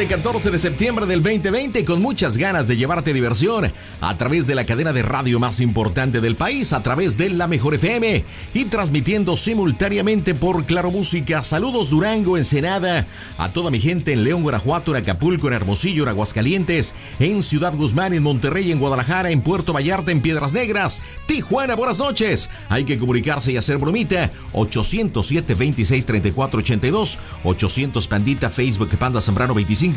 este 14 de septiembre del 2020 con muchas ganas de llevarte diversión a través de la cadena de radio más importante del país, a través de la Mejor FM y transmitiendo simultáneamente por Claro Música. Saludos Durango, Ensenada, a toda mi gente en León, Guanajuato, en Acapulco, en Hermosillo, en Aguascalientes, en Ciudad Guzmán, en Monterrey, en Guadalajara, en Puerto Vallarta, en Piedras Negras, Tijuana. Buenas noches. Hay que comunicarse y hacer bromita. 807 26 34 82 800 Pandita Facebook Panda Zambrano 25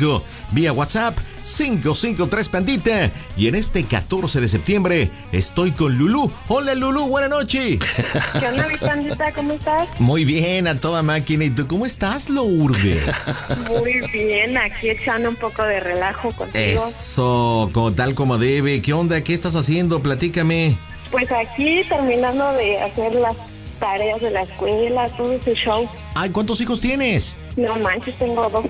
vía WhatsApp 553 Pandita y en este 14 de septiembre estoy con Lulú. Hola Lulú, buena noche. ¿Qué onda mi Pandita? ¿Cómo estás? Muy bien, a toda máquina. ¿Y tú cómo estás, Lourdes? Muy bien, aquí echando un poco de relajo contigo. Eso, tal como debe. ¿Qué onda? ¿Qué estás haciendo? Platícame. Pues aquí terminando de hacer las tareas de la escuela, todo ese show. Ay, ¿cuántos hijos tienes? No manches, tengo dos.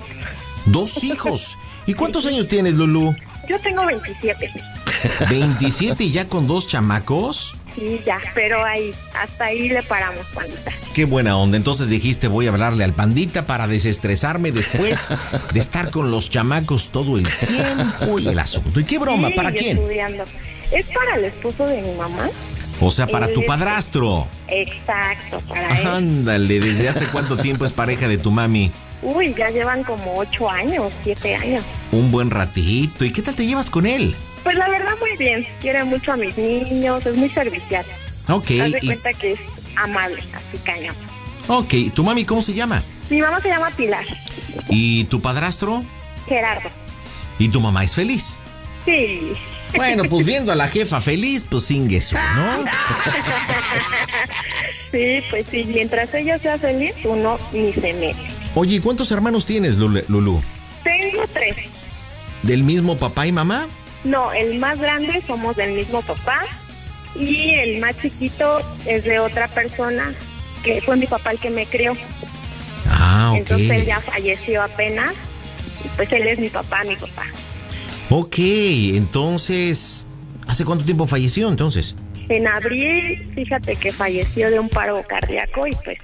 Dos hijos. ¿Y cuántos años tienes, Lulu? Yo tengo 27. ¿27 y ya con dos chamacos? Sí, ya, pero ahí, hasta ahí le paramos, pandita. Qué buena onda. Entonces dijiste, voy a hablarle al pandita para desestresarme después de estar con los chamacos todo el tiempo y el asunto. ¿Y qué broma? ¿Para quién? Estudiando. Es para el esposo de mi mamá. O sea, para tu padrastro. Exacto, para él. Ándale, ¿desde hace cuánto tiempo es pareja de tu mami? Uy, ya llevan como ocho años, siete años. Un buen ratito. ¿Y qué tal te llevas con él? Pues la verdad muy bien. Quiere mucho a mis niños, es muy servicial. Ok. Haz de cuenta que es amable, así cañón. Ok, ¿tu mami cómo se llama? Mi mamá se llama Pilar. ¿Y tu padrastro? Gerardo. ¿Y tu mamá es feliz? Sí. Bueno, pues viendo a la jefa feliz, pues sin eso, ¿no? sí, pues sí, mientras ella sea feliz, uno ni se mete. Oye, ¿y cuántos hermanos tienes, Lulu? Tengo tres. ¿Del mismo papá y mamá? No, el más grande somos del mismo papá y el más chiquito es de otra persona que fue mi papá el que me crió. Ah, ok. Entonces él ya falleció apenas y pues él es mi papá, mi papá. Ok, entonces, ¿hace cuánto tiempo falleció entonces? En abril, fíjate que falleció de un paro cardíaco y pues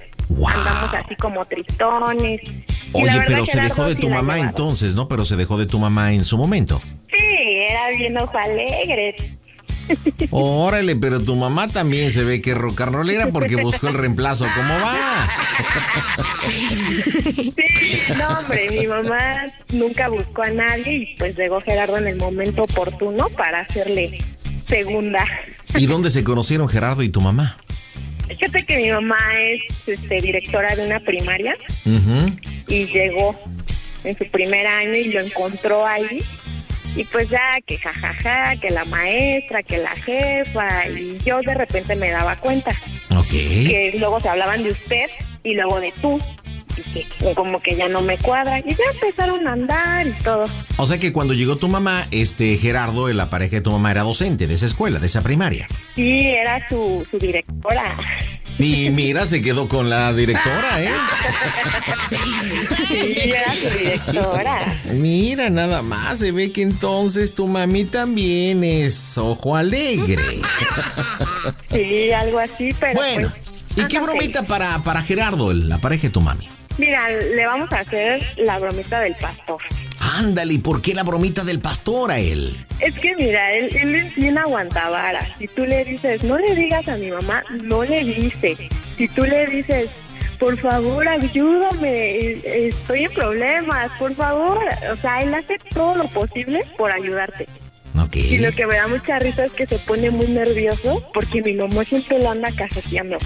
andamos así como tristones. Oye, pero se dejó de tu mamá entonces, ¿no? Pero se dejó de tu mamá en su momento. Sí, era bien ojo alegre. Órale, pero tu mamá también se ve que rocarrolera porque buscó el reemplazo. ¿Cómo va? Sí, no, hombre, mi mamá nunca buscó a nadie y pues llegó Gerardo en el momento oportuno para hacerle segunda. ¿Y dónde se conocieron Gerardo y tu mamá? Fíjate que mi mamá es este, directora de una primaria y llegó en su primer año y lo encontró ahí y pues ya que jajaja, que la maestra, que la jefa, y yo de repente me daba cuenta. Ok. Que luego se hablaban de usted y luego de tú. Y como que ya no me cuadra. Y ya empezaron a andar y todo. O sea que cuando llegó tu mamá, este Gerardo, la pareja de tu mamá, era docente de esa escuela, de esa primaria. Sí, era su, su directora. Y mira, se quedó con la directora, ¿eh? Sí, era su directora. Mira, nada más, se ve que entonces tu mami también es ojo alegre. Sí, algo así, pero Bueno, pues, ¿y qué ándate. bromita para, para Gerardo, la pareja de tu mami? Mira, le vamos a hacer la bromita del pastor. Ándale, ¿y por qué la bromita del pastor a él? Es que mira, él, él es bien. Si tú le dices, no le digas a mi mamá, no le dice. Si tú le dices, por favor, ayúdame, estoy en problemas, por favor. O sea, él hace todo lo posible por ayudarte. Ok. Y lo que me da mucha risa es que se pone muy nervioso porque mi mamá siempre lo anda cajeteando.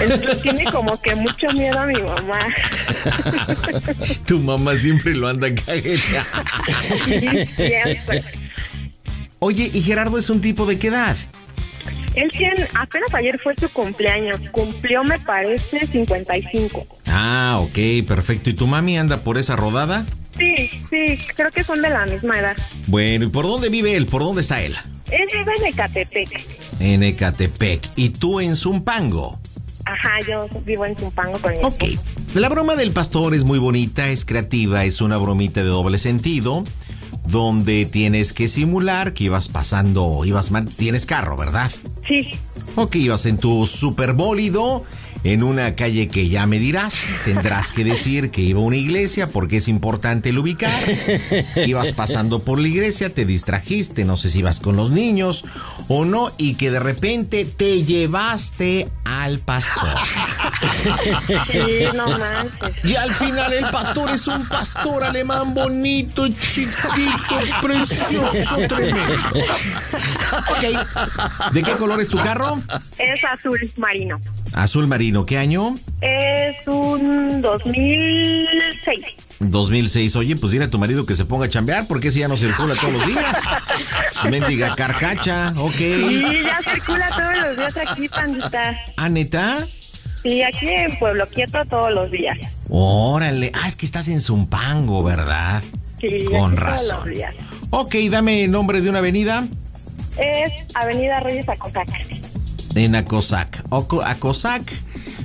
Entonces tiene como que mucho miedo a mi mamá. tu mamá siempre lo anda cajeteando. Sí, siempre. Oye, ¿y Gerardo es un tipo de qué edad? Él tiene, apenas ayer fue su cumpleaños. Cumplió, me parece, 55. Ah, ok, perfecto. ¿Y tu mami anda por esa rodada? Sí, sí, creo que son de la misma edad. Bueno, ¿y por dónde vive él? ¿Por dónde está él? Él vive en Ecatepec. En Ecatepec. ¿Y tú en Zumpango? Ajá, yo vivo en Zumpango con mi Ok. esposo. La broma del pastor es muy bonita, es creativa, es una bromita de doble sentido, donde tienes que simular que ibas pasando, ibas, tienes carro, ¿verdad? Sí, Ok, ibas en tu superbólido en una calle que ya me dirás. Tendrás que decir que iba a una iglesia porque es importante el ubicar. Ibas pasando por la iglesia, te distrajiste, no sé si ibas con los niños o no, y que de repente te llevaste al pastor. Sí, no manches. Y al final el pastor es un pastor alemán bonito, chiquito, precioso, tremendo. Ok. ¿De qué color es tu carro? Es azul marino. Azul marino. ¿Qué año? Es un 2006. 2006. Oye, pues dile a tu marido que se ponga a chambear porque ese ya no circula todos los días. Mendiga carcacha, ok. Sí, ya circula todos los días aquí, pandita. ¿Ah, neta? Sí, aquí en Pueblo Quieto todos los días. Órale. Ah, es que estás en Zumpango, ¿verdad? Sí, Con razón. Todos los días. Ok, dame el nombre de una avenida. Es Avenida Reyes Acosaca. En Acosac. Acosac.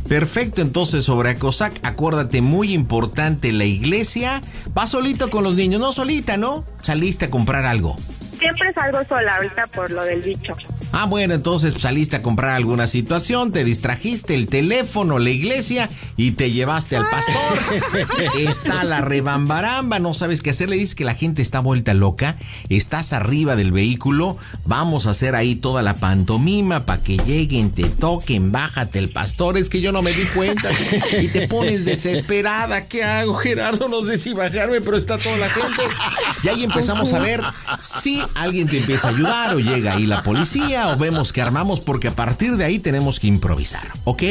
Perfecto, entonces sobre Acosac, acuérdate, muy importante la iglesia. ¿Vas solito con los niños? No solita, ¿no? Saliste a comprar algo. Siempre salgo sola ahorita por lo del bicho. Ah, bueno, entonces saliste a comprar alguna situación, te distrajiste el teléfono, la iglesia y te llevaste al pastor. Está la rebambaramba, no sabes qué hacer, le dices que la gente está vuelta loca, estás arriba del vehículo, vamos a hacer ahí toda la pantomima para que lleguen, te toquen, bájate el pastor, es que yo no me di cuenta y te pones desesperada, ¿qué hago Gerardo? No sé si bajarme, pero está toda la gente. Y ahí empezamos a ver si alguien te empieza a ayudar o llega ahí la policía o vemos que armamos porque a partir de ahí tenemos que improvisar, ¿ok?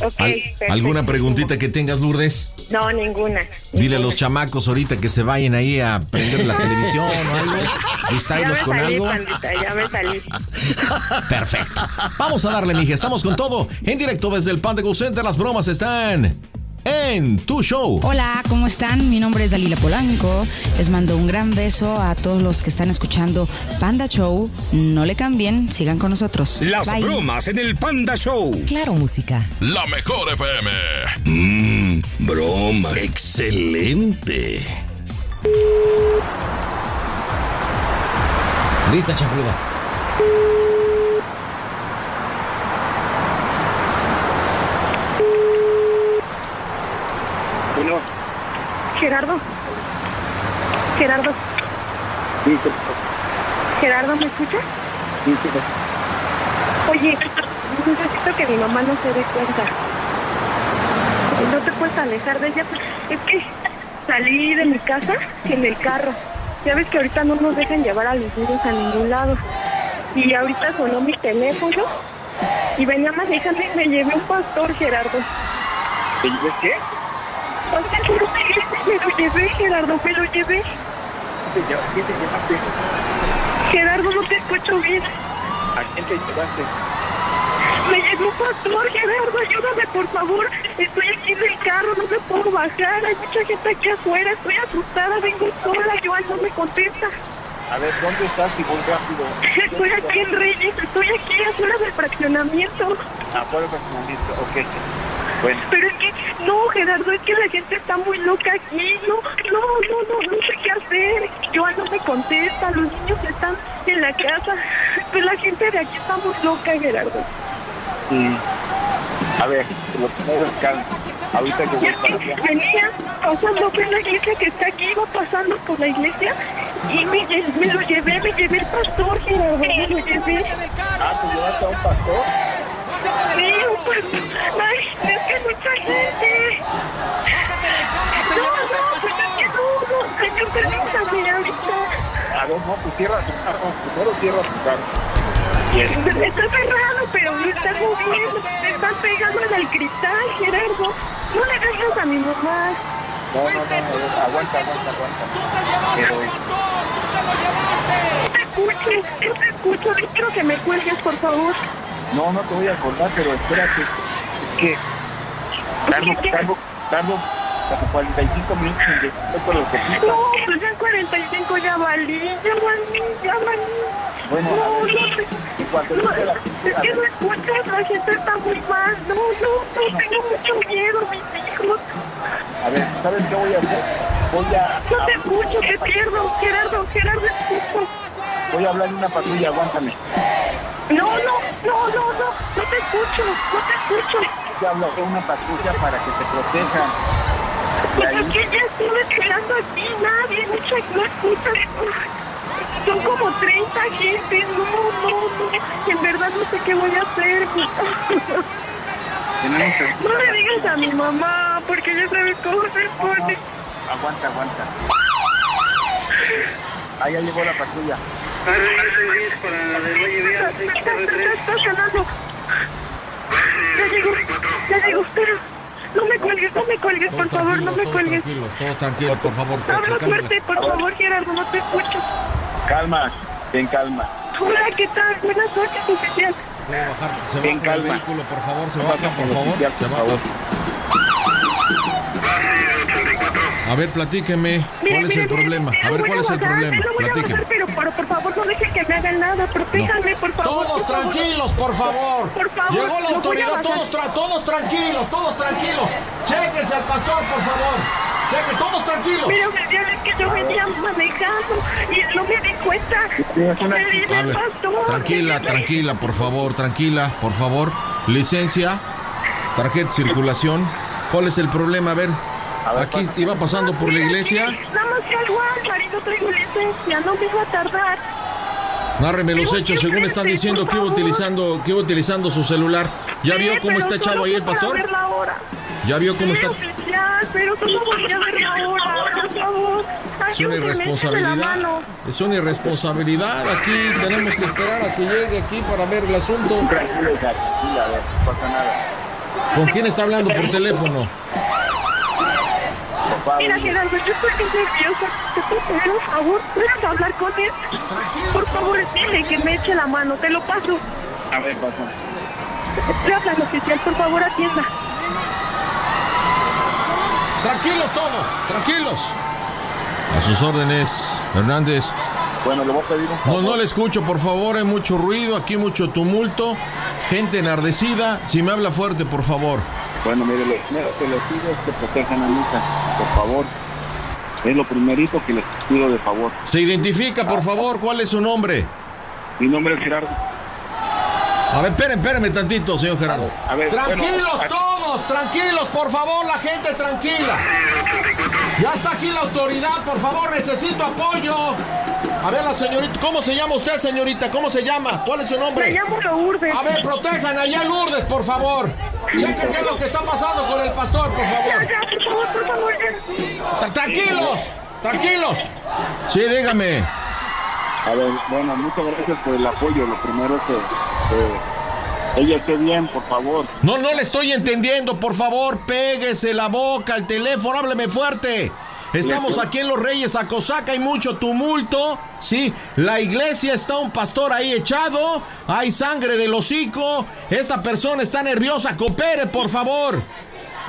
Ok, perfecto. ¿Alguna preguntita que tengas, Lourdes? No, ninguna. Dile a los chamacos ahorita que se vayan ahí a prender la televisión o algo. Distraerlos con salí, algo. pandita, ya me salí. Perfecto. Vamos a darle, mija. Estamos con todo. En directo desde el Panda Center. Las bromas están en tu show. Hola, ¿cómo están? Mi nombre es Dalila Polanco. Les mando un gran beso a todos los que están escuchando Panda Show. No le cambien, sigan con nosotros. Las Bye. bromas en el Panda Show. Claro, música. La mejor FM. Mmm, bromas. Excelente. Lista, chacluda. Bueno, Gerardo. Gerardo. sí, sí, Gerardo, ¿me escuchas? sí, sí, Oye, necesito que mi mamá no se dé cuenta. No te puedes alejar de ella. Es que salí de mi casa en el carro. Ya ves que ahorita no nos dejan llevar a los niños a ningún lado. Y ahorita sonó mi teléfono y venía manejando y me llevé un pastor, Gerardo. ¿Te llevé qué? O sea, que no me, lo llevé, Gerardo, me lo llevé. Gerardo, no te escucho bien. ¿A quién te llevaste? Me llegó un pastor, Gerardo, ayúdame por favor. Estoy aquí en el carro, no me puedo bajar. Hay mucha gente aquí afuera, estoy asustada, vengo sola, Joan no me contesta. A ver, ¿dónde estás y voy rápido? Estoy aquí en Reyes, estoy aquí afuera del fraccionamiento. Afuera del fraccionamiento, ok. Bueno, Pero es que, no, Gerardo, es que la gente está muy loca aquí. No, no, no, no, no sé qué hacer. Joan no me contesta, los niños están en la casa. Pues la gente de aquí está muy loca, Gerardo. y... A ver, lo primero es calma. Ahorita Y voy para que allá. venía pasando por la iglesia que está aquí, iba pasando por la iglesia y me, lo llevé, me llevé el pastor, Gerardo, me lo llevé. Ah, ¿te llevaste a un pastor? Sí, un pastor. Ay, es que mucha gente. No, no, pues es que no, no, señor, permítame ahorita. A ver, no, pues cierra tu carro. Primero cierra tu carro. Bien. Está cerrado, pero me está moviendo, me están pegando en el cristal, Gerardo. No le dejes a mi mamá. No, no, no, no, aguanta, aguanta, aguanta. Pero, No te escucho, no te escucho, no quiero que me cuelgues, por favor. No, no te voy a acordar, pero espérate. Es que tardo, tardo, tardo como 45 minutos en llegar los. No, pues ya en 45 ya valí, ya valí, ya valí. Bueno, no, ver, no, y cuando no, la es que no escuchas, la gente está muy mal. No, no, no, tengo mucho miedo, mis hijos. A ver, ¿sabes qué voy a hacer? Voy a, No te escucho, te pierdo, Gerardo, Gerardo, escucho. voy a hablar en una patrulla, aguántame. No, no, no, no, no, no te escucho, no te escucho. que hablar de una patrulla para que te protejan. Es que ya estuve esperando aquí, nadie, muchas gracias. Son como 30 gente, no, no, no. En verdad no sé qué voy a hacer. No le digas a mi mamá, porque ya sabes cómo se pone. Aguanta, aguanta. Ahí ya llegó la patrulla. Ya llegó, ya llegó, no me cuelgues, no me cuelgues, por favor, no me cuelgues. Tranquilo, todo tranquilo, por favor. Habla fuerte, por favor, Gerardo, no te escucho. Calma, ten calma. Hola, ¿qué tal? Buenas noches, oficial. Bajar, Se baja calma. vehículo, por favor, se Baja por el favor. Se baja. favor. A ver, platíqueme. Mire, ¿Cuál es el mire, problema? A ver, ¿cuál es el problema? Platíqueme. pero, pero, por favor, no deje que me hagan nada. Protéjame, por favor. Todos por favor. tranquilos, por favor. Por favor, Llegó la autoridad, todos, tra- todos tranquilos, todos tranquilos. Chéquense al pastor, por favor. Chequen, todos tranquilos. Mira, oficial, es que yo venía manejando y no me di cuenta. Me A el ver, pastor. tranquila, tranquila, por favor, tranquila, por favor. Licencia, tarjeta de circulación. ¿Cuál es el problema? A ver, aquí iba pasando por la iglesia. sí, Nada más que algo al no traigo licencia, no me iba a tardar. Nárreme los hechos, según están diciendo que iba utilizando, que iba utilizando su celular. ¿Ya vio cómo está echado ahí el pastor? ¿Ya vio cómo está? oficial, pero solo voy a ver la hora, por favor. Es una irresponsabilidad. Es una irresponsabilidad. Aquí tenemos que esperar a que llegue aquí para ver el asunto. Tranquila, hija, tranquila, a ver, no pasa nada. ¿Con quién está hablando por teléfono? Mira, Gerardo, yo estoy muy nerviosa. ¿Te puedo pedir un favor? ¿Puedes hablar con él? Por favor, dile que me eche la mano, te lo paso. a ver, pasa. Le habla al oficial, por favor, atienda. Tranquilos todos, tranquilos. A sus órdenes, Hernández. Bueno, le voy a pedir un favor. No, no le escucho, por favor. Hay mucho ruido, aquí mucho tumulto. Gente enardecida. Si me habla fuerte, por favor. Bueno, mire, lo primero que les pido es que protejan a mi hija, por favor. Es lo primerito que les pido de favor. Se identifica, por favor. ¿Cuál es su nombre? Mi nombre es Gerardo. A ver, espérenme, espérenme tantito, señor Gerardo. A ver, tranquilos bueno, a- todos, tranquilos, por favor, la gente tranquila. Ya está aquí la autoridad, por favor, necesito apoyo. A ver, la señorita, ¿cómo se llama usted, señorita? ¿Cómo se llama? ¿Cuál es su Me nombre? llamo Lourdes. A ver, protejan allá Lourdes, por favor. Chequen qué es lo que está pasando con el pastor, por favor. ya, por favor, por favor, ya. Tra- Tranquilos, tranquilos. Sí, dígame. A ver, bueno, muchas gracias por el apoyo. Lo primero es que eh, ella esté bien, por favor. No, no le estoy entendiendo, por favor, péguese la boca al teléfono, hábleme fuerte. Estamos aquí en Los Reyes, Acosaca, hay mucho tumulto, sí, la iglesia está un pastor ahí echado, hay sangre del hocico, esta persona está nerviosa, coopere, por favor.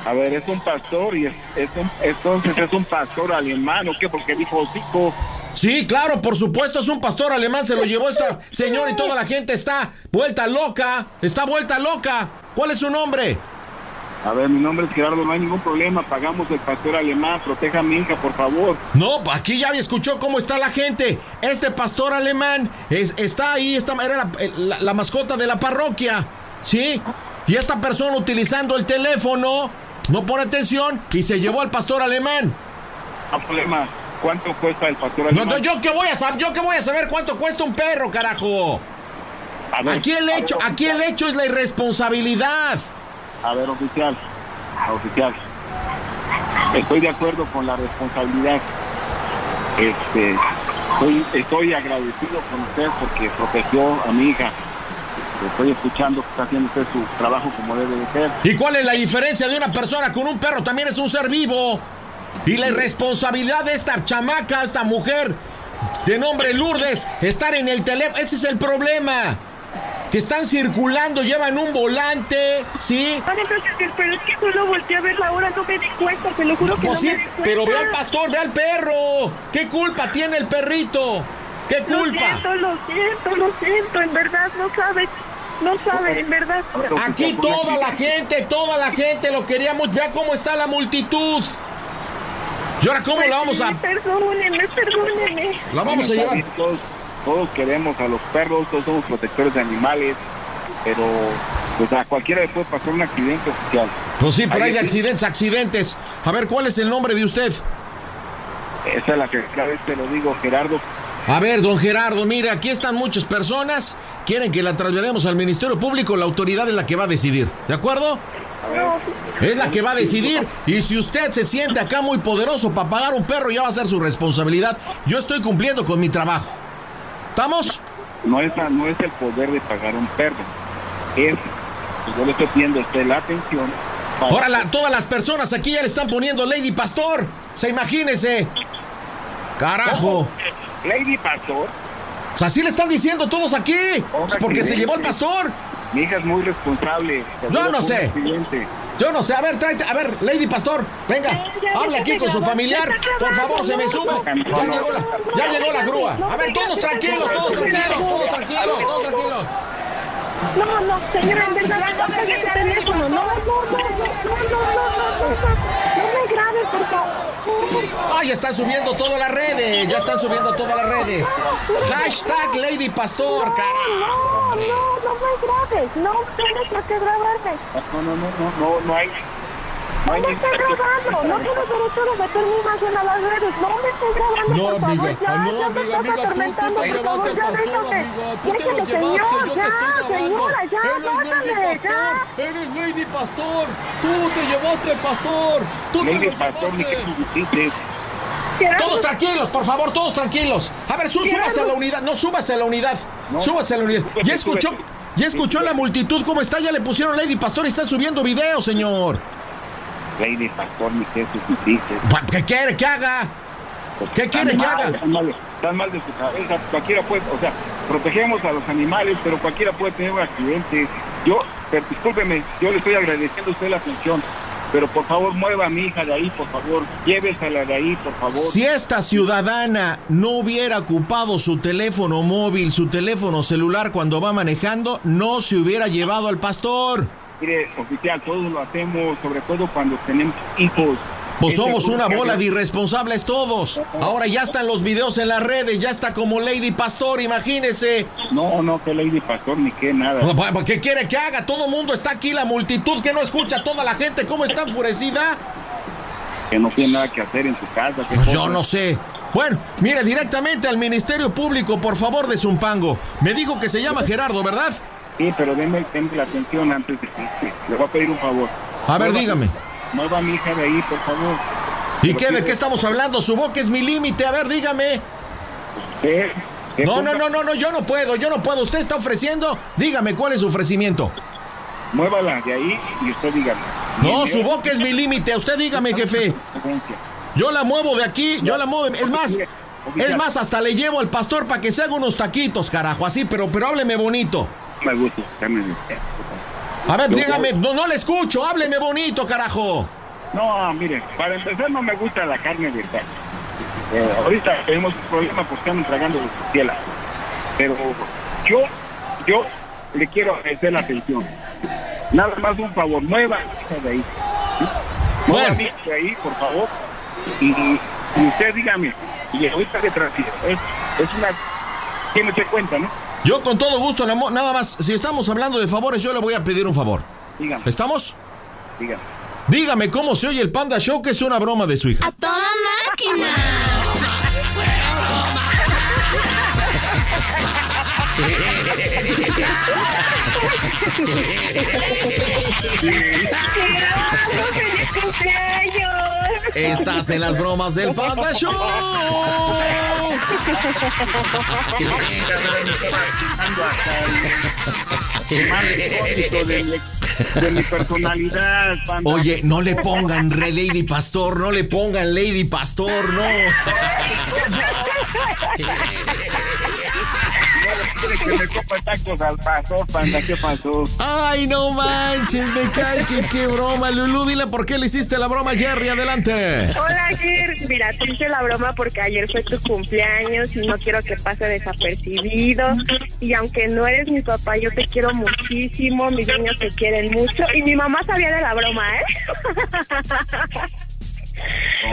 A ver, es un pastor y es, es un, entonces es un pastor alemán, ¿o qué? Porque dijo hocico. Sí, claro, por supuesto, es un pastor alemán, se lo llevó esta señora y toda la gente está vuelta loca, está vuelta loca. ¿Cuál es su nombre? A ver, mi nombre es Gerardo, no hay ningún problema. Pagamos el pastor alemán. Proteja a mi hija, por favor. No, aquí ya escuchó cómo está la gente. Este pastor alemán es- está ahí, esta, era la, la- la mascota de la parroquia, ¿sí? Y esta persona utilizando el teléfono no pone atención y se llevó al pastor alemán. No problema. ¿Cuánto cuesta el pastor No, no, yo qué voy a saber, yo qué voy a saber cuánto cuesta un perro, carajo. A ver, Aquí el hecho, ver, aquí el hecho es la irresponsabilidad. A ver, oficial. Oficial. Estoy de acuerdo con la responsabilidad. Este, estoy, estoy agradecido con usted porque protegió a mi hija. Estoy escuchando que está haciendo usted su trabajo como debe de ser. ¿Y cuál es la diferencia de una persona con un perro? También es un ser vivo. Y la irresponsabilidad de esta chamaca, esta mujer de nombre Lourdes, estar en el teléfono, ese es el problema. Que están circulando, llevan un volante, ¿sí? Vale, entonces, pero es que solo volteé a ver la hora, no me di cuenta, te lo juro que Pues no sí, me di cuenta. pero ve al pastor, ve al perro. ¿Qué culpa tiene el perrito? ¿Qué Lo culpa? siento, lo siento, lo siento, en verdad, no sabes, no sabes, en verdad. Aquí toda la gente, toda la gente lo queríamos. Vea cómo está la multitud. ¿Y ahora cómo la vamos a...? Perdónenme, perdónenme. La vamos a llevar. bien, Todos, todos queremos a los perros, todos somos protectores de animales, pero pues a cualquiera le puede pasar un accidente oficial. Pues sí, pero hay accidentes, accidentes. A ver, ¿cuál es el nombre de usted? Esa es la que cada vez te lo digo, Gerardo. A ver, don Gerardo, mire, aquí están muchas personas. Quieren que la traslademos al Ministerio Público. La autoridad es la que va a decidir. ¿De acuerdo? Es la que va a decidir. Y si usted se siente acá muy poderoso para pagar un perro, ya va a ser su responsabilidad. Yo estoy cumpliendo con mi trabajo. ¿Estamos? No es, no es el poder de pagar un perro. Es, pues yo le estoy pidiendo a usted la atención. Ahora la- todas las personas aquí ya le están poniendo Lady Pastor. O sea, imagínese. Carajo. Lady Pastor, O sea, así le están diciendo todos aquí. Porque que- se llevó el pastor. Mi hija es muy responsable. No, no sé. Yo no sé, a ver, tráete, a ver, Lady Pastor, venga, habla aquí con su familiar, por favor, se me sube. Ya llegó la, ya llegó la grúa. A ver, todos tranquilos, todos tranquilos, todos tranquilos, todos tranquilos. No, no, señora, en verdad, no su teléfono. No, no, no, no, no, no, no, no, no, no. No me grabes, por favor. Ay, ya están subiendo todas las redes, ya están subiendo todas las redes. Hashtag Lady Pastor, cara. No, no, no me grabes. No tienes por qué grabarme. No, no, no, no, no, no hay. No me estás grabando. No tienes derecho de meter mi imagen a las redes. No me estés grabando, No, por favor. amiga, ya, no, ya me amiga, estás amiga, tú- tú te por favor, ya pastor, déjate. amiga, tú te lo Déjate, llevaste, señor, yo te estoy grabando. señora, ya, Eres Lady Pastor, ya. eres Lady Pastor, tú te llevaste al pastor, tú te Lady lo Pastor, ni que llevaste. Todos tranquilos, por favor, todos tranquilos. A ver, sú- súbase a la unidad, no súbase a la unidad. No. Súbase a la unidad. Ya escuchó, ya escuchó la multitud cómo está, ya le pusieron Lady Pastor y están subiendo videos, señor. Lady Pastor, ni que tú dices. ¿Qué quiere que haga? ¿Qué quiere que haga? Están mal, están mal de su cabeza. Cualquiera puede, o sea, protegemos a los animales, pero cualquiera puede tener un accidente. Yo, pero discúlpeme, yo le estoy agradeciendo a usted la atención, pero por favor mueva a mi hija de ahí, por favor. Llévesela de ahí, por favor. Si esta ciudadana no hubiera ocupado su teléfono móvil, su teléfono celular cuando va manejando, no se hubiera llevado al pastor. Mire, oficial, todos lo hacemos, sobre todo cuando tenemos hijos. Pues somos una bola de irresponsables todos. Ahora ya están los videos en las redes, ya está como Lady Pastor, imagínese. No, no, que Lady Pastor ni que nada. ¿Qué quiere que haga? Todo el mundo está aquí, la multitud que no escucha, toda la gente, ¿cómo está enfurecida? Que no tiene nada que hacer en su casa. Pues yo no sé. Bueno, mire, directamente al Ministerio Público, por favor, de Zumpango. Me dijo que se llama Gerardo, ¿verdad? Sí, pero denme, denme la atención antes de que le voy a pedir un favor. A ver, Mueva- dígame. Mueva a mi hija de ahí, por favor. ¿Y qué? ¿De qué estamos hablando? Su boca es mi límite. A ver, dígame. ¿Qué? ¿Qué No, no, no, no, no, yo no puedo, yo no puedo. Usted está ofreciendo. Dígame cuál es su ofrecimiento. Muévala de ahí y usted dígame. No, su boca es mi límite. Usted dígame, jefe. Yo la muevo de aquí, yo la muevo. de- Es más, es más, hasta le llevo al pastor para que se haga unos taquitos, carajo. Así, pero, pero hábleme bonito. Me gusta de. A ver, Yo- dígame, no, no le escucho, hábleme bonito, carajo. No, mire, para empezar no me gusta la carne de cerdo. Eh, ahorita tenemos un problema porque estamos tragando los cielas. Pero yo, yo le quiero agradecer la atención. Nada más un favor, mueva de ahí. ¿sí? Mueva Bueno. de ahí, por favor. Y, y usted dígame, y ahorita le transfiero. Es, es una... Tiene usted cuenta, ¿no? Yo con todo gusto, nada más, si estamos hablando de favores, yo le voy a pedir un favor. Dígame, ¿Estamos? dígame. Dígame cómo se oye el Panda Show, que es una broma de su hija. ¡A toda máquina! Feliz. Estás en las bromas del Panda Show. De mi personalidad, panda. Oye, no le pongan Re Lady Pastor, no le pongan Lady Pastor, no. Quiere que me copa tacos al pastor, panda, ¿qué pasó? Ay, no manches, me cae que qué broma, Lulu. Dile por qué le hiciste la broma, Jerry, adelante. Hola, Gir. Mira, te hice la broma porque ayer fue tu cumpleaños y no quiero que pase desapercibido. Y aunque no eres mi papá, yo te quiero muchísimo. Mis niños te quieren mucho. Y mi mamá sabía de la broma, ¿eh?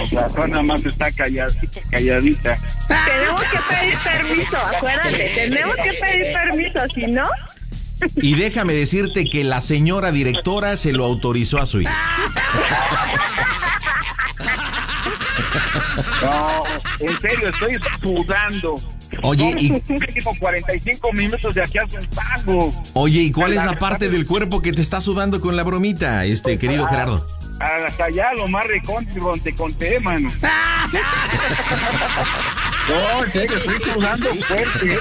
Sea, tú nada más está calladita, calladita. tenemos que pedir permiso, acuérdate. Tenemos que pedir permiso, si no, Y déjame decirte que la señora directora se lo autorizó a su hija. No, en serio, estoy sudando. Oye, y, Tipo 45 minutos de aquí a un tango. oye, ¿y cuál es la parte del cuerpo que te está sudando con la bromita, este querido Gerardo? Hasta allá lo más recóndito te conté, mano. No, en serio, estoy sudando fuerte.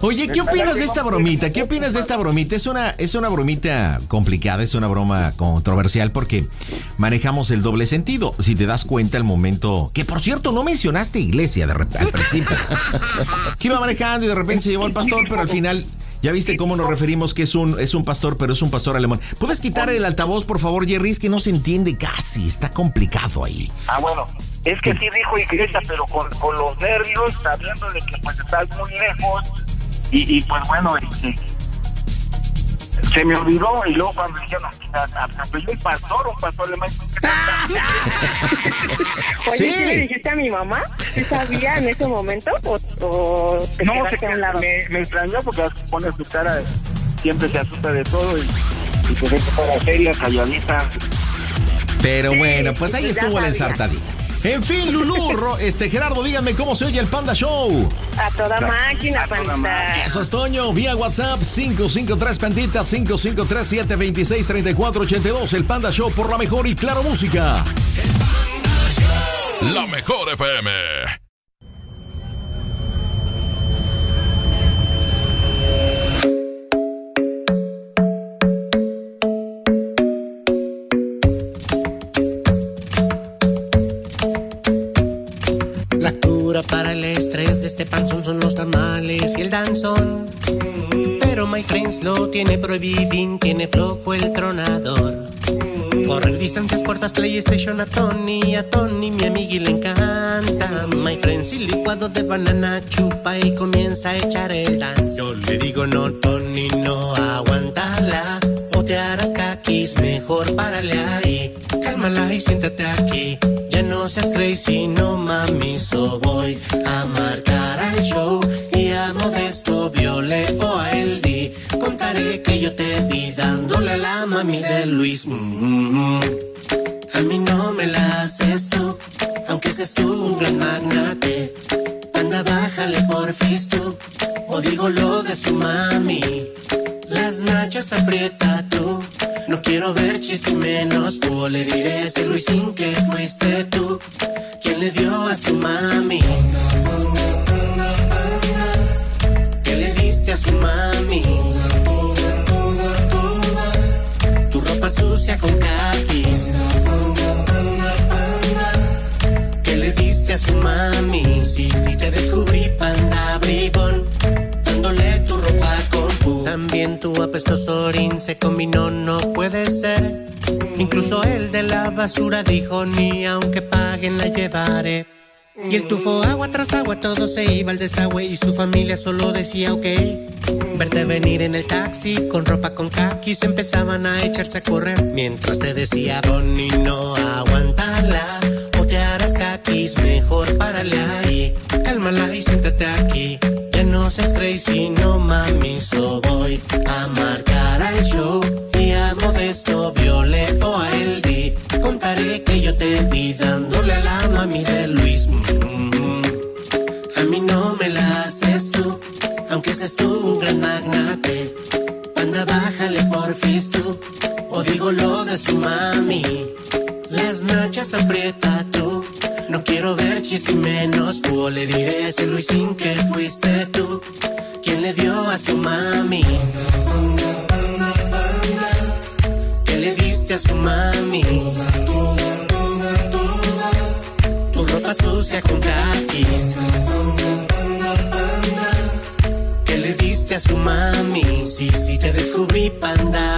Oye, ¿qué opinas de esta bromita? ¿Qué opinas de esta bromita? Es una, es una bromita complicada, es una broma controversial porque manejamos el doble sentido. Si te das cuenta el momento, que por cierto no mencionaste iglesia de al principio. Que iba manejando y de repente se llevó al pastor, pero al final ya viste cómo nos referimos que es un, es un pastor, pero es un pastor alemán. ¿Puedes quitar el altavoz, por favor, Jerry? Es que no se entiende casi, está complicado ahí. Ah, bueno, es que sí dijo iglesia, pero con, con los nervios, sabiendo de que pues estás muy lejos. Y, y pues bueno, este, se me olvidó y luego cuando dijeron, a- a- a- un pastor, un pastor alemán. Oye, Sí. ¿sí le dijiste a mi mamá? ¿Sí sabía en ese momento? ¿O, o te No, se a un lado? me, me extrañó porque pone su cara, siempre se asusta de todo y, y pues es para seria, calladita. Pero Sí, bueno, pues ahí estuvo la ensartadita. En fin, Lulú, Ro- este Gerardo, díganme cómo se oye el Panda Show. A toda máquina, máquina. Eso es Toño, vía WhatsApp 553 Pandita 5537 26 34 82. El Panda Show por la mejor y claro música. La mejor FM. PlayStation a Tony, a Tony, mi amigui le encanta. My friends y licuado de banana chupa y comienza a echar el dance. Yo le digo no, Tony, no aguántala. O te harás caquis, mejor párale ahí. Cálmala y siéntate aquí. Ya no seas crazy, no mami, so voy a marcar al show y a Modesto Viole o a Eldi. Contaré que yo te vi dándole a la mami de Luis. Mm, A mí no me la haces tú, aunque seas tú un gran magnate. Anda, bájale por tú, o digo lo de su mami. Las nachas aprieta tú. No quiero ver chis y menos tú. Le diré ese Luisín que fuiste tú. Quien le dio a su mami. Que le diste a su mami. Su mami. Sí, te descubrí, panda bribón dándole tu ropa con pu. También tu apestoso orín se combinó, no puede ser. Incluso el de la basura dijo, ni aunque paguen la llevaré. Y el tufo agua tras agua, todo se iba al desagüe y su familia solo decía ok. Verte venir en el taxi con ropa con caquis empezaban a echarse a correr mientras te decía Bonnie no harás caquis mejor párale ahí cálmala y siéntate aquí. Ya no seas crazy no mami so voy a marcar al show. Y a Modesto Viole o a Eldi. Contaré que yo te vi dándole a la mami de Luis. A mí no me la haces tú, aunque seas tú un gran magnate. Anda, bájale por tú, o digo lo de su mami. Las nachas aprieta tú, no y menos tú. Le diré a ese Luisín que fuiste tú, quien le dio a su mami. Que le diste a su mami. Tu ropa sucia con caquis. Que le diste a su mami. Sí, sí, te descubrí, panda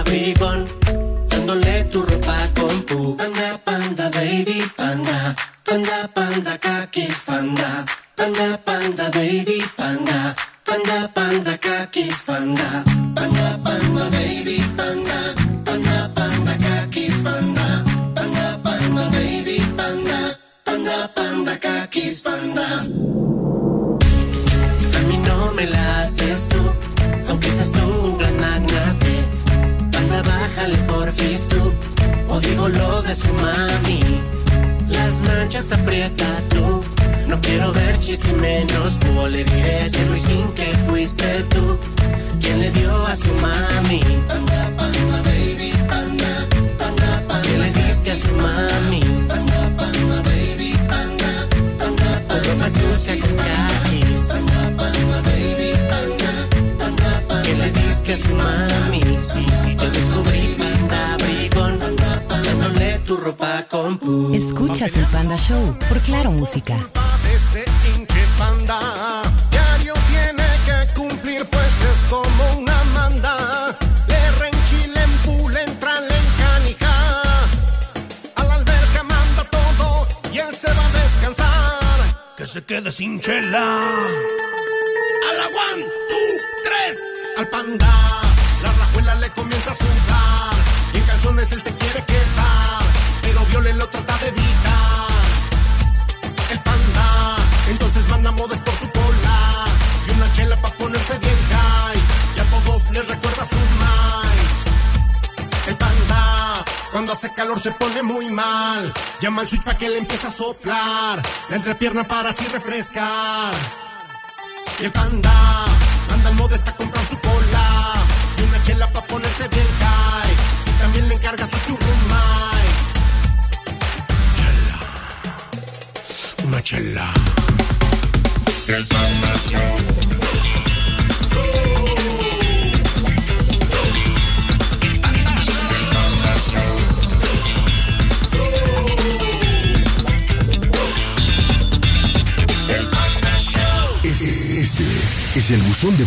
Llama al switch pa' que le empiece a soplar. La entrepierna para así refrescar.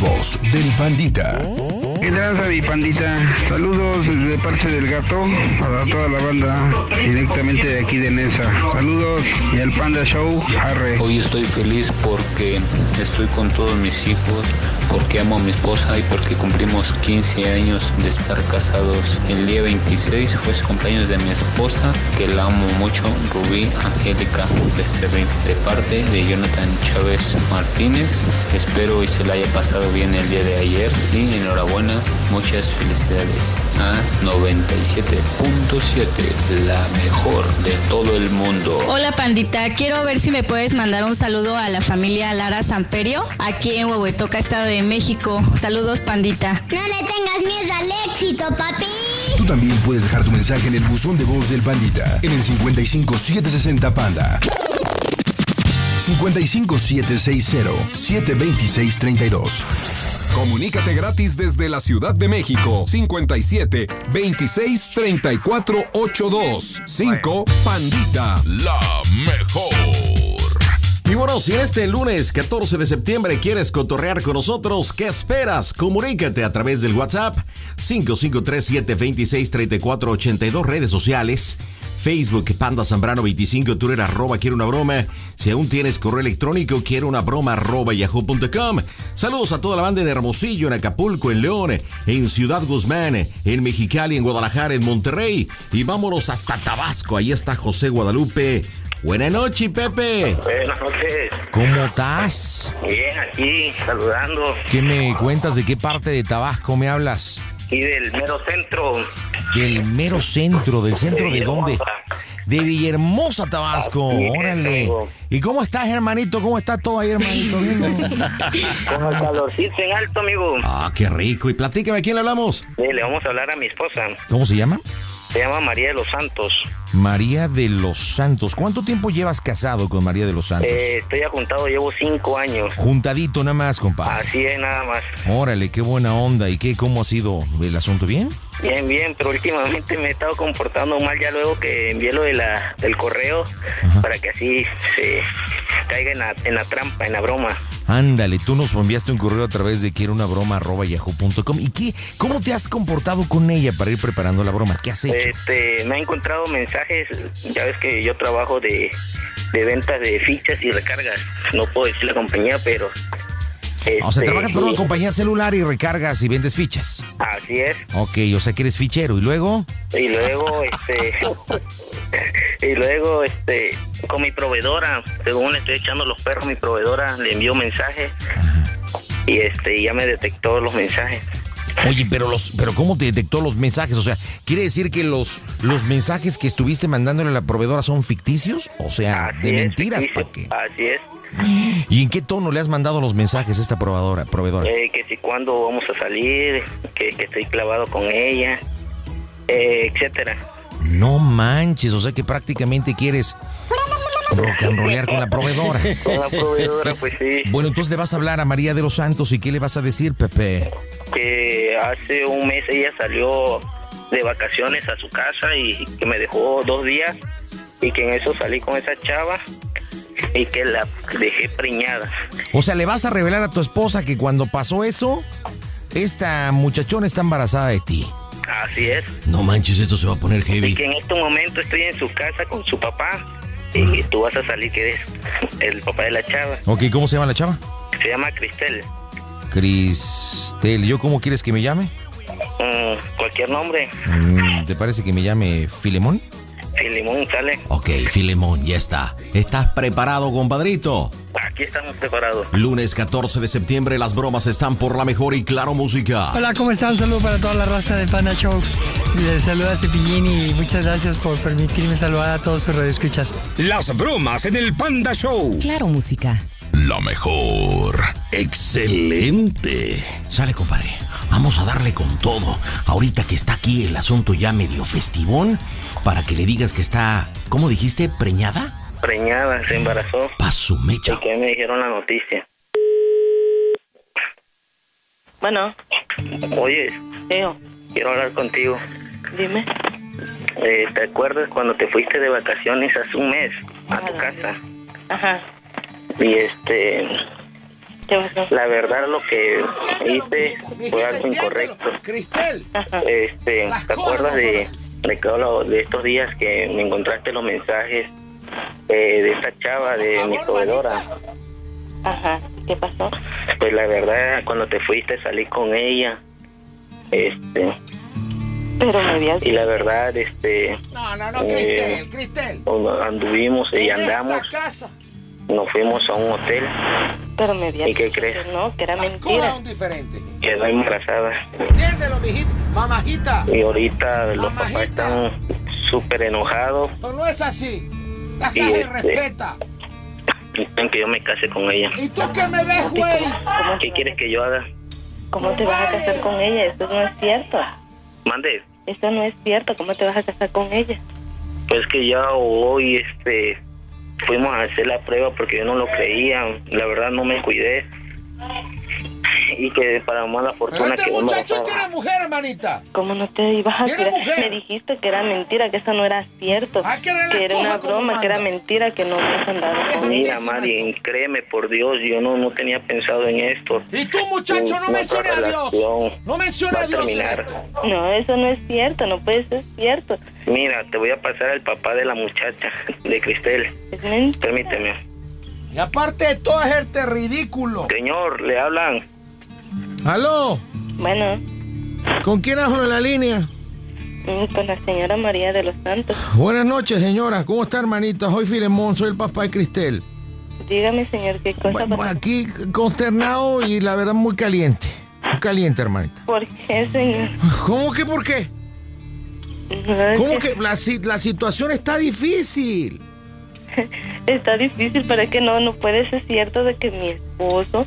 Voz del Pandita. ¿Qué tal, mi pandita? Saludos de parte del gato para toda la banda, directamente de aquí de Nesa. Saludos y al Panda Show, arre. Hoy estoy feliz porque estoy con todos mis hijos, porque amo a mi esposa y porque cumplimos 15 años de estar casados. El día 26 fue su cumpleaños de mi esposa, que la amo mucho, Rubí Angélica Becerril, de parte de Jonathan Chávez Martínez. Espero y se la haya pasado bien el día de ayer y enhorabuena, muchas felicidades a 97.7, la mejor de todo el mundo. Hola pandita, quiero ver si me puedes mandar un saludo a la familia Lara Samperio, aquí en Huehuetoca, Estado de México. Saludos pandita. No le tengas miedo al éxito, papi. Tú también puedes dejar tu mensaje en el buzón de voz del Pandita en el 55760 Panda. 55760-72632. Comunícate gratis desde la Ciudad de México. 57 26 34 82. 5 Pandita, la mejor. Y bueno, si en este lunes 14 de septiembre quieres cotorrear con nosotros, ¿qué esperas? Comunícate a través del WhatsApp 5537263482, redes sociales. Facebook, Panda Zambrano 25, Twitter, arroba, quiero una broma. Si aún tienes correo electrónico, quiero una broma, arroba, yahoo.com. Saludos a toda la banda en Hermosillo, en Acapulco, en León, en Ciudad Guzmán, en Mexicali, en Guadalajara, en Monterrey. Y vámonos hasta Tabasco. Ahí está José Guadalupe. Buenas noches, Pepe. Buenas noches. ¿Cómo estás? Bien, aquí, saludando. ¿Qué me cuentas? ¿De qué parte de Tabasco me hablas? Y del mero centro. Del mero centro, del centro de, dónde? De Villahermosa, Tabasco. Así Órale. ¿Y cómo estás, hermanito? ¿Cómo está todo ahí, hermanito? Con el calorcito en alto, amigo. ah, qué rico. Y platícame, ¿a quién le hablamos? Eh, le vamos a hablar a mi esposa. ¿Cómo se llama? Se llama María de los Santos. María de los Santos. ¿Cuánto tiempo llevas casado con María de los Santos? Eh, estoy apuntado, llevo cinco años. Juntadito nada más, compadre. Así es, nada más. Órale, qué buena onda. ¿Y qué? ¿Cómo ha sido el asunto? ¿Bien? Bien, bien, pero últimamente me he estado comportando mal ya luego que envié lo de la, del correo para que así se caiga en la, en la trampa, en la broma. Ándale, tú nos enviaste un correo a través de quiero una broma arroba yahoo.com. ¿Y qué? ¿Cómo te has comportado con ella para ir preparando la broma? ¿Qué has hecho? Este, me ha encontrado mensajes, ya ves que yo trabajo de, de ventas de fichas y recargas. No puedo decir la compañía, pero... o sea, este, trabajas para una compañía celular y recargas y vendes fichas. Así es. Ok, o sea que eres fichero. ¿Y luego? Y luego, este... y luego, este, con mi proveedora, según le estoy echando los perros, mi proveedora le envió mensajes y este, ya me detectó los mensajes. Oye, pero los, pero ¿cómo te detectó los mensajes? O sea, ¿quiere decir que los, los mensajes que estuviste mandándole a la proveedora son ficticios? O sea, de es, mentiras. ¿para qué? Así es. ¿Y en qué tono le has mandado los mensajes a esta probadora, proveedora? Eh, que si cuándo vamos a salir, que, que estoy clavado con ella, eh, etcétera. No manches, o sea que prácticamente quieres rollear con la proveedora. Con la proveedora, pues sí. Bueno, entonces le vas a hablar a María de los Santos y ¿qué le vas a decir, Pepe? Que hace un mes ella salió de vacaciones a su casa y que me dejó dos días y que en eso salí con esa chava y que la dejé preñada. O sea, le vas a revelar a tu esposa que cuando pasó eso, esta muchachona está embarazada de ti. Así es. No manches, esto se va a poner Y heavy. que en este momento estoy en su casa con su papá y tú vas a salir que eres el papá de la chava. Ok, ¿cómo se llama la chava? Se llama Cristel. Cristel, ¿yo cómo quieres que me llame? Mm, cualquier nombre. Mm, ¿Te parece que me llame Filemón? Filimón sale. Ok, Filemón, ya está. ¿Estás preparado, compadrito? Aquí estamos preparados. Lunes 14 de septiembre, las bromas están por la mejor y claro música. Hola, ¿cómo están? Un saludo para toda la raza de Panda Show. Les saluda Cepillín y muchas gracias por permitirme saludar a todos sus radioescuchas. Las bromas en el Panda Show. Claro, música. La mejor. Excelente. Sale, compadre. Vamos a darle con todo. Ahorita que está aquí el asunto ya medio festivón, para que le digas que está, ¿cómo dijiste? ¿Preñada? Preñada, se embarazó. Pa' su mecha. Y que me dijeron la noticia. Bueno, Oye, Eo, quiero hablar contigo. dime. Eh, ¿Te acuerdas cuando te fuiste de vacaciones hace un mes a tu casa? Ajá. Y este, ¿Qué pasó? la verdad lo que hice fue algo incorrecto. Cristel. Este, ¿te acuerdas de, de, estos días que me encontraste los mensajes eh, de esta chava, de mi proveedora? Ajá. ¿Qué pasó? Pues la verdad, cuando te fuiste salí con ella. Este, Pero me habías y la verdad, este, No, no, no, eh, Cristel, Cristel. anduvimos y En esta andamos, casa. Nos fuimos a un hotel Pero me ¿Y qué crees? que no, que era Coja mentira. un diferente. quedó embarazada. Entiéndelo, mijita. Mamajita. Y ahorita los Mamajita. papás están súper enojados Esto no es así. La Y este- respeta. quieren que yo me case con ella. ¿Y tú qué me ves, güey? ¿Qué quieres que yo haga? ¿Cómo te vas a casar con ella? Esto no es cierto. Mande. Esto no es cierto. ¿Cómo te vas a casar con ella? Pues que ya hoy este fuimos a hacer la prueba porque yo no lo creía, la verdad no me cuidé. Y que para mala Pero fortuna este que muchacho tiene mujer, hermanita. ¿Cómo no te ibas a ¿Tiene tirar? mujer? Me dijiste que era mentira, que eso no era cierto. Ah, que era que era una broma, que era mentira, que no me andado con Mira, Mari, créeme por Dios, yo no, no tenía pensado en esto. Y tú, muchacho, no menciones a Dios. No menciones a Dios. No, eso no es cierto, no puede ser cierto. Mira, te voy a pasar al papá de la muchacha, de Cristel. Es mentira. Permíteme. Y aparte de todo, es este ridículo. Señor, le hablan. ¿Aló? Bueno, ¿Con quién hablo en la línea? mm, con la señora María de los Santos. Buenas noches, señora. ¿Cómo está, hermanita? Soy Filemón, soy el papá de Cristel. Dígame, señor, qué cosa Bueno, aquí consternado y la verdad muy caliente. Muy caliente, hermanita. ¿Por qué, señor? ¿Cómo que por qué? No, ¿Cómo que la, la situación está difícil? Está difícil, pero es que no, no puede ser cierto de que mi esposo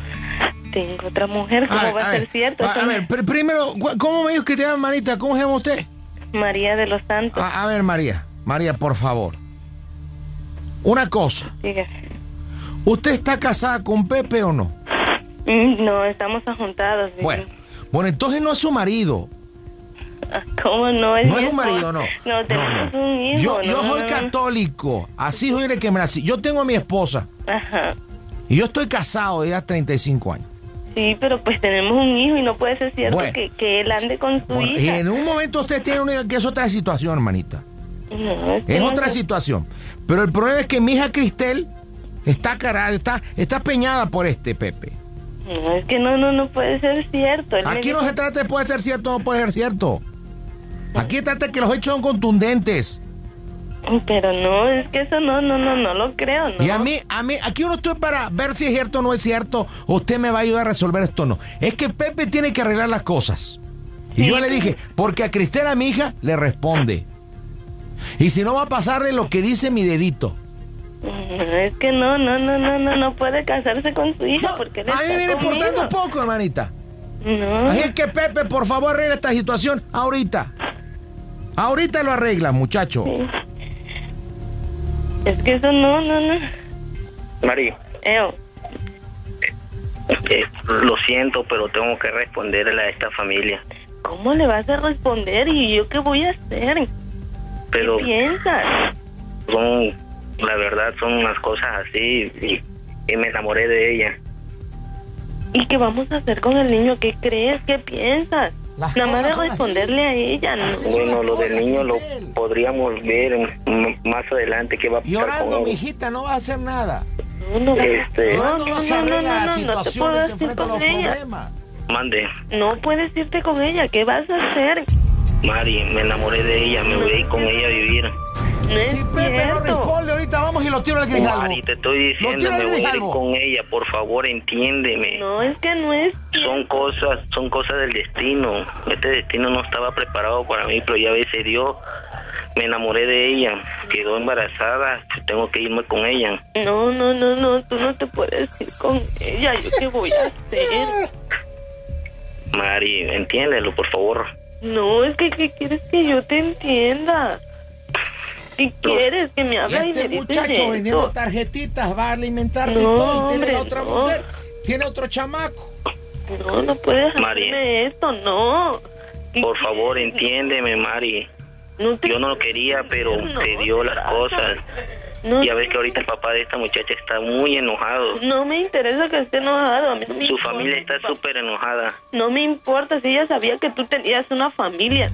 tenga otra mujer. ¿Cómo A- va a, ser ver, cierto? A, ver, pr- primero, ¿cómo me dijo que te llama, hermanita? ¿Cómo se llama usted? María de los Santos. A, ver, María. María, por favor. Una cosa. Dígame. ¿Usted está casada con Pepe o no? Mm, No, estamos ajuntados. Bueno, bueno, entonces no es su marido. ¿Cómo no es No es un marido, no. No, tenemos un hijo. Yo, no, yo soy católico. Así soy que me nací. Yo tengo a mi esposa. Ajá. Y yo estoy casado de ya 35 años. Sí, pero pues tenemos un hijo y no puede ser cierto Bueno. que, que él ande con su Bueno, y hija. en un momento usted tiene una que es otra situación, hermanita. No, es que Es no otra situación. Pero el problema es que mi hija Cristel está cara, está, está peñada por este Pepe. No, es que no, no, no puede ser cierto. Él me Aquí no se trata de puede ser cierto o no puede ser cierto. Aquí se trata de que los hechos son contundentes. Pero no, es que eso no, no, no, no lo creo, ¿no? Y a mí, a mí, aquí uno estoy para ver si es cierto o no es cierto. Usted me va a ayudar a resolver esto o no. Es que Pepe tiene que arreglar las cosas. Y yo le dije, porque a Cristela, mi hija, le responde. Y si no va a pasarle lo que dice mi dedito. No, es que no, no, no, no, no, no puede casarse con su hija porque él A mí me viene importando poco, hermanita. No. Así es que Pepe, por favor, arregla esta situación ahorita. Ahorita lo arregla, muchacho. Es que eso no, no, no. Mari, Eo, eh, lo siento, pero tengo que responderle a esta familia. ¿cómo le vas a responder? ¿Y yo qué voy a hacer? Pero ¿Qué piensas? son, la verdad, son unas cosas así y, y me enamoré de ella. ¿Y qué vamos a hacer con el niño? ¿Qué crees? ¿Qué piensas? Nada más de responderle a ella, ¿no? Bueno, lo del niño lo podríamos ver más adelante qué va a pasar Llorando, con él. mijita, no va a hacer nada. No, Este, Llorando no, se arregla la no, no te situación, puedo se decir a los con ella. problemas. mande, No puedes irte con ella. ¿Qué vas a hacer? Mari, me enamoré de ella, me voy a ir con ella a vivir. Si Pepe no responde, ahorita vamos y lo tiro al grijalvo. Mari, te estoy diciendo, me voy a ir con ella, por favor, entiéndeme. No, es que no es. Son cosas, son cosas del destino. Este destino no estaba preparado para mí, pero ya ves, se dio. Me enamoré de ella, quedó embarazada, tengo que irme con ella. No, no, no, no. Tú no te puedes ir con ella. ¿Yo qué voy a hacer? Mari, entiéndelo, por favor. No, es que ¿qué quieres que yo te entienda? Si quieres que me Y hables y, este me muchacho esto. vendiendo tarjetitas va a alimentarte y No, todo. Y tiene hombre, la otra no. mujer, tiene otro chamaco. No, no puedes Mari. hacerme esto, no. Por favor, entiéndeme, Mari. Yo no lo quería, pero se dio las cosas. No. Ya ves que ahorita el papá de esta muchacha está muy enojado. No me interesa que esté enojado. A mí no me Su importa. familia está súper enojada. No me importa si ella sabía que tú tenías una familia.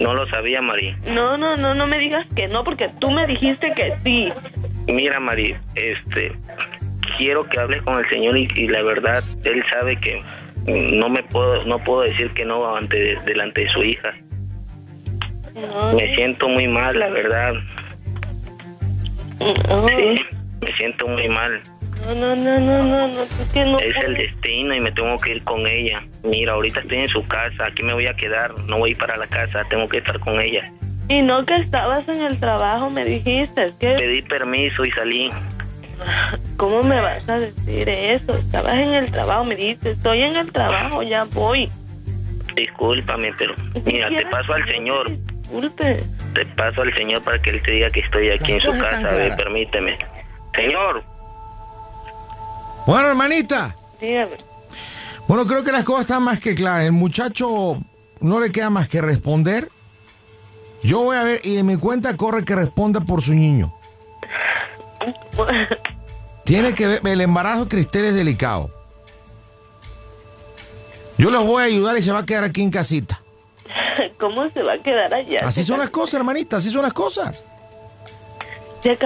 No lo sabía, Mari. No, no, no, no me digas que no, porque tú me dijiste que sí. Mira, Mari, este, quiero que hables con el señor y, y la verdad, él sabe que no me puedo, no puedo decir que no ante, delante de su hija. No, Me siento muy mal, la verdad. Sí, me siento muy mal. No, no, no, no, no, no, es que no Es el destino y me tengo que ir con ella. Mira, ahorita estoy en su casa, aquí me voy a quedar, no voy a ir para la casa, tengo que estar con ella. Y no que estabas en el trabajo, me dijiste. Que, Pedí permiso y salí. ¿cómo me vas a decir eso? Estabas en el trabajo, me dijiste, estoy en el trabajo, ya voy. Discúlpame, pero mira, te paso al señor. Disculpe. Te paso al señor para que él te diga que estoy aquí en su casa. A ver, permíteme. Señor, Bueno, hermanita. Dígame. Bueno, creo que las cosas están más que claras. El muchacho no le queda más que responder. Yo voy a ver y en mi cuenta corre que responda por su niño. Tiene que ver, el embarazo de Cristel es delicado. Yo los voy a ayudar y se va a quedar aquí en casita. ¿Cómo se va a quedar allá? Así son las cosas, hermanita, así son las cosas.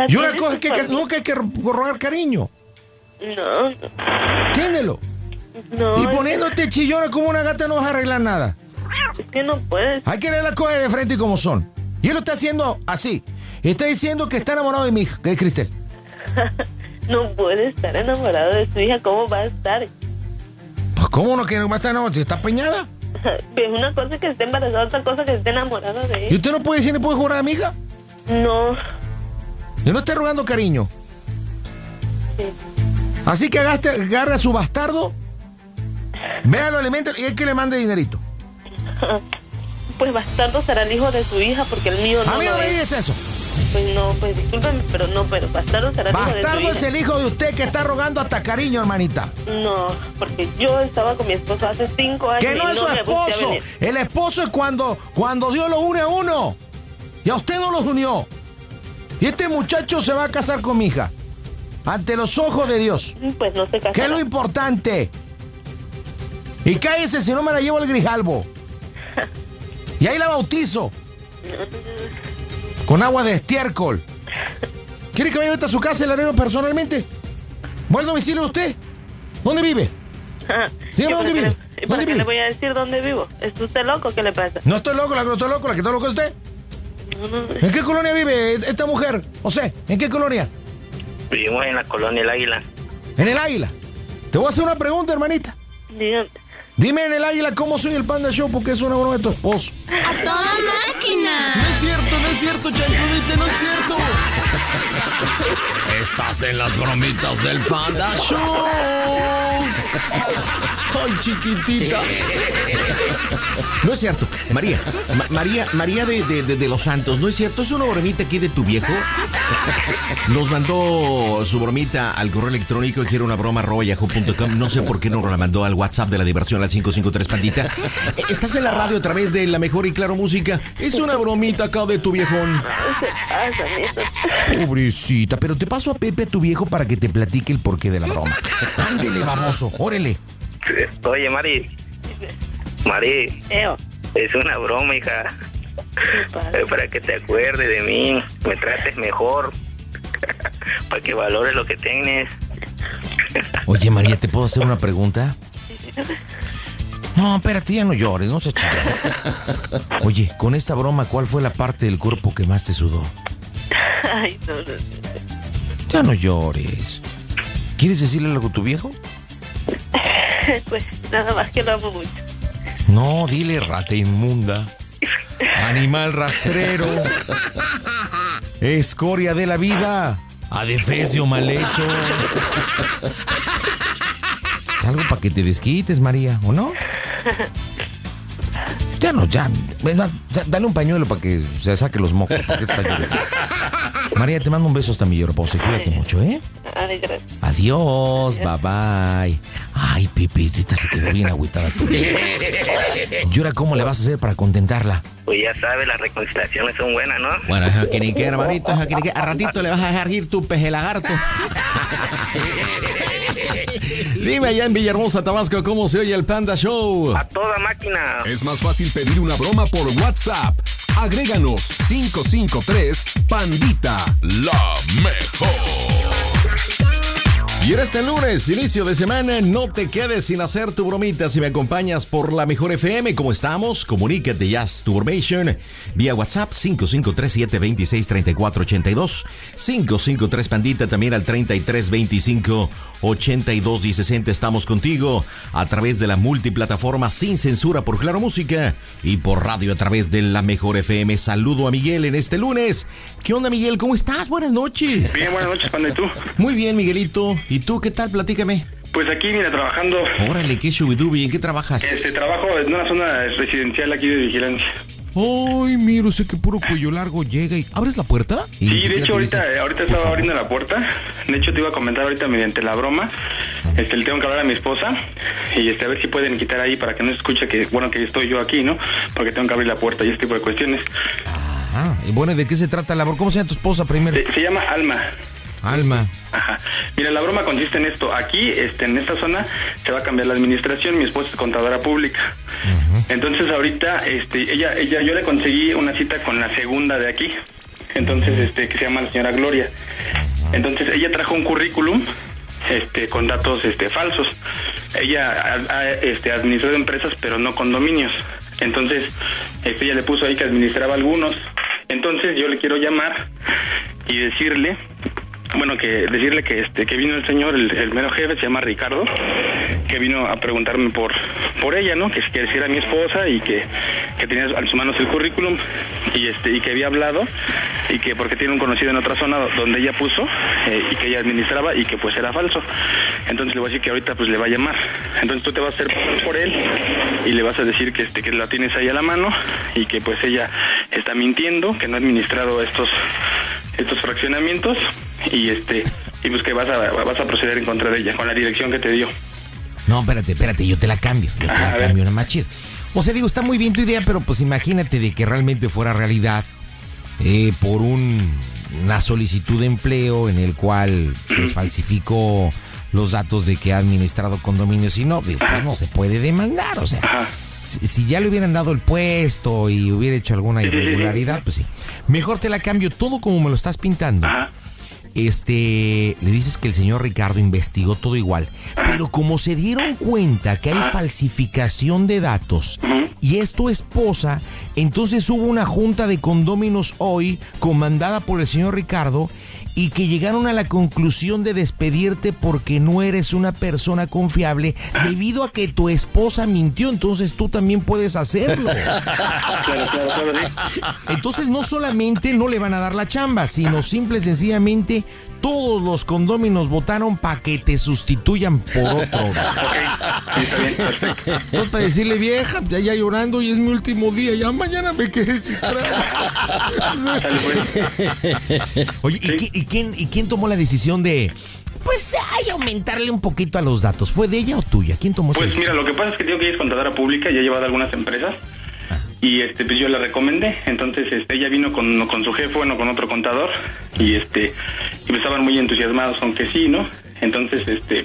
Y una cosa es que, no que hay que rogar cariño. No, Entiéndelo. no. y poniéndote chillona como una gata no vas a arreglar nada. Es que no puedes. Hay que leer las cosas de frente y como son. Y él lo está haciendo así. Está diciendo que está enamorado de mi hija, que es Cristel. No puede estar enamorado de su hija. ¿Cómo va a estar? Pues, ¿Cómo no que no va a estar enamorado? Si está peñada. Es una cosa que esté embarazada, otra cosa que esté enamorada de ¿Y ella. usted no puede decir ni puede jurar a mi hija? No. Yo no estoy rogando cariño. Así que agaste, agarre a su bastardo, vea los alimentos y es que le mande dinerito. Pues bastardo será el hijo de su hija porque el mío no A mí no me digas eso. Pues no, pues discúlpeme, pero no, pero bastardo será el hijo de su Bastardo hija. es el hijo de usted que está rogando hasta cariño, hermanita. No, porque yo estaba con mi esposo hace cinco años Que no es su esposo. El esposo es cuando, cuando Dios lo une a uno. Y a usted no los unió. Y este muchacho se va a casar con mi hija. Ante los ojos de Dios. Pues no se casará. ¿Qué es lo importante? Y cállese si no me la llevo al grijalbo. Y ahí la bautizo. Con agua de estiércol. ¿Quiere que vaya ahorita a su casa y la arreglo personalmente? ¿Voy al domicilio usted? ¿Dónde vive? Dígame ¿Y dónde vive. ¿Y para ¿Dónde qué le voy a decir dónde vivo? ¿Es usted loco? ¿Qué le pasa? No estoy loco, la que no estoy loco, la que está loco es usted. ¿En qué colonia vive esta mujer? O sea, ¿en qué colonia? Vivimos en la colonia El Águila. En el Águila. Te voy a hacer una pregunta, hermanita. Dígame. Dime en el águila cómo soy el Panda Show porque es una broma de tu esposo. ¡A toda máquina! No es cierto, no es cierto, chanchudite, no es cierto. Estás en las bromitas del Panda Show. Ay, chiquitita. No es cierto, María. Ma- María, María de, de- de- los Santos, ¿no es cierto? ¿Es una bromita aquí de tu viejo? Nos mandó su bromita al correo electrónico que era una broma yahoo.com. No sé por qué no la mandó al WhatsApp de la diversión al 553 Pandita. Estás en la radio a través de la mejor y claro música. Es una bromita acá de tu viejón. Pobrecita, pero te paso a Pepe, tu viejo, para que te platique el porqué de la broma. Ándele, baboso, órele. Oye, Mari. Mari. Es una broma, hija. Eh, Para que te acuerdes de mí, me trates mejor. Para que valores lo que tienes. Oye, María, ¿te puedo hacer una pregunta? No, espérate, ya no llores, no se chica. Oye, con esta broma, ¿cuál fue la parte del cuerpo que más te sudó? Ay, no, no. Ya no llores. ¿Quieres decirle algo a tu viejo? Pues nada más que lo amo mucho. No, dile rata inmunda. Animal rastrero. Escoria de la vida. Adefesio mal hecho. Es algo para que te desquites, María, ¿o no? Ya no, ya. Es más, ya, dale un pañuelo para que se saque los mocos. porque está. María, te mando un beso hasta mi lloropose. Cuídate mucho, ¿eh? Ay, gracias. Adiós, bye bye. Ay, Pipi, esta se quedó bien agüitada tú. ¿Y ahora cómo le vas a hacer para contentarla? Pues ya sabes, las reconciliaciones son buenas, ¿no? Bueno, ajá, que ni qué, hermanito, ajá, que ni qué. A ratito le vas a dejar ir tu peje lagarto. Dime allá en Villahermosa, Tabasco, cómo se oye el Panda Show. A toda máquina. Es más fácil pedir una broma por WhatsApp. Agréganos 553 Pandita, la mejor. Y en este lunes, inicio de semana, no te quedes sin hacer tu bromita si me acompañas por la mejor FM. ¿Cómo estamos? Comunícate ya tu formation vía WhatsApp 5537263482 553 Pandita también al 33258216. Estamos contigo a través de la multiplataforma sin censura por Claro Música y por radio a través de la mejor FM. Saludo a Miguel en este lunes. ¿Qué onda, Miguel? ¿Cómo estás? Buenas noches. Bien, buenas noches, Panda, ¿y tú? Muy bien, Miguelito. ¿Y tú qué tal? Platícame. Pues aquí, mira, trabajando. Órale, qué shubidubi, ¿en qué trabajas? Este trabajo en una zona residencial aquí de vigilancia. Ay, mira, sé que puro cuello largo llega y... ¿Abres la puerta? Y Sí, de hecho ahorita, dice, ahorita "Por estaba favor". abriendo la puerta. De hecho te iba a comentar ahorita mediante la broma. Este, le tengo que hablar a mi esposa y este a ver si pueden quitar ahí para que no se escuche que bueno que estoy yo aquí, ¿no? Porque tengo que abrir la puerta y ese tipo de cuestiones. Ah, y bueno, ¿y ¿de qué se trata la labor? ¿Cómo se llama tu esposa primero? Se, se llama Alma. Alma. Ajá. Mira, la broma consiste en esto. Aquí, este, en esta zona, se va a cambiar la administración. Mi esposa es contadora pública. Entonces, ahorita, este, ella, ella, yo le conseguí una cita con la segunda de aquí. Entonces, este, que se llama la señora Gloria. Entonces, ella trajo un currículum, este, con datos, este, falsos. Ella, ha, este, administró empresas, pero no condominios. Entonces, este, ella le puso ahí que administraba algunos. Entonces, yo le quiero llamar y decirle bueno que decirle que este que vino el señor el, el mero jefe se llama Ricardo que vino a preguntarme por por ella no que, que si era mi esposa y que, que tenía en sus manos el currículum y este y que había hablado y que porque tiene un conocido en otra zona do- donde ella puso eh, y que ella administraba y que pues era falso. Entonces le voy a decir que ahorita pues le va a llamar. Entonces tú te vas a hacer por él y le vas a decir que este que la tienes ahí a la mano y que pues ella está mintiendo que no ha administrado estos estos fraccionamientos y este y pues que vas a vas a proceder en contra de ella con la dirección que te dio. No, espérate, espérate, yo te la cambio. Yo te la cambio, una más. O sea, digo, está muy bien tu idea, pero pues imagínate de que realmente fuera realidad eh, por un- una solicitud de empleo en el cual pues, falsificó los datos de que ha administrado condominios y no, digo, pues no se puede demandar, o sea. Si, si ya le hubieran dado el puesto y hubiera hecho alguna irregularidad, pues sí. Mejor te la cambio todo como me lo estás pintando. Este, le dices que el señor Ricardo investigó todo igual, pero como se dieron cuenta que hay falsificación de datos y es tu esposa, entonces hubo una junta de condóminos hoy comandada por el señor Ricardo y que llegaron a la conclusión de despedirte porque no eres una persona confiable debido a que tu esposa mintió, entonces tú también puedes hacerlo. Entonces no solamente no le van a dar la chamba, sino simple y sencillamente todos los condóminos votaron para que te sustituyan por otro. Entonces para decirle vieja, ya, ya llorando y es mi último día, ya mañana me quedé sin Oye, ¿y, qui- y quién, ¿y quién tomó la decisión de, pues, ay, aumentarle un poquito a los datos? ¿Fue de ella o tuya? ¿Quién tomó esa Pues mira, decisión? lo que pasa es que tengo que ella es contadora pública y ha llevado a algunas empresas. Y este, pues yo la recomendé. Entonces, este, ella vino con, con su jefe, bueno, con otro contador. Y este, y pues estaban muy entusiasmados con que sí, ¿no? Entonces, este,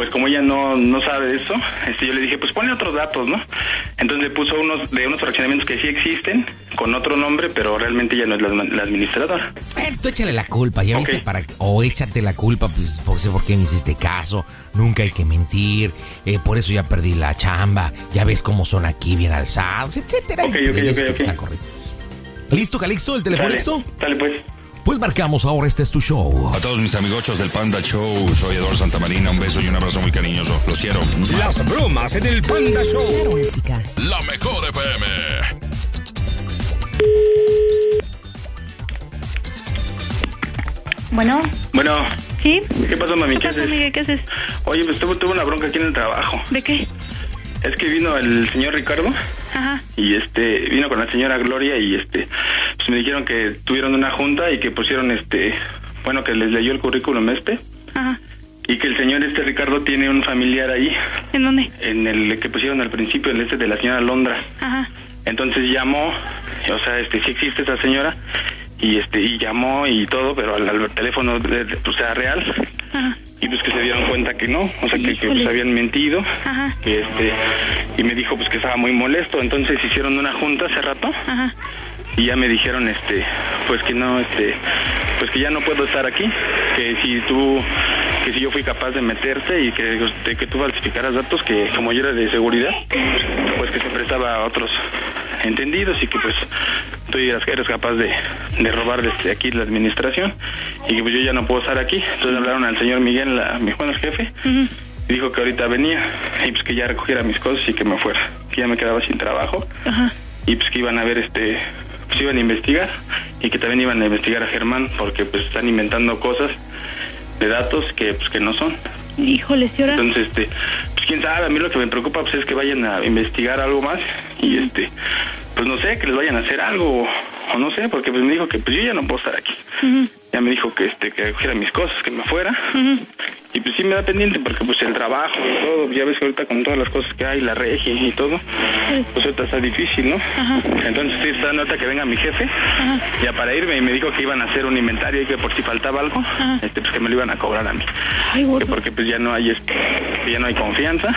pues como ella no, no sabe de eso, este, yo le dije, pues ponle otros datos, ¿no? Entonces le puso unos de unos fraccionamientos que sí existen, con otro nombre, pero realmente ella no es la, la administradora. Eh, tú échale la culpa, ya viste para o échate la culpa, pues por sé por qué me hiciste caso, nunca hay que mentir, eh, por eso ya perdí la chamba, ya ves cómo son aquí bien alzados, etcétera. Ok, y ok, ves ok, que ok. está correcto. ¿Listo, Calixto? ¿El teléfono Dale, listo? Dale, pues. Pues marcamos ahora, este es tu show. A todos mis amigochos del Panda Show, soy Eduardo Santamarina, un beso y un abrazo muy cariñoso. Los quiero. Las bromas en el Panda Show. música. La mejor FM. Bueno, Bueno, ¿sí? ¿qué pasó, mami? ¿Qué ¿Qué pasó, haces? Miguel? ¿Qué haces? Oye, pues tuve, tuve una bronca aquí en el trabajo. ¿De qué? Es que vino el señor Ricardo Ajá. y este vino con la señora Gloria y este me dijeron que tuvieron una junta y que pusieron este bueno que les leyó el currículum este Ajá. y que el señor este Ricardo tiene un familiar ahí ¿En dónde? en el que pusieron al principio el este de la señora Londra. Ajá. Entonces llamó, o sea, este sí existe esa señora y este y llamó y todo, pero al, al teléfono de- de- o sea real Ajá. y pues que se dieron cuenta que no, o sea que, que, pues, habían mentido Ajá. que este y me dijo pues que estaba muy molesto, entonces hicieron una junta hace rato Ajá. Y ya me dijeron este pues que no este pues que ya no puedo estar aquí, que si tú que si yo fui capaz de meterte y que de que tú falsificaras datos que como yo era de seguridad, pues que se prestaba a otros entendidos y que pues tú eras, eres capaz de, de robar desde aquí la administración y que pues yo ya no puedo estar aquí. Entonces hablaron al señor Miguel, la, mi bueno, el jefe, y dijo que ahorita venía y pues que ya recogiera mis cosas y que me fuera, que ya me quedaba sin trabajo Ajá. y pues que iban a ver este pues iban a investigar y que también iban a investigar a Germán porque pues están inventando cosas de datos que pues que no son Híjole, ¿y ahora? entonces este pues quién sabe a mí lo que me preocupa pues es que vayan a investigar algo más y este pues no sé que les vayan a hacer algo o no sé porque pues me dijo que pues yo ya no puedo estar aquí Ujú. Ya me dijo que este que cogiera mis cosas que me fuera. Y pues sí me da pendiente porque pues el trabajo y todo, ya ves que ahorita con todas las cosas que hay, la regia y todo, pues ahorita está difícil, ¿no? Entonces estoy esperando ahorita que venga mi jefe ya para irme y me dijo que iban a hacer un inventario y que por si faltaba algo, este pues que me lo iban a cobrar a mí. que porque pues ya no hay este, ya no hay confianza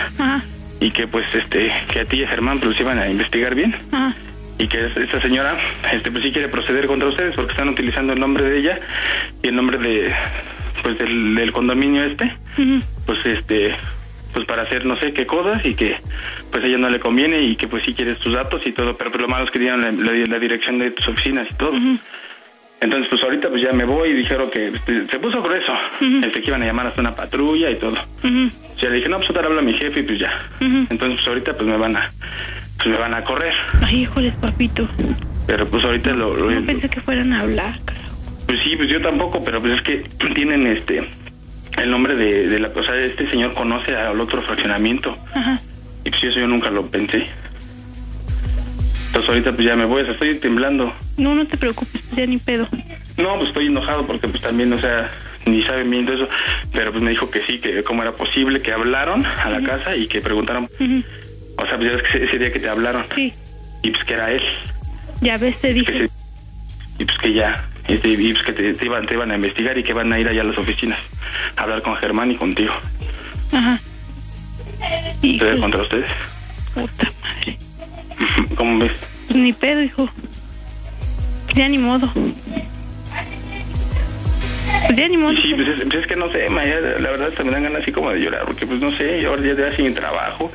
y que pues este que a ti y a Germán pues iban a investigar bien. Ajá. Y que es- esta señora este pues sí quiere proceder contra ustedes porque están utilizando el nombre de ella y el nombre de pues del, del condominio este pues este pues para hacer no sé qué cosas y que pues a ella no le conviene y que pues sí quiere tus datos y todo pero, pues, lo malo es que dieron la, la- la dirección de tus oficinas y todo. Entonces pues ahorita pues ya me voy y dijeron que este, se puso grueso este que iban a llamar hasta una patrulla y todo. Ya le dije no pues ahora habla mi jefe y pues ya. Entonces pues ahorita pues me van a pues me van a correr Ay, híjoles, papito. pero pues ahorita lo, lo- No pensé que fueran a hablar. pues sí pues yo tampoco pero pues es que tienen este el nombre de, de la o sea este señor conoce al otro fraccionamiento Ajá. y pues eso yo nunca lo pensé entonces ahorita pues ya me voy o sea, estoy temblando No, no te preocupes, ya ni pedo. no pues estoy enojado porque pues también o sea ni saben bien de eso pero pues me dijo que sí que cómo era posible que hablaron a la casa y que preguntaron Ujú. O sea pues ya ves que ese día que te hablaron Sí. y pues que era él Ya ves, te dije. que se- y pues que ya este, y pues que te, te iban te iban a investigar y que van a ir allá a las oficinas a hablar con Germán y contigo Ajá. ustedes contra ustedes Puta madre ¿cómo ves? Pues ni pedo, hijo. Ya ni modo. Pues ya ni modo. Y sí, pues es, pues es que no sé, Maya, la verdad me dan ganas así como de llorar, porque pues no sé, yo ahora ya ya sin trabajo,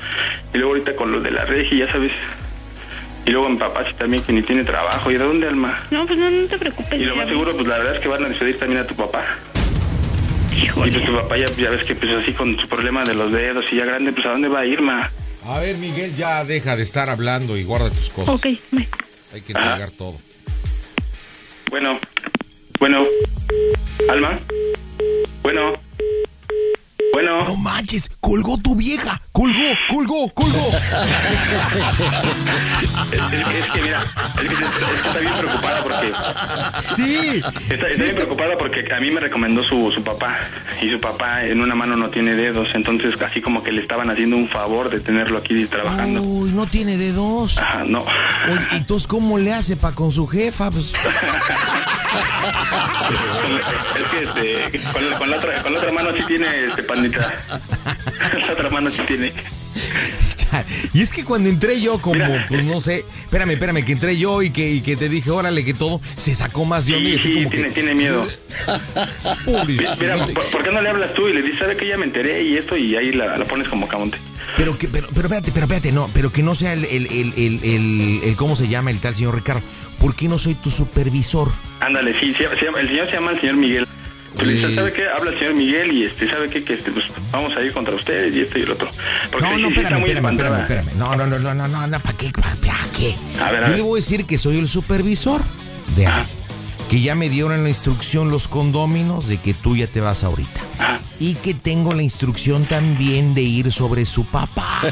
y luego ahorita con lo de la regi, ya sabes, Y luego mi papá sí también que ni tiene trabajo. ¿Y de dónde, Alma? No, pues no, no te preocupes. Y lo más seguro, pues la verdad es que van a despedir también a tu papá. Y pues tu papá ya, ya ves que pues así con su problema de los dedos y ya grande, pues ¿a dónde va a ir, ma? A ver, Miguel, ya deja de estar hablando y guarda tus cosas. Ok, me- Hay que entregar todo. Bueno, bueno. Alma. Bueno. Bueno. No manches, colgó tu vieja. Colgó, colgó, colgó. Es, es- es que mira, es que, es- es que está bien preocupada porque... Sí. Está, está bien preocupada porque a mí me recomendó su, su papá. Y su papá en una mano no tiene dedos. Entonces casi como que le estaban haciendo un favor de tenerlo aquí trabajando. Uy, no tiene dedos. Ajá, no. Oye, ¿y entonces cómo le hace para con su jefa? Pues, Es que este, con, con la otra, con la otra mano sí tiene este pandita. la otra mano sí tiene. y es que cuando entré yo como, pues no sé, espérame, espérame, que entré yo y que, y que te dije, órale, que todo, se sacó más de onda y Sí, así sí, como tiene, que... tiene miedo. Mira, ¿por, por qué no le hablas tú y le dices, sabe que ya me enteré y esto y ahí la, la pones como camonte? Pero que, pero, pero espérate, pero espérate, no, pero que no sea el, el, el, el, el- ¿cómo se llama el tal señor Ricardo? ¿Por qué no soy tu supervisor? Ándale, sí, llama- el señor se llama el señor Miguel. Le Sí. ¿sabe qué? Habla el señor Miguel y este, ¿sabe qué? Que este, pues vamos a ir contra ustedes y esto y el otro. Porque No, no, sí está espérame, muy espérame, espérame, espérame. No, no, no, no, no, no, ¿para qué? ¿Para qué? A ver, a Yo ver. le voy a decir que soy el supervisor de ahí. Que ya me dieron la instrucción los condóminos de que tú ya te vas ahorita. Y que tengo la instrucción también de ir sobre su papá.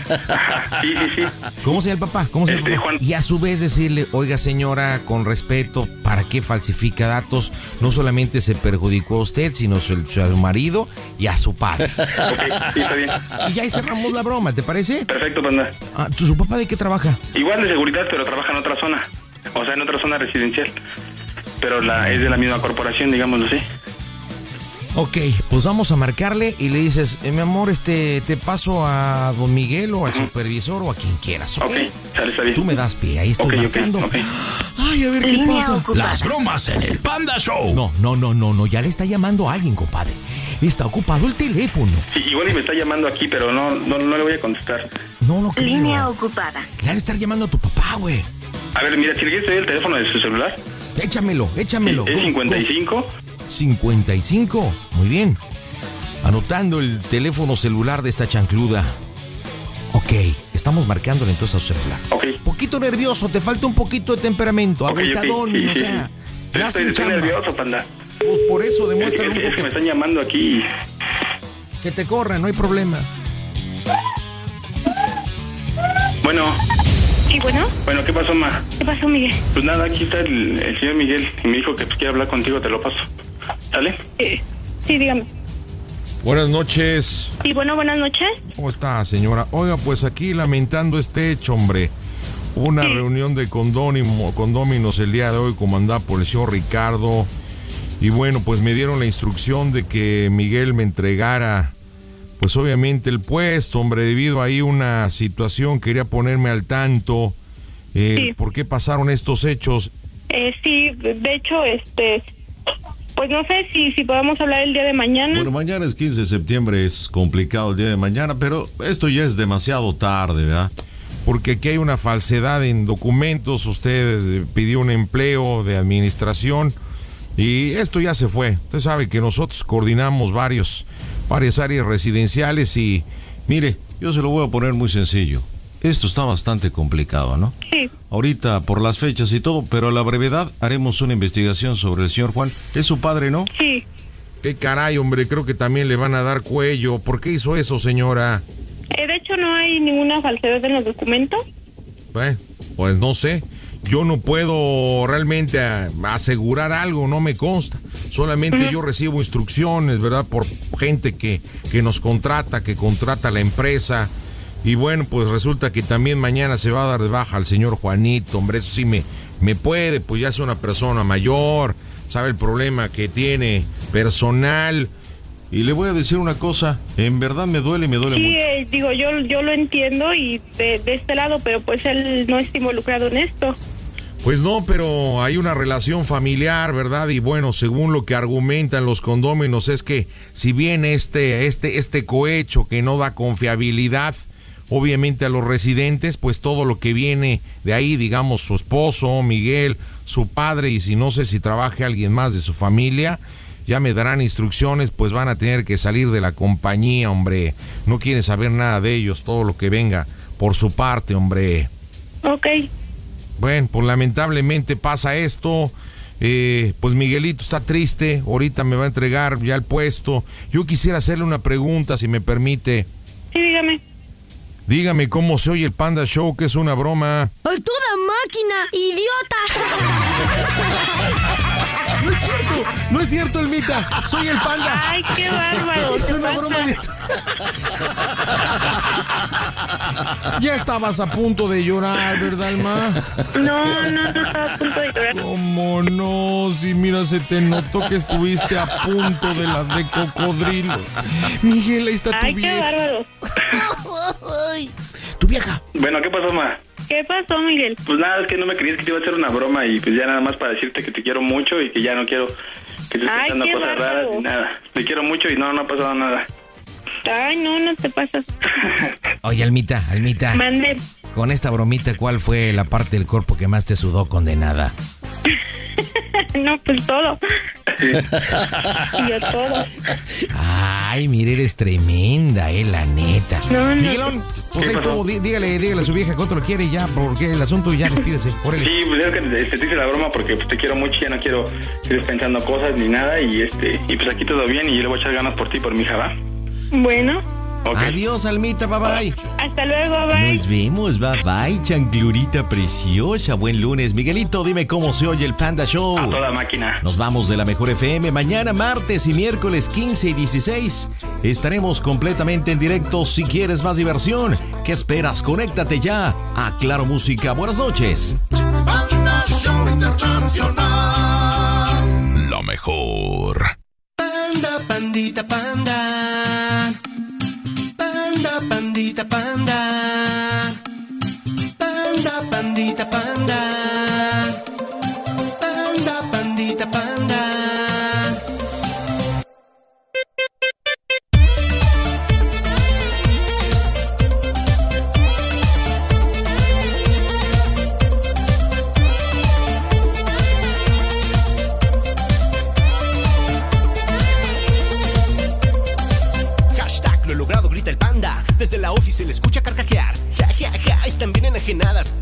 Sí, sí, sí. ¿Cómo se llama el papá? ¿Cómo se papá? Y a su vez decirle, oiga señora, con respeto, ¿para qué falsifica datos? No solamente se perjudicó a usted, sino a su, a su marido y a su padre. Ok, sí, está bien. Y ya ahí cerramos la broma, ¿te parece? Perfecto, panda. Ah, ¿tu- ¿Su papá de qué trabaja? Igual de seguridad, pero trabaja en otra zona. O sea, en otra zona residencial. Pero la, es de la misma corporación, digámoslo así. Ok, pues vamos a marcarle y le dices, eh, mi amor, este, te paso a don Miguel o al supervisor o a quien quieras, ¿ok? Ok, sale, está bien. Tú me das pie, ahí estoy marcando. Ay, a ver qué Línea pasa. ocupada. Las bromas en el Panda Show. No, no, no, no, no, ya le está llamando a alguien, compadre. Está ocupado el teléfono. Sí, igual y me está llamando aquí, pero no, no, no le voy a contestar. No lo creo. Línea ocupada. Le ha de estar llamando a tu papá, güey. A ver, mira, si le quieres el teléfono de su celular. Échamelo, échamelo. Es Go, 55. go. 55, muy bien. Anotando el teléfono celular de esta chancluda. Ok, estamos marcándole entonces a su celular. Ok. Poquito nervioso, te falta un poquito de temperamento. Ok, ok, Agüitadón, sí, o sí, sea. sí. Estoy, estoy nervioso, panda. Pues por eso, Es demuéstrale es un que- es que poco me están llamando aquí. que te corran, no hay problema. Bueno, ¿Y bueno? bueno, ¿qué pasó, ma? ¿Qué pasó, Miguel? Pues nada, aquí está el, el señor Miguel y me dijo que pues, quiere hablar contigo, te lo paso. ¿Sale? Eh, sí, dígame. Buenas noches. Y bueno, buenas noches. ¿Cómo está, señora? Oiga, pues aquí lamentando este hecho, hombre. Hubo una reunión de condónimo- condóminos el día de hoy comandada por el señor Ricardo. Y bueno, pues me dieron la instrucción de que Miguel me entregara, pues obviamente el puesto, hombre, debido a ahí una situación, quería ponerme al tanto. eh, Sí. ¿Por qué pasaron estos hechos? Eh, sí, de hecho, este, pues no sé si, si podemos hablar el día de mañana. Bueno, mañana es 15 de septiembre, es complicado el día de mañana, pero esto ya es demasiado tarde, ¿verdad? Porque aquí hay una falsedad en documentos, usted eh, pidió un empleo de administración y esto ya se fue. Usted sabe que nosotros coordinamos varios, varias áreas residenciales y Mire, yo se lo voy a poner muy sencillo. Esto está bastante complicado, ¿no? Sí. Ahorita por las fechas y todo, pero a la brevedad haremos una investigación sobre el señor Juan. Es su padre, ¿no? Sí. qué caray, hombre, creo que también le van a dar cuello. ¿Por qué hizo eso, señora? Eh, de hecho, no hay ninguna falsedad en los documentos. Bueno, pues no sé. Yo no puedo realmente a- asegurar algo, no me consta. Solamente yo recibo instrucciones, ¿verdad? Por gente que, que nos contrata, que contrata la empresa. Y bueno, pues resulta que también mañana se va a dar de baja al señor Juanito. Hombre, eso sí me, me puede, pues ya es una persona mayor, sabe el problema que tiene personal. Y le voy a decir una cosa, en verdad me duele, me duele Sí, mucho. eh, digo, yo, yo lo entiendo y de, de este lado, pero pues él no está involucrado en esto. Pues no, pero hay una relación familiar, ¿verdad? Y bueno, según lo que argumentan los condóminos es que si bien este este este cohecho que no da confiabilidad, obviamente a los residentes, pues todo lo que viene de ahí, digamos, su esposo, Miguel, su padre, y si no sé si trabaje alguien más de su familia, ya me darán instrucciones, pues van a tener que salir de la compañía, hombre. No quieren saber nada de ellos, todo lo que venga por su parte, hombre. Ok. Bueno, pues lamentablemente pasa esto. Eh, pues Miguelito está triste, ahorita me va a entregar ya el puesto. Yo quisiera hacerle una pregunta, si me permite. Sí, dígame. Dígame cómo se oye el Panda Show, que es una broma. ¡Ay, toda máquina, idiota! No es cierto, no es cierto, Elmita. Soy el panda. Ay, qué bárbaro. Es ¿qué una pasa? broma de... Ya estabas a punto de llorar, ¿verdad, Alma? No, no, no estaba a punto de llorar. ¿Cómo no? Si mira, se te notó que estuviste a punto de las de cocodrilo. Miguel, ahí está tu Ay, qué vieja. bárbaro. Tu vieja. Bueno, ¿qué pasó, ma? ¿Qué pasó, Miguel? Pues nada, es que no me creías que te iba a hacer una broma y pues ya nada más para decirte que te quiero mucho y que ya no quiero que estés Ay, pensando qué cosas bárbaro. raras ni nada. Te quiero mucho y no, no ha pasado nada. Ay, no, no te pasas. Oye, Almita, Almita. Mande. Con esta bromita, ¿cuál fue la parte del cuerpo que más te sudó condenada? No, pues todo. Yo todo. Ay, mire, eres tremenda, eh, la neta. No, no. Miguelón, pues ahí estuvo, dí- dígale, dígale a su vieja cuánto lo quiere y ya, porque el asunto ya despídese. Órale. Sí, pues es que te, te hice la broma porque pues, te quiero mucho y ya no quiero estés pensando cosas ni nada y este y pues aquí todo bien y yo le voy a echar ganas por ti, por mi hija, ¿va? Bueno, Adiós, Almita, bye bye. hasta luego, bye. Nos vemos, bye bye, chanclurita preciosa. Buen lunes. Miguelito, dime cómo se oye el Panda Show. A toda máquina. Nos vamos de la mejor FM. Mañana, martes y miércoles 15 y 16. Estaremos completamente en directo. Si quieres más diversión, ¿qué esperas? Conéctate ya a Claro Música. Buenas noches. Panda Show Internacional. La mejor. Panda, pandita, panda. Panda, pandita, panda. Panda, pandita, panda.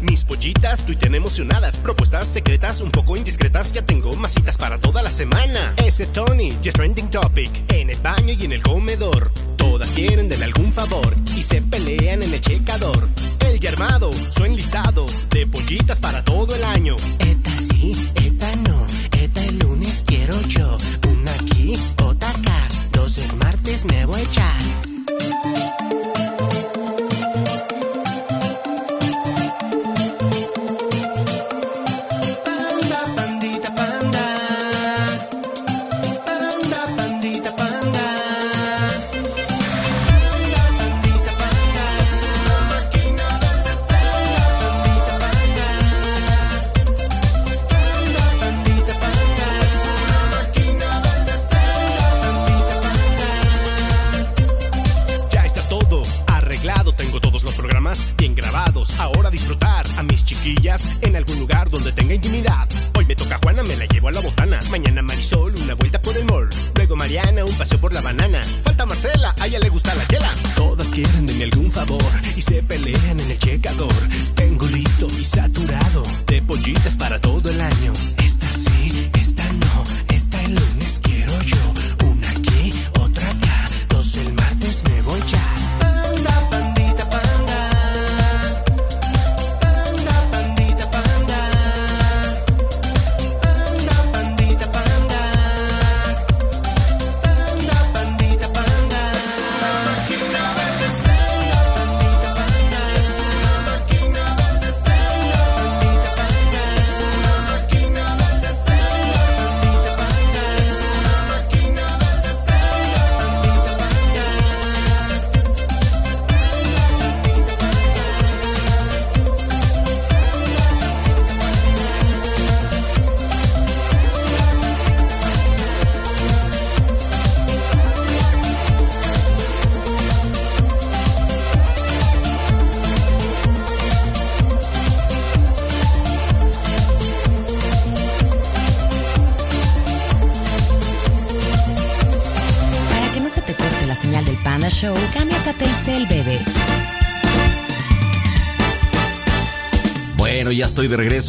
Mis pollitas tuitean emocionadas. Propuestas secretas, un poco indiscretas. Ya tengo masitas para toda la semana. Ese Tony, ya es trending topic. En el baño y en el comedor. Todas quieren de algún favor y se pelean en el checador. El ya armado, su enlistado de pollitas para todo el año. Eta sí, eta no. Eta el lunes quiero yo.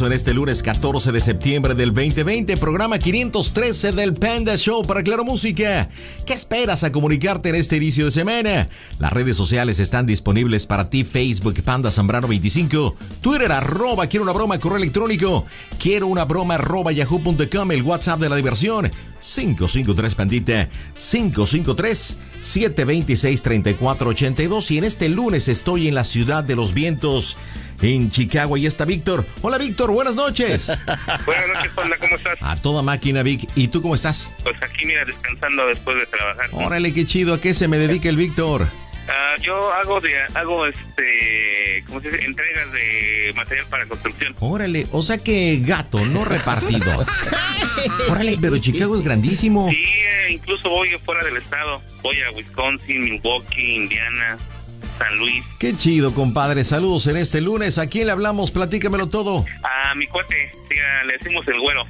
En este lunes 14 de septiembre del 2020, programa 513 del Panda Show para Claro Música. ¿Qué esperas a comunicarte en este inicio de semana? Las redes sociales están disponibles para ti, Facebook Panda Zambrano 25, Twitter arroba quiero una broma, correo electrónico, quiero una broma arroba yahoo.com, el WhatsApp de la diversión, 553 Pandita, 553 726 3482 y en este lunes estoy en la ciudad de los vientos en Chicago. y está Víctor. Hola Víctor, buenas noches. buenas noches, Panda, ¿cómo estás? A toda máquina, Vic. ¿Y tú cómo estás? Pues aquí, mira, descansando después de trabajar. Órale, qué chido. ¿A qué se me dedica el Víctor? Ah, yo hago de hago este ¿cómo se dice? entregas de material para construcción. Órale, o sea que gato, no repartido. Órale, pero Chicago es grandísimo. Sí, eh, incluso voy fuera del estado. Voy a Wisconsin, Milwaukee, Indiana. San Luis. Qué chido, compadre. Saludos en este lunes. ¿A quién le hablamos? Platícamelo todo. A mi cuate, le decimos el güero.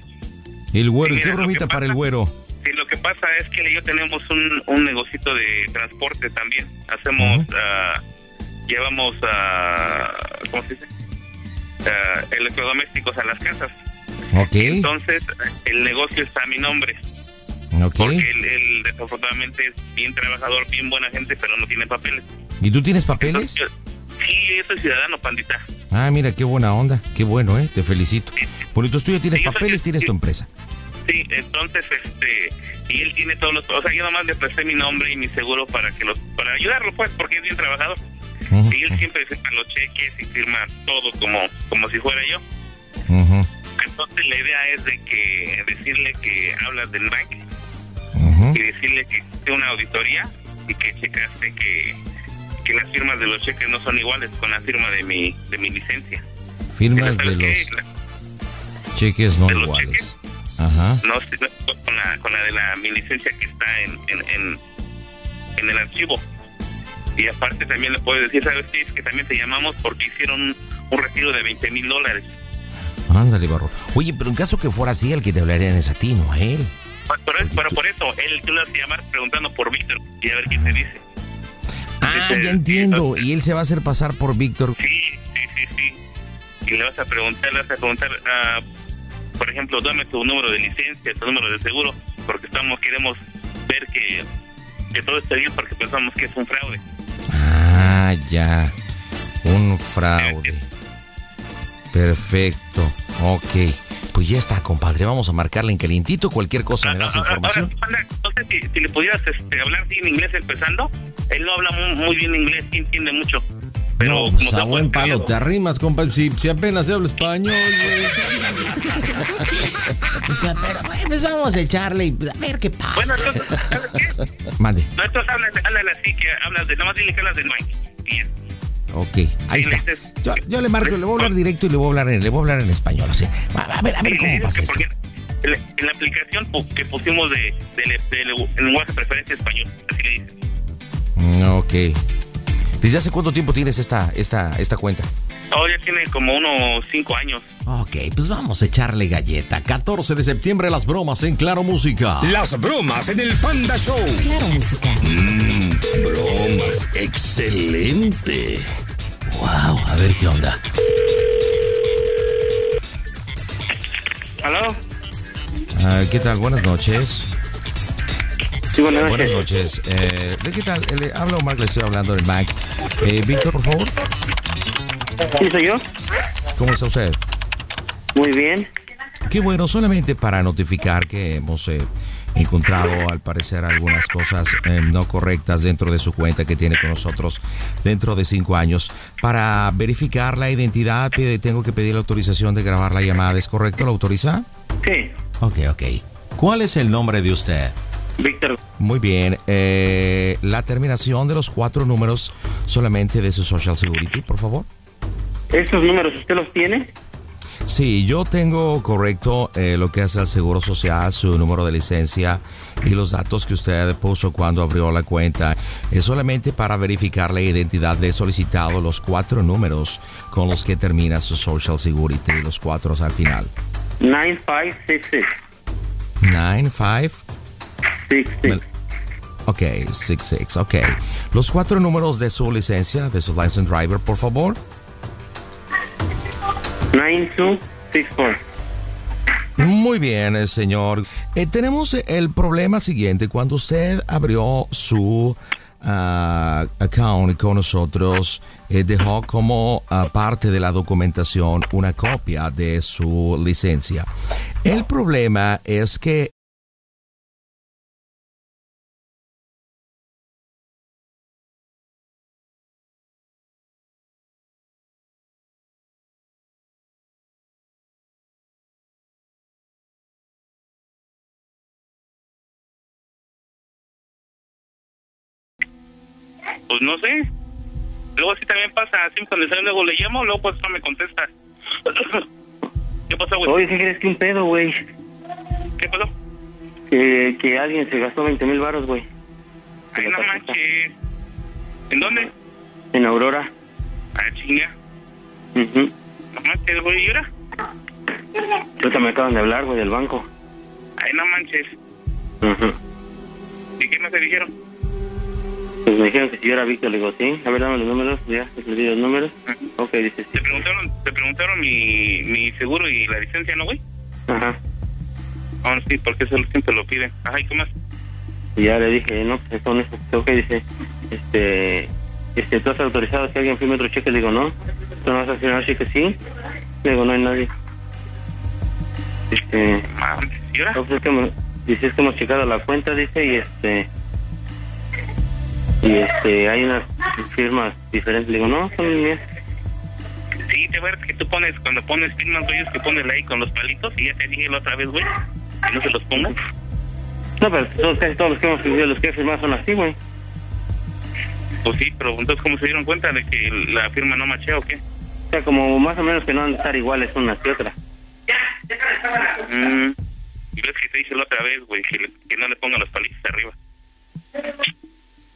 El güero, ¿y qué bromita para el güero? Sí, lo que pasa es que yo tenemos un, un negocito de transporte también. Hacemos, ah, llevamos, uh, ¿cómo se dice? Uh, electrodomésticos a las casas. Ok. Entonces, el negocio está a mi nombre. Porque él, desafortunadamente es bien trabajador, bien buena gente, pero no tiene papeles. ¿Y tú tienes papeles? sí, yo soy ciudadano, pandita. Ah, mira, qué buena onda. Qué bueno, ¿eh? Te felicito. Bueno, tú ya tienes papeles, tienes tu empresa. Sí, entonces, este, y él tiene todos los, o sea, yo nomás le presté mi nombre y mi seguro para que los, para ayudarlo, pues, porque es bien trabajador. Y él siempre firma los cheques y firma todo como, como si fuera yo. Entonces la idea es de que decirle que hablas del bank y decirle que hiciste una auditoría y que checaste que, que las firmas de los cheques no son iguales con la firma de mi, de mi licencia. Firmas de los cheques no iguales. Ajá. No, con la, con la de la, mi licencia que está en, en, en, el archivo. Y aparte también le puedes decir, ¿sabes qué? Es que también te llamamos porque hicieron un retiro de 20 mil dólares. Ándale, barro. Oye, pero en caso que fuera así, el que te hablaría es a ti, no a él. Pero, por eso, él tú le vas a llamar preguntando por Víctor y a ver qué te dice. Ah, ya entiendo. y él se va a hacer pasar por Víctor. Sí, sí, sí, sí. Y le vas a preguntar, le vas a preguntar, uh, por ejemplo, dame tu número de licencia, tu número de seguro, porque estamos queremos ver que, que todo esté bien porque pensamos que es un fraude. Ah, ya. Un fraude. Perfecto. Ok. Pues ya está, compadre. Vamos a marcarle en calientito. Cualquier cosa me das información. no sé si, le pudieras este, hablar en inglés empezando. Él no habla muy, bien inglés, sí entiende mucho. Pero no, pues a buen palo te arrimas, compadre. Si, si apenas se habla español, o sea, pero bueno, pues vamos a echarle y a ver qué pasa. Bueno, entonces, ¿sabes qué? Mande. No, entonces háblale, así, que hablas de, nomás dile que hablas de Mike. Y Ok, ahí está. Yo, le marco, le voy a hablar directo y le voy a hablar en, le voy a hablar en español. O sea, a ver, a ver cómo pasa esto. En la, aplicación que pusimos de, lenguaje de preferencia español, así le dice. Mm, ok. ¿Desde hace cuánto tiempo tienes esta, esta, esta cuenta? Oh, ya tiene como unos cinco años. Ok, pues vamos a echarle galleta. 14 de septiembre, las bromas en Claro Música. Las bromas en el Panda Show. Claro Música. Mmm, bromas. Excelente. Wow, a ver qué onda. ¿Aló? Ah, ¿Qué tal? Buenas noches. Sí, buenas noches. Buenas noches. Eh, ¿De qué tal? Le hablo Omar, le estoy hablando del Mac. Eh, Víctor, por favor. Sí, soy yo. ¿Cómo está usted? Muy bien. Qué bueno, solamente para notificar que hemos eh, encontrado al parecer algunas cosas eh, no correctas dentro de su cuenta que tiene con nosotros dentro de cinco años. Para verificar la identidad, tengo que pedir la autorización de grabar la llamada. ¿Es correcto? ¿Lo autoriza? Sí. Ok, ok. ¿Cuál es el nombre de usted? Víctor. Muy bien. Eh, la terminación de los cuatro números solamente de su Social Security, por favor. ¿Esos números usted los tiene? Sí, yo tengo correcto eh, lo que es el Seguro Social, su número de licencia y los datos que usted puso cuando abrió la cuenta. Es solamente para verificar la identidad. Le he solicitado los cuatro números con los que termina su Social Security, los cuatro al final. 9566. 9566. Ok, 66, ok. Los cuatro números de su licencia, de su license driver, por favor. 9264. Muy bien, eh, señor. Eh, tenemos el problema siguiente. Cuando usted abrió su ah, account con nosotros, eh, dejó como ah, parte de la documentación una copia de su licencia. El problema es que Pues no sé. Luego sí también pasa, así cuando sale luego le llamo, luego pues no me contesta. ¿Qué pasó, güey? Oye, ¿qué crees que un pedo, güey? ¿Qué pasó? Que, que alguien se gastó 20 mil baros, güey. Ay, no manches. ¿En dónde? En Aurora. Ah, chinga. No manches, güey, ¿y ahora? Ahorita me acaban de hablar, güey, del banco. Ay, no manches. ¿Y qué más te dijeron? Pues me dijeron que si yo era Víctor, le digo, sí. A ver, dame los números, ya, les di los números. Ok, dice sí. Te preguntaron, te preguntaron mi, mi seguro y la licencia, ¿no, güey? Ajá. Ah, sí, porque eso siempre lo piden. Ajá, ¿y qué más? Y ya le dije, no, pues son estos. Ok, dice, este, este, ¿tú has autorizado que alguien firme otro cheque? Le digo, no. ¿Tú no vas a firmar cheque? Sí. Le digo, no hay nadie. Este, ¿y ahora? no, pues es que hemos- dice, es que hemos checado la cuenta, dice, y este, y este, hay unas firmas diferentes. Le digo, no, son mías. Sí, te ver que tú pones, cuando pones firmas, güey, es que pones ahí con los palitos y ya te dije la otra vez, güey, que no se los pongas. No, pero todos, casi todos los que hemos firmado, los que he firmado son así, güey. Pues sí, pero entonces, ¿cómo se dieron cuenta de que la firma no machea o qué? O sea, como más o menos que no van a estar iguales unas que otras. Mm. Y ves que te dije la otra vez, güey, que, le- que no le pongan los palitos arriba.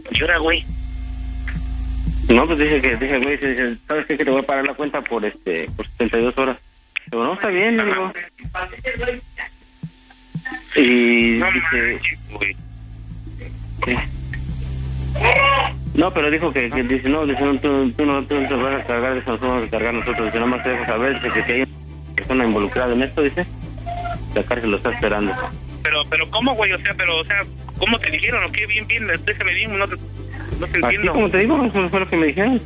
¿Y ahora, güey? No, pues dije que, dije, güey, dice, ¿sabes qué? Que te voy a parar la cuenta por este, por 72 horas. Digo, no, está bien, le digo. Y No dice, güey. ¿qué? No, pero dijo que, que dice, no, dice, no, tú, tú no, tú no te vas a cargar, dice, nosotros vamos a cargar nosotros, dice, nada más te dejo saber, dice, que si hay una persona involucrada en esto, dice, la cárcel lo está esperando. Pero, pero, ¿cómo, güey? O sea, pero, o sea, ¿cómo te dijeron o qué? Bien, bien, déjame bien, no te, no te Así entiendo. como te digo, eso fue lo que me dijeron.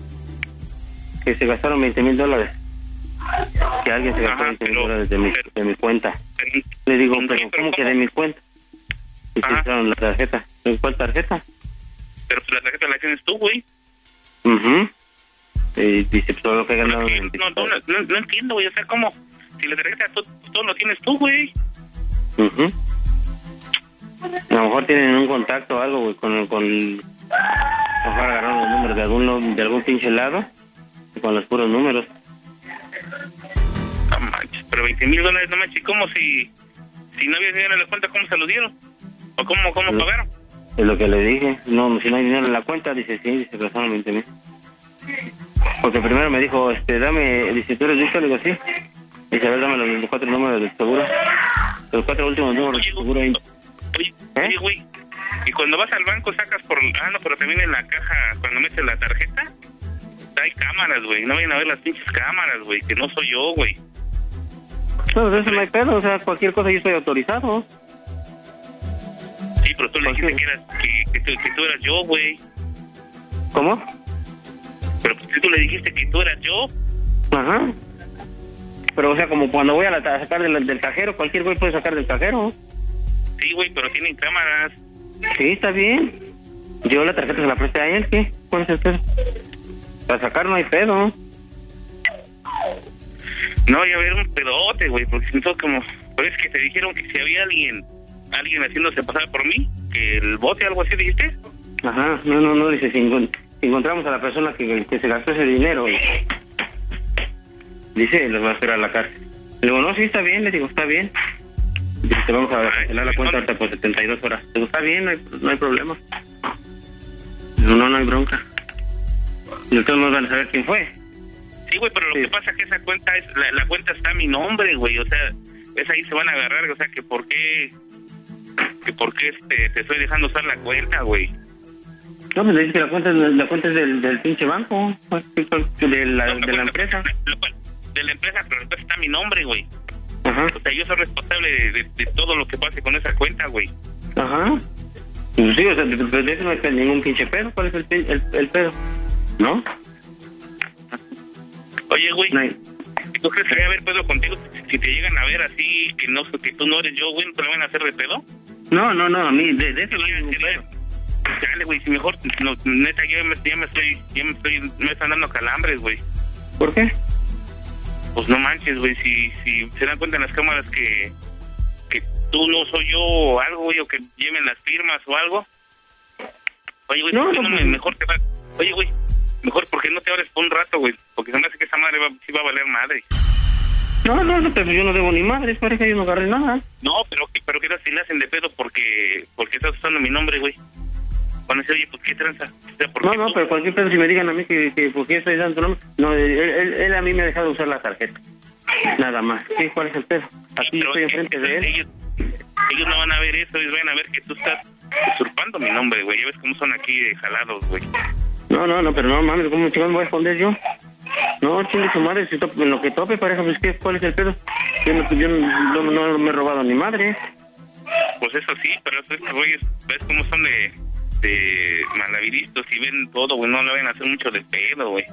Que se gastaron 20 mil dólares. Que alguien se gastó 20 mil dólares de mi, de mi cuenta. Le digo, pero ¿cómo que de mi cuenta? Y se usaron la tarjeta. ¿En cuál tarjeta? Pero la tarjeta la tienes tú, güey. Mhm. Y dice, pues todo lo que he ganado en No, no, entiendo, güey. O sea, ¿cómo? Si la tarjeta tú, todo lo tienes tú, güey. Ujú. A lo mejor tienen un contacto o algo, güey, con, con... A lo mejor agarraron los números de algún, de algún pinche lado, con los puros números. No manches, pero 20 mil dólares, no manches. ¿Cómo si, si no había dinero en la cuenta, cómo se los dieron? ¿O cómo, cómo Lo- pagaron? Es lo que le dije. No, si no hay dinero en la cuenta, dice, sí, dice, gastaron 20 mil. Porque primero me dijo, este, dame, dice, ¿tú eres listo? Le digo, sí. Dice, a ver, dame los cuatro números del seguro. Los cuatro últimos números del seguro Oye, oye, güey. Y cuando vas al banco sacas por... Ah, no, pero también en la caja, cuando metes la tarjeta, hay cámaras, güey. No vayan a ver las pinches cámaras, güey, que no soy yo, güey. No, de eso no hay pedo, o sea, cualquier cosa yo estoy autorizado. Sí, pero tú le dijiste que, eras, que, que, tú, que tú eras yo, güey. ¿Cómo? Pero pues, tú le dijiste que tú eras yo. Ajá. Pero, o sea, como cuando voy a, la, a sacar del, del cajero, cualquier güey puede sacar del cajero. Sí, güey, pero tienen cámaras. Sí, está bien. Yo la tarjeta se la presté a él, ¿qué? ¿Cuál es el pedo? Para sacar no hay pedo. No, ya ver un pedote, güey, porque siento como... Pero es que te dijeron que si había alguien, alguien haciéndose pasar por mí, que el bote, algo así, dijiste. Ajá, no, no, no, dice, si, encon- si encontramos a la persona que, que se gastó ese dinero, dice, los va a esperar a la cárcel. Le digo, no, sí, está bien, le digo, está bien. Dice, te vamos a cancelar la cuenta ahorita por 72 horas. Digo, está bien, no hay, no hay problema. No, no, no hay bronca. Y entonces no van a saber quién fue. Sí, güey, pero lo que pasa es que esa cuenta, es la, la cuenta está a mi nombre, güey, o sea, es ahí se van a agarrar, o sea, que por qué... que por qué este, te estoy dejando usar la cuenta, güey. No, pues le dices que la cuenta, es- la cuenta es del, del pinche banco, pues, de la, de la empresa. De la empresa, pero entonces está mi nombre, güey. Ajá. O sea, yo soy responsable de, de- de todo lo que pase con esa cuenta, güey. Ajá. Pues sí, o sea, de, eso no hay ningún pinche pedo. ¿Cuál es el, el, el pedo? ¿No? Oye, güey, ¿tú crees que va a haber pedo contigo si te llegan a ver así que no que tú no eres yo, güey? ¿No te lo van a hacer de pedo? No, no, no, a mí, de, de eso no hay ningún pedo. Dale, güey, si mejor, no, neta, ya me, ya me estoy, ya me estoy, me están dando calambres, güey. ¿Por qué? Pues no manches, güey, si, si se dan cuenta en las cámaras que, que tú no soy yo o algo, güey, o que lleven las firmas o algo. Oye, güey, ¿por qué no, me, mejor te va... Oye, güey, mejor porque no te abres por un rato, güey, porque se me hace que esa madre va, sí va a valer madre. No, no, no, pero yo no debo ni madres, pareja, yo no agarré nada. No, pero, pero que si le hacen de pedo porque, porque estás usando mi nombre, güey. Van a decir, oye, pues qué tranza. O sea, ¿por No, no, pero cualquier pedo si me digan a mí que, que por qué estoy dando tu nombre. No, él, él, él a mí me ha dejado usar la tarjeta. Nada más. ¿Qué? ¿Cuál es el pedo? Aquí Pero estoy enfrente de él. Ellos, ellos no van a ver eso, ellos van a ver que tú estás usurpando mi nombre, güey. Ya ves cómo son aquí de jalados, güey. No, no, no, pero no mames, ¿cómo chingón me voy a esconder yo? No, chingue su madre, si tope- en lo que tope, pareja, pues ¿qué? ¿cuál es el pedo? Yo no, yo no, no- no me he robado ni madre. Pues eso sí, pero estos güeyes, ves cómo son de, de malaviristas y ven todo, güey. No le van a hacer mucho de pedo, güey.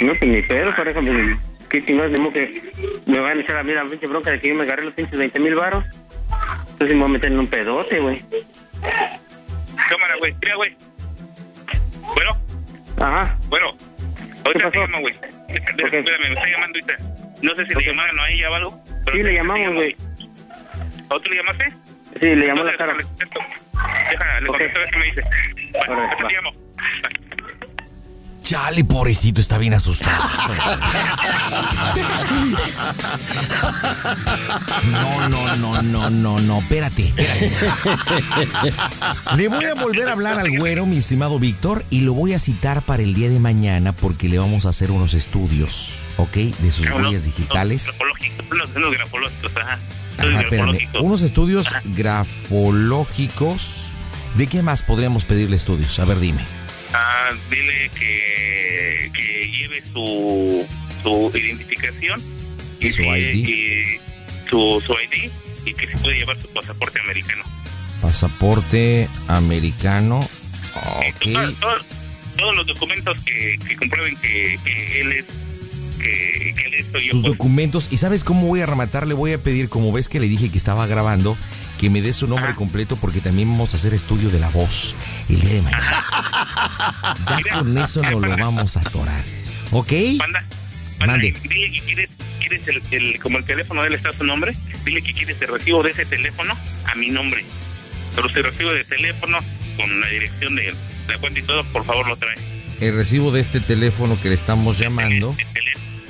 No, pues ni pedo, pareja, pues qué chingados, de que me van a echar a mí la pinche bronca de que yo me agarré los pinches 20 mil varos. Entonces me voy a meter en un pedote, güey. Cámara, güey. Mira, güey. Bueno, Ajá. bueno. Ahorita te llamo, güey. Espérame, me está llamando ahorita. No sé si le llamaron a ella o algo. pero Sí, le llamamos, güey. ¿O tú le llamaste? Sí, le llamó la cara. Déjala, le contesto me dice. Bueno, te llamo. Chale, pobrecito, está bien asustado. No, no, no, no, no, no, espérate, espérate. Le voy a volver a hablar al güero, mi estimado Víctor, y lo voy a citar para el día de mañana porque le vamos a hacer unos estudios, ¿ok? De sus No, huellas digitales. Grafológicos, ajá. Espérame. Unos estudios grafológicos. ¿De qué más podríamos pedirle estudios? A ver, dime. Ah, dile que, que lleve su, su identificación y, Su ID. y su, su ID y que se puede llevar su pasaporte americano. Pasaporte americano. Ok. Todo- todo- todos los documentos que, que comprueben que, que él es que, que él es soy yo. sus pues. documentos. ¿Y sabes cómo voy a rematar? Le voy a pedir, como ves que le dije que estaba grabando, que me dé su nombre completo porque también vamos a hacer estudio de la voz el día de mañana. Ya con eso nos lo vamos a atorar. ¿Ok? Panda, Panda, Mande. dile que quieres, quieres el, el- como el teléfono de él está su nombre, dile que quieres el recibo de ese teléfono a mi nombre. Pero si recibo de teléfono con la dirección de la cuenta y todo, por favor lo trae. El recibo de este teléfono que le estamos llamando.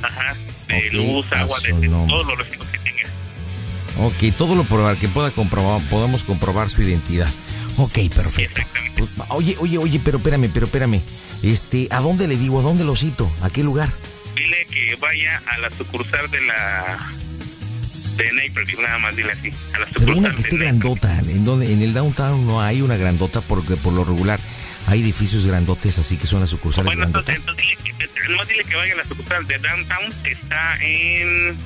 Ajá, de Ok, luz, agua, de, su de nombre. Ok, todo lo probar, que pueda comprobar, podamos comprobar su identidad. Ok, perfecto. Pues, Oye, oye, oye, pero espérame, pero espérame. Este, ¿a dónde le digo? ¿A dónde lo cito? ¿A qué lugar? Dile que vaya a la sucursal de la de Naperville, nada más dile así, a la Pero una que esté grandota. En, donde, en el downtown no hay una grandota porque por lo regular hay edificios grandotes, así que son las sucursales Bueno, entonces, grandotas. entonces dile que, nomás dile que vaya a la sucursal de Downtown, que está en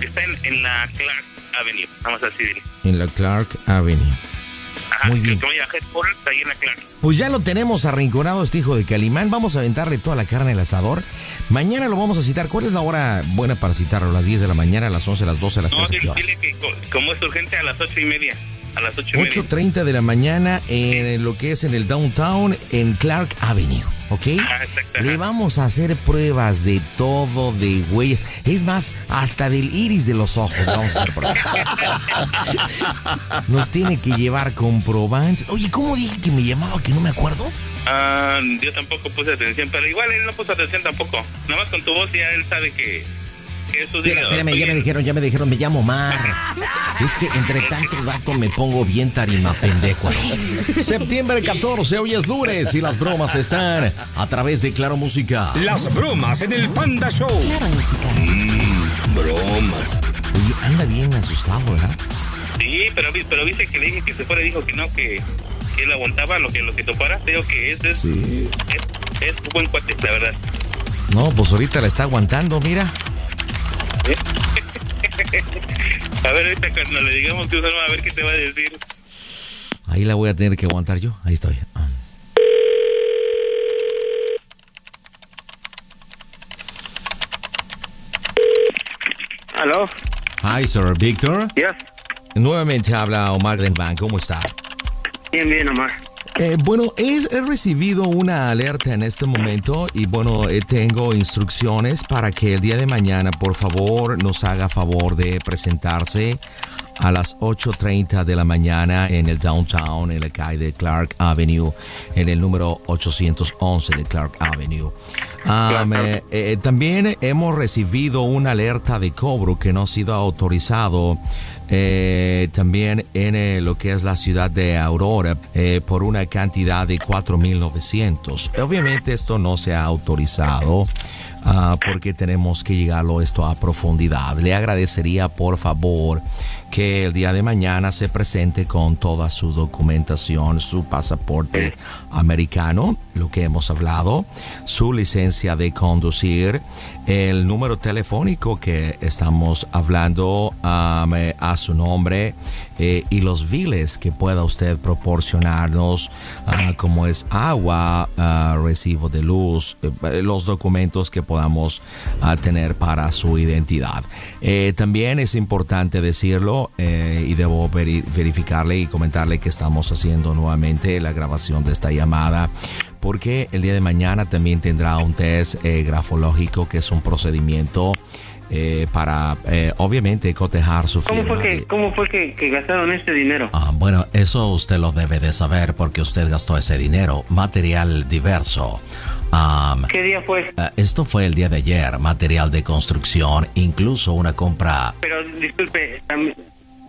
está en, en la Clark Avenue, vamos a decir. En la Clark Avenue. Ajá, Muy bien. Ahí en la Clark. Pues ya lo tenemos arrinconado este hijo de Calimán. Vamos a aventarle toda la carne al asador. Mañana lo vamos a citar. ¿Cuál es la hora buena para citarlo? ¿A las 10 de la mañana, a las 11, a las 12, a las No, 13? ¿Qué dile, horas? dile que co- como es urgente a las ocho y media, a las ocho y media. 8.30 de la mañana en lo que es en el downtown en Clark Avenue, ¿ok? Le vamos a hacer pruebas de todo, de huellas. Es más, hasta del iris de los ojos vamos a hacer pruebas. Nos tiene que llevar comprobantes. Oye, ¿cómo dije que me llamaba que no me acuerdo? Ah, yo tampoco puse atención, pero igual él no puso atención tampoco. Nada más con tu voz ya él sabe que, Espera, espérame, ya me dijeron, ya me dijeron, me llamo Mar. Es que entre tanto dato me pongo bien tarima pendejo. Septiembre 14, hoy es lunes y las bromas están a través de Claro Música. Las bromas en el Panda Show. Claro Música. bromas. Oye, anda bien asustado, ¿verdad? Sí, Sí, pero, pero viste que le dije que se fuera y dijo que no, que, que él aguantaba lo que lo que topara. Digo que es, es, Sí. es, es un buen cuate, la verdad. No, pues ahorita la está aguantando, mira. a ver, ahorita cuando le digamos que a ver qué te va a decir. Ahí la voy a tener que aguantar yo. Ahí estoy. Ah. ¿Aló? Hi, sir. Víctor. Yes. Nuevamente habla Omar Denban. ¿Cómo está? Bien, bien, Omar. Eh, bueno, he, recibido una alerta en este momento y bueno, eh, tengo instrucciones para que el día de mañana, por favor, nos haga favor de presentarse a las 8.30 de la mañana en el downtown, en la calle de Clark Avenue, en el número 811 de Clark Avenue. Um, eh, eh, también hemos recibido una alerta de cobro que no ha sido autorizado eh, también en lo que es la ciudad de Aurora por una cantidad de 4.900. Obviamente esto no se ha autorizado. ah, porque tenemos que llegarlo esto a profundidad. Le agradecería por favor que el día de mañana se presente con toda su documentación, su pasaporte americano, lo que hemos hablado, su licencia de conducir, el número telefónico que estamos hablando eh, a su nombre eh, y los biles que pueda usted proporcionarnos, ah, como es agua, ah, recibo de luz, eh, los documentos que podamos ah, tener para su identidad. También es importante decirlo eh, y debo veri- verificarle y comentarle que estamos haciendo nuevamente la grabación de esta llamada porque el día de mañana también tendrá un test eh, grafológico que es un procedimiento eh, para eh, obviamente cotejar su ¿Cómo firma. fue que, cómo fue que, que gastaron este dinero? Ah, bueno, eso usted lo debe de saber porque usted gastó ese dinero. Material diverso. Am, ¿Qué día fue? eh, esto fue el día de ayer. Material de construcción, incluso una compra. Pero disculpe, tam-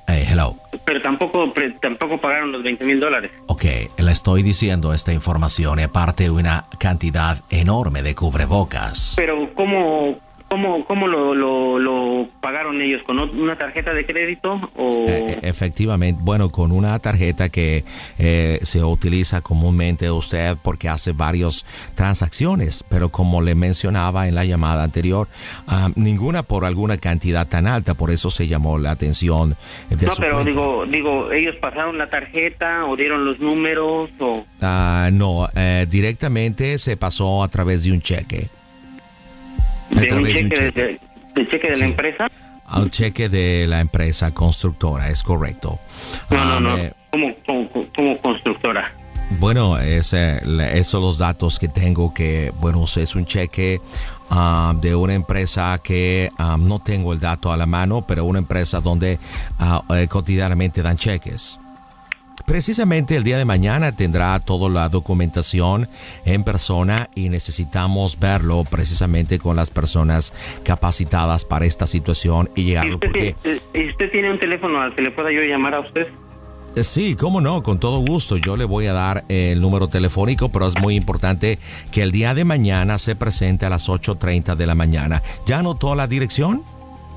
Eh, hello. pero tampoco tampoco pagaron los 20 mil dólares. Ok, le estoy diciendo esta información y aparte una cantidad enorme de cubrebocas. Pero ¿cómo, cómo, cómo lo, lo, lo pagaron ellos? ¿Con una tarjeta de crédito o...? Eh, efectivamente, bueno, con una tarjeta que eh, se utiliza comúnmente usted porque hace varias transacciones, pero como le mencionaba en la llamada anterior, ah, ninguna por alguna cantidad tan alta, por eso se llamó la atención de no, su pero cuenta. digo, digo, ellos pasaron la tarjeta o dieron los números o... Ah, no, eh, directamente se pasó a través de un cheque. De un cheque, de, de cheque de la empresa. A un cheque de la empresa constructora, es correcto. No, no, Ah, no. me- Como, como, como constructora. Bueno, eh, esos son los datos que tengo que, bueno, es un cheque ah, de una empresa que ah, no tengo el dato a la mano, pero una empresa donde eh, cotidianamente dan cheques. Precisamente el día de mañana tendrá toda la documentación en persona y necesitamos verlo precisamente con las personas capacitadas para esta situación y llegarlo ¿Usted, porque eh, ¿Usted tiene un teléfono al que le pueda yo llamar a usted? Eh, Sí, cómo no, con todo gusto. Yo le voy a dar el número telefónico, pero es muy importante que el día de mañana se presente a las 8.30 de la mañana. ¿Ya anotó la dirección?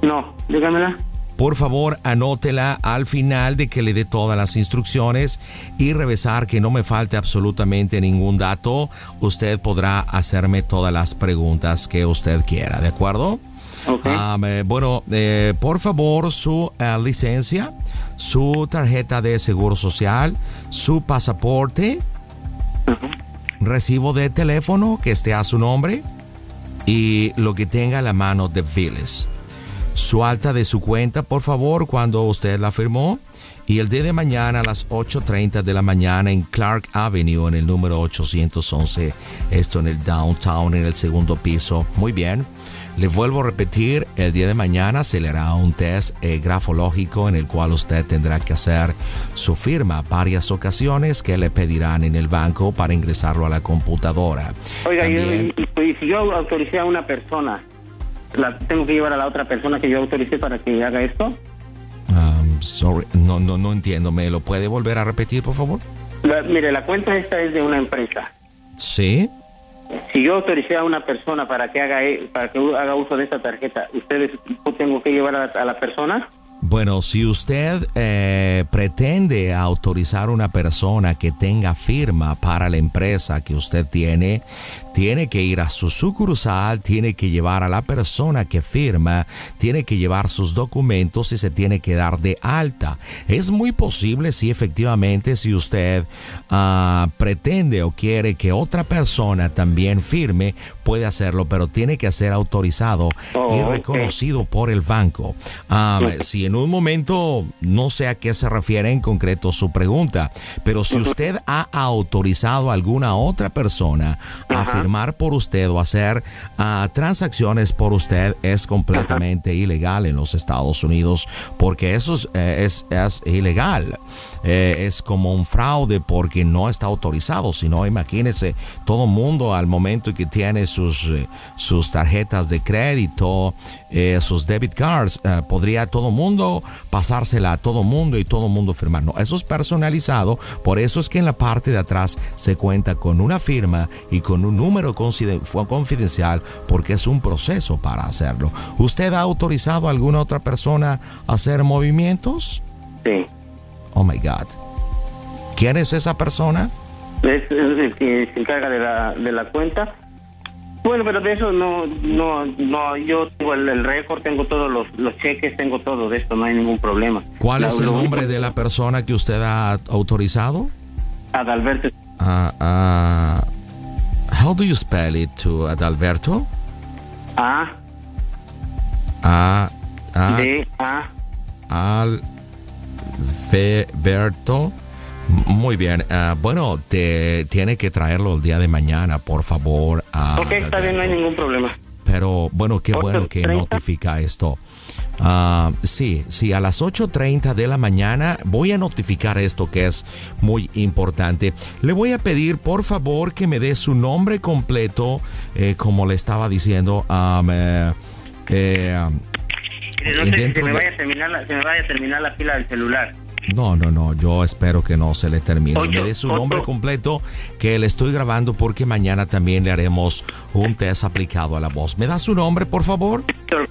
No, dígamela. Por favor, anótela al final de que le dé todas las instrucciones y revisar que no me falte absolutamente ningún dato. Usted podrá hacerme todas las preguntas que usted quiera, ¿de acuerdo? Um, eh, bueno, eh, por favor, su eh, licencia, su tarjeta de seguro social, su pasaporte, recibo de teléfono que esté a su nombre y lo que tenga a la mano de biles. Su alta de su cuenta, por favor, cuando usted la firmó. Y el día de mañana a las 8.30 de la mañana en Clark Avenue, en el número 811, esto en el downtown, en el segundo piso. Muy bien. Le vuelvo a repetir, el día de mañana se le hará un test eh, grafológico en el cual usted tendrá que hacer su firma varias ocasiones que le pedirán en el banco para ingresarlo a la computadora. Oiga, y si yo autoricé a una persona, ¿la tengo que llevar a la otra persona que yo autoricé para que haga esto? Um, sorry, no, no, no entiendo. ¿Me lo puede volver a repetir, por favor? La- mire, la cuenta esta es de una empresa. Sí. Si yo autoricé a una persona para que haga e- para que haga uso de esta tarjeta, ¿ustedes tengo que llevar a, a la persona? Bueno, si usted eh, pretende autorizar una persona que tenga firma para la empresa que usted tiene, tiene que ir a su sucursal, tiene que llevar a la persona que firma, tiene que llevar sus documentos y se tiene que dar de alta. Es muy posible si efectivamente si usted ah, pretende o quiere que otra persona también firme, puede hacerlo, pero tiene que ser autorizado y Oh, reconocido por el banco. Ah, si en un momento no sé a qué se refiere en concreto su pregunta, pero si usted ha autorizado a alguna otra persona a firmar por usted o hacer ah, transacciones por usted, es completamente ilegal en los Estados Unidos porque eso es, eh, es- es ilegal. Eh, es como un fraude porque no está autorizado. Si no, imagínese todo mundo al momento que tiene sus, eh, sus tarjetas de crédito, eh, sus debit cards, eh, podría todo mundo pasársela a todo mundo y todo mundo firmar. No, eso es personalizado. Por eso es que en la parte de atrás se cuenta con una firma y con un número confidencial porque es un proceso para hacerlo. ¿Usted ha autorizado a alguna otra persona a hacer movimientos? Sí. Oh my God. ¿Quién es esa persona? Es, es el que se encarga de la, de la cuenta. Bueno, pero de eso no, no, no, yo tengo el, el récord, tengo todos los, los cheques, tengo todo de esto, no hay ningún problema. ¿Cuál La- es el nombre único- de la persona que usted ha autorizado? Adalberto. Ah, ah, how do you spell it to Adalberto? A, A, A, D, A. Alberto. Muy bien. ah, bueno, te tiene que traerlo el día de mañana, por favor. ah, ok, está bien, no hay ningún problema. Pero bueno, qué bueno que 8:30. notifica esto. Ah, sí, sí, a las 8.30 de la mañana voy a notificar esto que es muy importante. Le voy a pedir, por favor, que me dé su nombre completo, eh, como le estaba diciendo. am, eh, eh, no sé si se me, vaya a terminar la, se me vaya a terminar la pila del celular. No, no, no, yo espero que no se le termine. Ocho, Me dé su nombre completo que le estoy grabando porque mañana también le haremos un test aplicado a la voz. ¿Me da su nombre, por favor?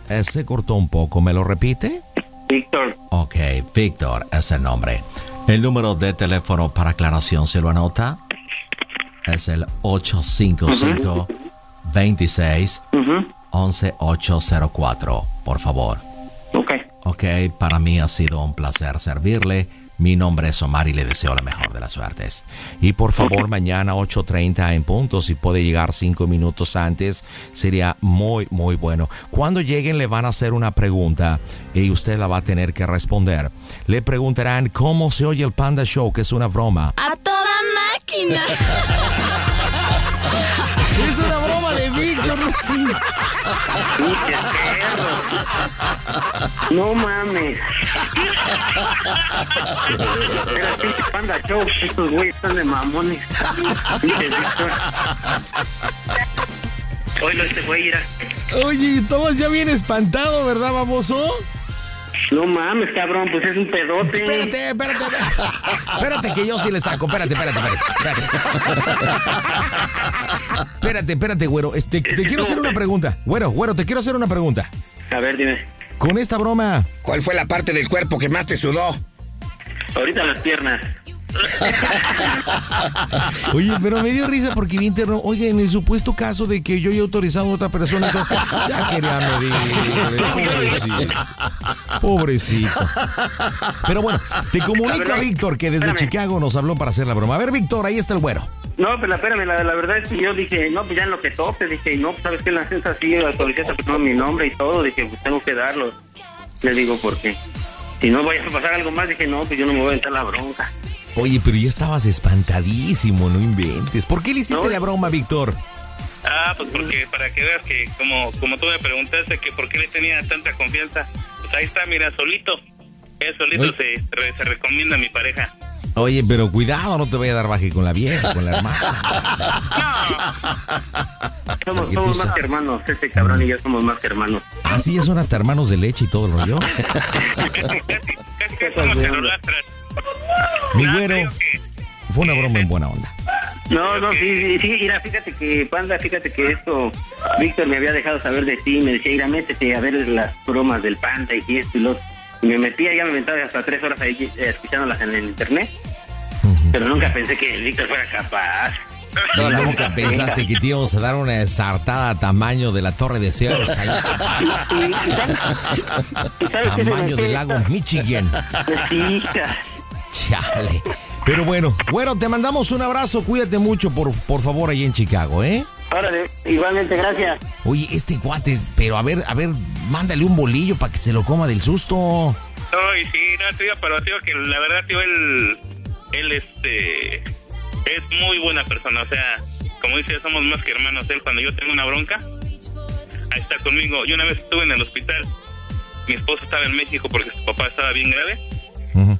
Eh, se cortó un poco, ¿me lo repite? Víctor. Ok, Víctor es el nombre. El número de teléfono para aclaración, ¿se lo anota? Es el 855 26 11804, por favor. Ok. Ok, para mí ha sido un placer servirle. Mi nombre es Omar y le deseo la mejor de las suertes. Y por favor, mañana 8.30 en punto, si puede llegar cinco minutos antes, sería muy, muy bueno. Cuando lleguen le van a hacer una pregunta y usted la va a tener que responder. Le preguntarán cómo se oye el Panda Show, que es una broma. ¡A toda máquina! Es una sí. No mames. Era el pinche Panda Show. Estos güeyes están de mamones. Oílo, este güey era. Oye, estabas ya bien espantado, ¿verdad, baboso? No mames, cabrón, pues es un pedote. Espérate, espérate, espérate. Espérate que yo sí le saco. Espérate, espérate, espérate. Espérate, espérate, espérate, güero. Este, te quiero hacer una pregunta. Güero, güero, te quiero hacer una pregunta. A ver, dime. Con esta broma. ¿Cuál fue la parte del cuerpo que más te sudó? Ahorita las piernas. Oye, pero me dio risa porque vi interno. Oye, en el supuesto caso de que yo haya autorizado a otra persona, entonces, ya quería medir. Pobrecito. Pobrecito. Pero bueno, te comunico a Víctor que desde Espérame. Chicago nos habló para hacer la broma. A ver, Víctor, ahí está el güero. No, pero espérame, la, la verdad es que yo dije, no, pues ya en lo que tope, dije, no, pues sabes que la ciencia sí, actualicé no, mi nombre y todo, dije, pues tengo que darlo. Le digo, porque si no vaya a pasar algo más, dije, no, pues yo no me voy a aventar la bronca. Oye, pero ya estabas espantadísimo, no inventes. ¿Por qué le hiciste la broma, Víctor? Ah, pues porque para que veas que como, como tú me preguntaste que por qué le tenía tanta confianza, pues ahí está, mira, solito. Él solito se, re- se recomienda a mi pareja. Oye, pero cuidado, no te vaya a dar baje con la vieja, con la hermana. Somos, somos más que hermanos, este cabrón y yo somos más que hermanos. Ah, sí, ya son hasta hermanos de leche y todo el rollo. Mi güero, fue una broma en buena onda. No, no, sí, sí, sí, mira, fíjate que, Panda, fíjate que esto, Víctor me había dejado saber de ti, me decía, mira, métete a ver las bromas del Panda y esto y lo otro. Y me metía, ya me aventaba hasta tres horas ahí eh, escuchándolas en el internet. Pero nunca pensé que el Víctor fuera capaz. No, nunca pensaste que te íbamos a dar una ensartada a tamaño de la Torre de Sears. ahí. tamaño del lago Michigan. Sí, Chale. Pero bueno, bueno, te mandamos un abrazo. Cuídate mucho, por, por favor, ahí en Chicago, ¿eh? Órale, igualmente, gracias. Oye, este guate, pero a ver, a ver, mándale un bolillo para que se lo coma del susto. Ay, sí, no, tío, pero tío, que la verdad, tío, él, él, este, es muy buena persona, o sea, como dice, somos más que hermanos, él cuando yo tengo una bronca, ahí está conmigo. Yo una vez estuve en el hospital, mi esposa estaba en México porque su papá estaba bien grave,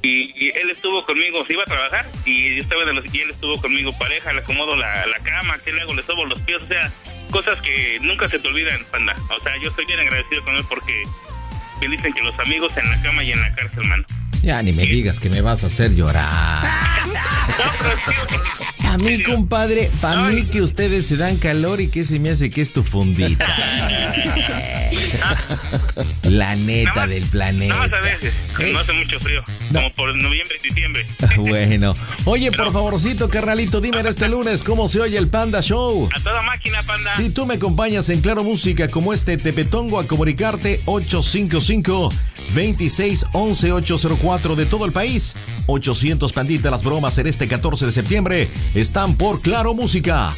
y, él estuvo conmigo, se iba a trabajar, y yo estaba en el y él estuvo conmigo, pareja, le acomodo la, la cama, ¿qué le hago? Le sobo los pies, o sea, cosas que nunca se te olvidan, panda. O sea, yo estoy bien agradecido con él porque me dicen que los amigos en la cama y en la cárcel, mano. Ya ni me digas que me vas a hacer llorar. A mí, compadre, para mí que ustedes se dan calor y que se me hace que es tu fundita. La neta del planeta. Más a veces, que no hace mucho frío, como por noviembre y diciembre. Bueno. Oye, por favorcito, carnalito, dime este lunes cómo se oye el Panda Show. A toda máquina, panda. Si tú me acompañas en Claro Música como este, te petongo a comunicarte 855 26 11 804 de todo el país. 800 pandita las bromas en este 14 de septiembre están por Claro Música.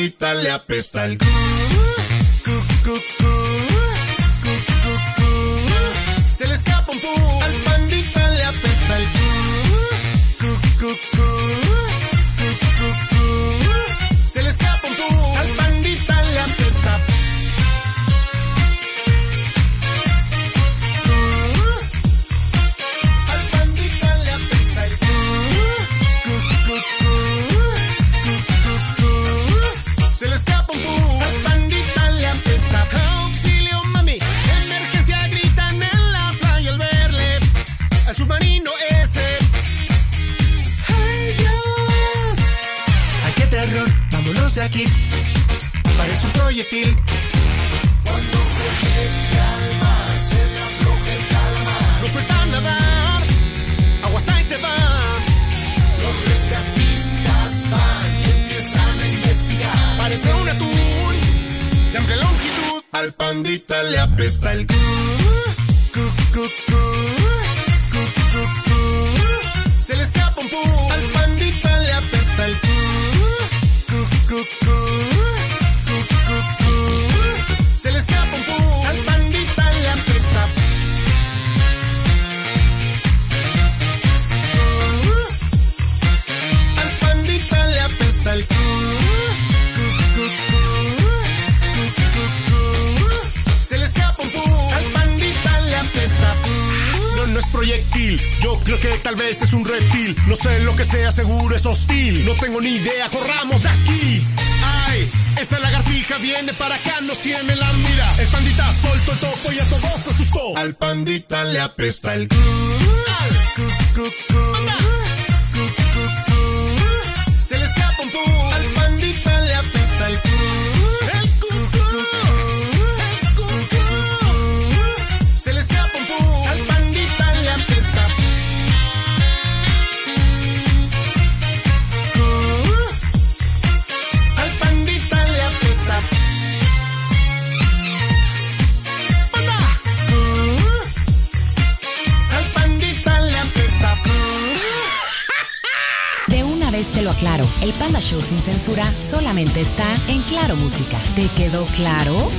Al pandita le apesta el cu. Proyectil. Cuando se mar, se le afloja el calamar. Lo suelta nadar. Aguas ahí te va. Los rescatistas van y empiezan a investigar. Parece un atún de amplia longitud. Al pandita le apesta el cu, cu. Cu, Yo creo que tal vez es un reptil. No sé lo que sea, seguro es hostil. No tengo ni idea, corramos de aquí. Ay, esa lagartija viene para acá, nos tiene la mira. El pandita soltó el topo y a todos asustó. Al pandita le apesta el cu. Al cu, cu. Cu, el Panda Show sin censura solamente está en Claro Música. ¿Te quedó claro?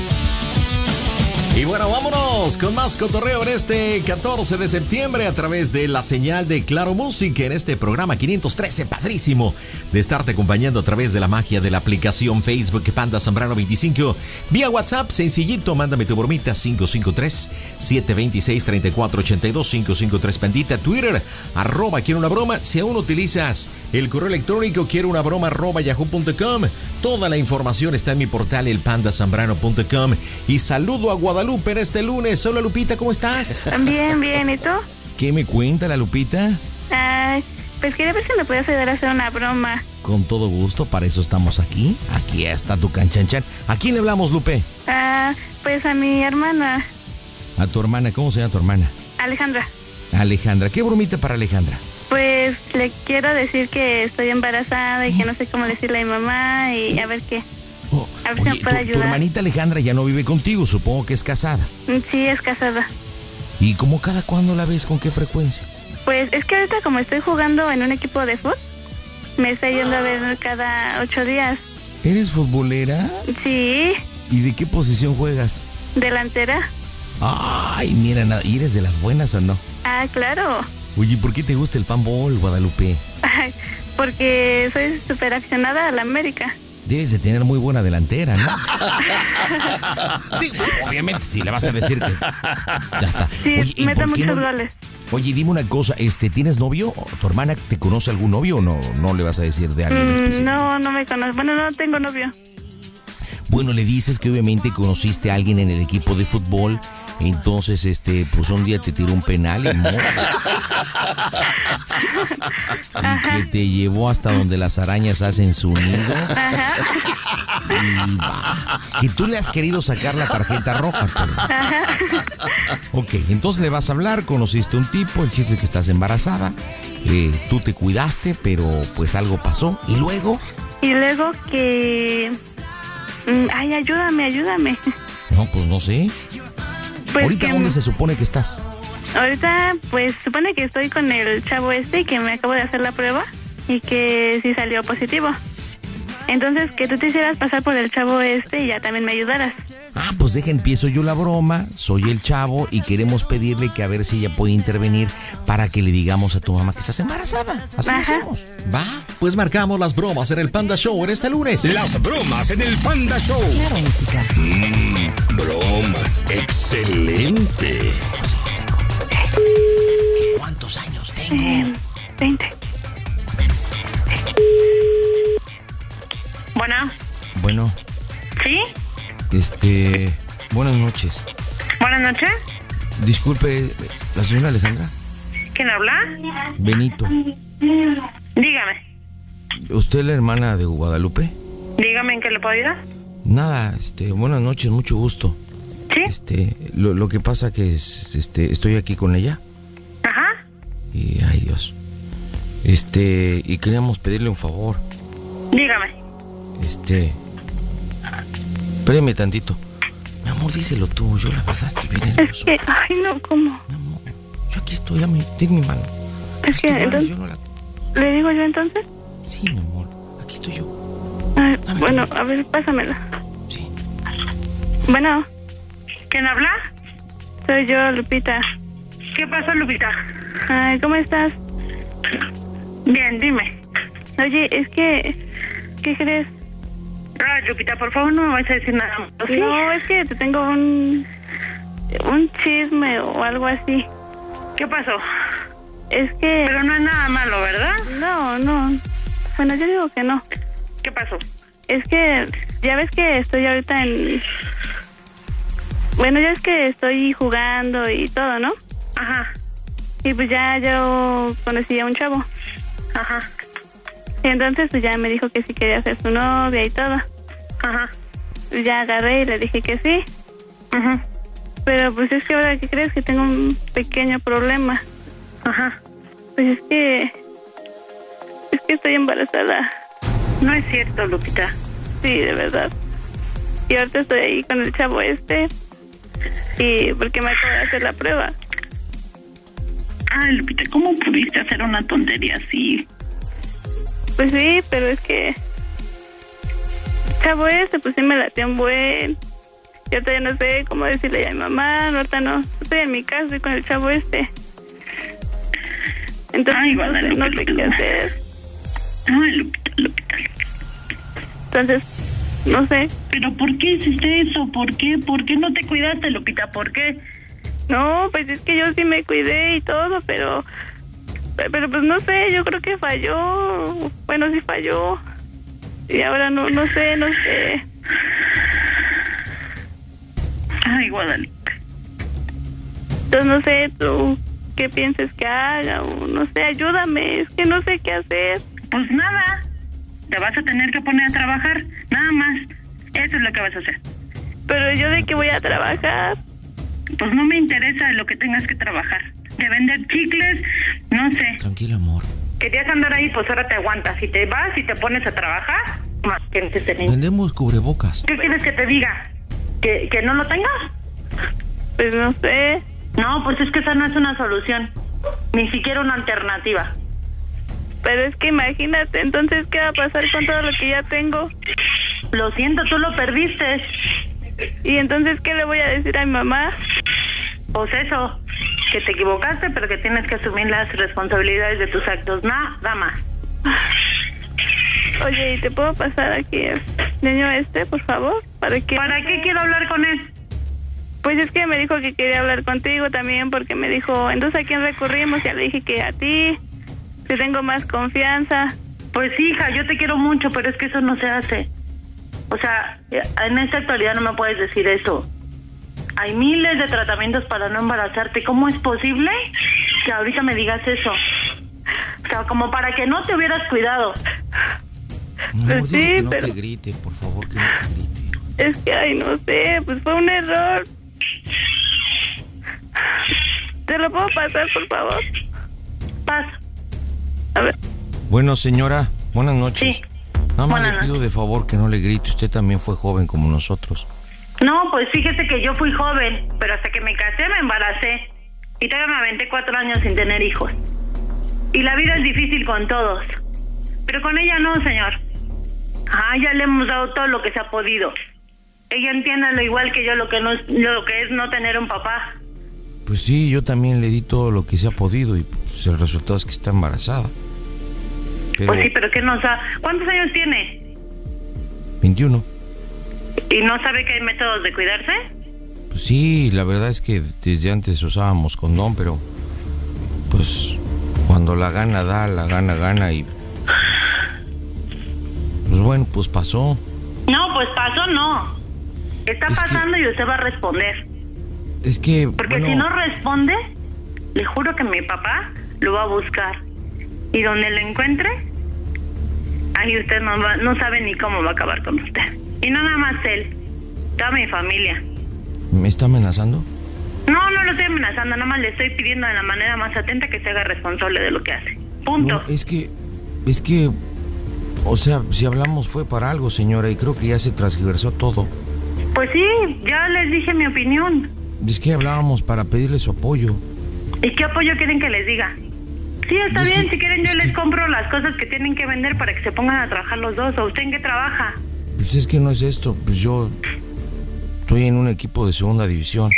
Y bueno, vámonos con más cotorreo en este 14 de septiembre a través de la señal de Claro Música en este programa 513, padrísimo de estarte acompañando a través de la magia de la aplicación Facebook Panda Zambrano 25. Vía WhatsApp, sencillito, mándame tu bromita 553-726-3482, 553 Twitter, arroba quiero una broma. Si aún utilizas el correo electrónico quiero una broma arroba yahoo.com, toda la información está en mi portal elpandasambrano.com. Y saludo a Guadalupe en este lunes. Hola Lupita, ¿cómo estás? Bien, bien, ¿y tú? ¿Qué me cuenta la Lupita? Ay, pues quería ver si me puedes ayudar a hacer una broma. Con todo gusto, para eso estamos aquí. Aquí está tu canchanchan. ¿A quién le hablamos, Lupe? Ah, pues a mi hermana, A tu hermana, ¿cómo se llama tu hermana? Alejandra. Alejandra. ¿Qué bromita para Alejandra? Pues le quiero decir que estoy embarazada y que no sé cómo decirle a mi mamá y a ver qué. A ver si me tu, puede tu ayudar. hermanita Alejandra ya no vive contigo, supongo que es casada. Mm, Sí, es casada. ¿Y cómo cada cuándo la ves? ¿Con qué frecuencia? Pues es que ahorita como estoy jugando en un equipo de fútbol, me está yendo a ver cada ocho días. ¿Eres futbolera? Sí, ¿Y de qué posición juegas? delantera. Ay, mira. ¿y eres de las buenas o no? Ah, claro. Oye, ¿por qué te gusta el panball, Guadalupe? Porque soy súper aficionada a la América. Debes de tener muy buena delantera, ¿no? Digo, Obviamente, si le vas a decir que. Ya está. Sí, Oye, ¿y meta por qué muchos no- goles. Oye, dime una cosa, este, ¿tienes novio? ¿Tu hermana te conoce algún novio o no? No le vas a decir de alguien Mm, específico. no, no me conozco. Bueno, no tengo novio. Bueno, le dices que obviamente conociste a alguien en el equipo de fútbol, entonces, este, pues un día te tiró un penal y, y que te llevó hasta donde las arañas hacen su nido. Y va, que tú le has querido sacar la tarjeta roja, pero... Ok, entonces le vas a hablar, conociste un tipo, el chiste es que estás embarazada, eh, tú te cuidaste, pero pues algo pasó. Y luego, Y luego que... mm, Ay, ayúdame, ayúdame. no, pues no sé. Pues Ahorita, que- ¿dónde se supone que estás? Ahorita, pues supone que estoy con el chavo este que me acabo de hacer la prueba y que sí salió positivo. Entonces, que tú te hicieras pasar por el chavo este y ya también me ayudaras. Ah, pues deja, empiezo yo la broma, soy el chavo y queremos pedirle que a ver si ella puede intervenir para que le digamos a tu mamá que estás embarazada. Así lo hacemos. Va, pues marcamos las bromas en el Panda Show en este lunes. Las bromas en el Panda Show. Claro, música. Mmm, bromas. Excelente. ¿Cuántos años tengo? 20. Bueno, Bueno, ¿sí? este, buenas noches. Buenas noches. Disculpe, ¿la señora Alejandra? ¿Quién habla? Benito. Dígame. ¿Usted es la hermana de Guadalupe? Dígame en qué le puedo ayudar. Nada, este, buenas noches, mucho gusto. ¿Sí? Este, lo, lo que pasa que es, este, estoy aquí con ella. Ajá. Y, ay Dios. Este, y queríamos pedirle un favor. Dígame. Este. Espérame tantito. Mi amor, díselo tú. Yo la verdad estoy bien Es nervioso. que, ay, no, ¿cómo? Yo aquí estoy, dame, ten mi mano. Es que, mano, entonces, yo no la- ¿le digo yo entonces? Sí, mi amor, aquí estoy yo. Ay, bueno, a ver, pásamela. Sí. Bueno. ¿Quién habla? Soy yo, Lupita. ¿Qué pasó, Lupita? Ay, ¿cómo estás? Bien, dime. Oye, es que... ¿Qué crees? Ay, Lupita, por favor, no me vas a decir nada más. No, es que te tengo un... Un chisme o algo así. ¿Qué pasó? Es que... Pero no es nada malo, ¿verdad? No, no. Bueno, yo digo que no. ¿Qué pasó? Es que ya ves que estoy ahorita en... Bueno, ya es que estoy jugando y todo, ¿no? Ajá. Y pues ya yo conocí a un chavo. Ajá. Y entonces pues ya me dijo que sí quería ser su novia y todo. Ajá. Ya agarré y le dije que sí. Ajá. Pero pues es que ahora que crees que tengo un pequeño problema. Ajá. Pues es que... Es que estoy embarazada. No es cierto, Lupita. Sí, de verdad. Y ahorita estoy ahí con el chavo este. Y porque me acabo de hacer la prueba. Ay, Lupita, ¿cómo pudiste hacer una tontería así? Pues sí, pero es que... el Chavo este, pues sí me latió un buen. Yo todavía no sé cómo decirle a mi mamá, ahorita no, estoy en mi casa, estoy con el chavo este. Entonces, Ay, no, sé, no sé qué Lupita. hacer. Ay, Lupita, Lupita, Entonces, no sé. ¿Pero por qué hiciste eso? ¿Por qué? ¿Por qué no te cuidaste, Lupita? ¿Por qué? No, pues es que yo sí me cuidé y todo, pero... Pero pues no sé, yo creo que falló. Bueno, sí falló. Y ahora no, no sé, no sé. Ay, Guadalupe. Entonces no sé, tú, ¿qué piensas que haga? O no sé, ayúdame, es que no sé qué hacer. Pues nada, te vas a tener que poner a trabajar, nada más. Eso es lo que vas a hacer. Pero yo de qué voy a trabajar. Pues no me interesa lo que tengas que trabajar. De vender chicles, no sé. Tranquilo, amor. Querías andar ahí, pues ahora te aguantas. Si te vas y te pones a trabajar, más que te Vendemos cubrebocas. ¿Qué quieres que te diga? ¿Que, ¿Que no lo tengas? Pues no sé. No, pues es que esa no es una solución. Ni siquiera una alternativa. Pero es que imagínate, entonces, ¿qué va a pasar con todo lo que ya tengo? Lo siento, tú lo perdiste. ¿Y entonces qué le voy a decir a mi mamá? Pues eso, que te equivocaste, pero que tienes que asumir las responsabilidades de tus actos. Nada más. Oye, ¿y te puedo pasar aquí el niño este, por favor? ¿Para qué? ¿Para qué quiero hablar con él? Pues es que me dijo que quería hablar contigo también porque me dijo, entonces a quién recurrimos, ya le dije que a ti, que tengo más confianza. Pues hija, yo te quiero mucho, pero es que eso no se hace. O sea, en esta actualidad no me puedes decir eso. Hay miles de tratamientos para no embarazarte. ¿Cómo es posible que ahorita me digas eso? O sea, como para que no te hubieras cuidado. No, Pues sí, que no pero- te grite, por favor, que no te grite. Es que, ay, no sé, pues fue un error. ¿Te lo puedo pasar, por favor? Pasa. A ver. Bueno, señora, buenas noches. Sí. Nada más Buenas le pido de favor que no le grite. Usted también fue joven como nosotros. No, pues fíjese que yo fui joven, pero hasta que me casé me embaracé. Y todavía me aventé cuatro años sin tener hijos. Y la vida es difícil con todos. Pero con ella no, señor. Ah, ya le hemos dado todo lo que se ha podido. Ella entiende lo igual que yo lo que, no, es- lo que es no tener un papá. Pues sí, yo también le di todo lo que se ha podido y pues, el resultado es que está embarazada. Pero Pues sí, pero ¿qué no sabe? ¿Cuántos años tiene? 21. ¿Y no sabe que hay métodos de cuidarse? Pues sí, la verdad es que desde antes usábamos condón, pero pues cuando la gana da, la gana gana y pues bueno, pues pasó. No, pues pasó no. Está Es que- pasando y usted va a responder. Es que Porque bueno, si no responde, le juro que mi papá lo va a buscar. Y donde lo encuentre, ahí usted no, va- no sabe ni cómo va a acabar con usted. Y no nada más él, toda mi familia. ¿me está amenazando? No, no lo estoy amenazando, nada más le estoy pidiendo de la manera más atenta que se haga responsable de lo que hace. Punto. No, es que es que o sea, si hablamos fue para algo, señora, y creo que ya se transgiversó todo. Pues sí, ya les dije mi opinión. Es que hablábamos para pedirle su apoyo. ¿Y qué apoyo quieren que les diga? Sí, está Es bien, que- si quieren yo les compro las cosas que tienen que vender para que se pongan a trabajar los dos. ¿O usted en qué trabaja? Pues es que no es esto, pues yo estoy en un equipo de segunda división.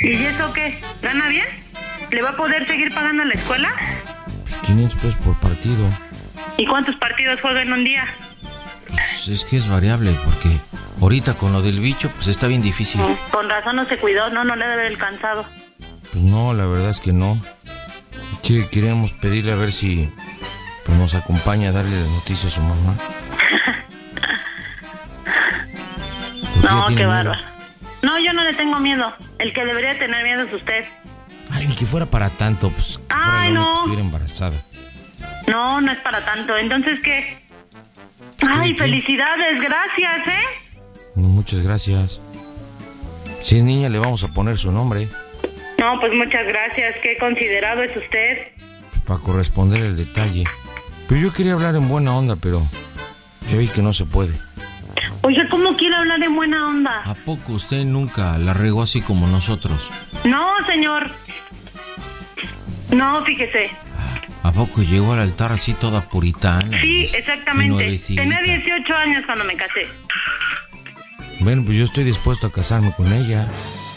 ¿Y eso qué? ¿Gana bien? ¿Le va a poder seguir pagando la escuela? Pues 500 pesos por partido. ¿Y cuántos partidos juega en un día? Pues es que es variable, porque ahorita con lo del bicho, pues está bien difícil. Con razón no se cuidó, no, no le debe haber alcanzado. Pues no, la verdad es que no. Sí, queríamos pedirle a ver si pues, nos acompaña a darle las noticias a su mamá. No, qué bárbaro. No, yo no le tengo miedo. El que debería tener miedo es usted. Ay, ni que fuera para tanto, pues que Ay, no. que estuviera embarazada. No, no es para tanto. Entonces, ¿qué? Ay, qué? felicidades, gracias, ¿eh? Muchas gracias. Si es niña, le vamos a poner su nombre No, pues muchas gracias. Qué considerado es usted. pues, para corresponder el detalle. Pero yo quería hablar en buena onda, pero ya vi que no se puede. Oye, ¿cómo quiere hablar en buena onda? ¿A poco usted nunca la regó así como nosotros? No, señor. No, fíjese. ¿A poco llegó al altar así toda puritana? Sí, exactamente. Tenía 18 años cuando me casé. Bueno, pues yo estoy dispuesto a casarme con ella.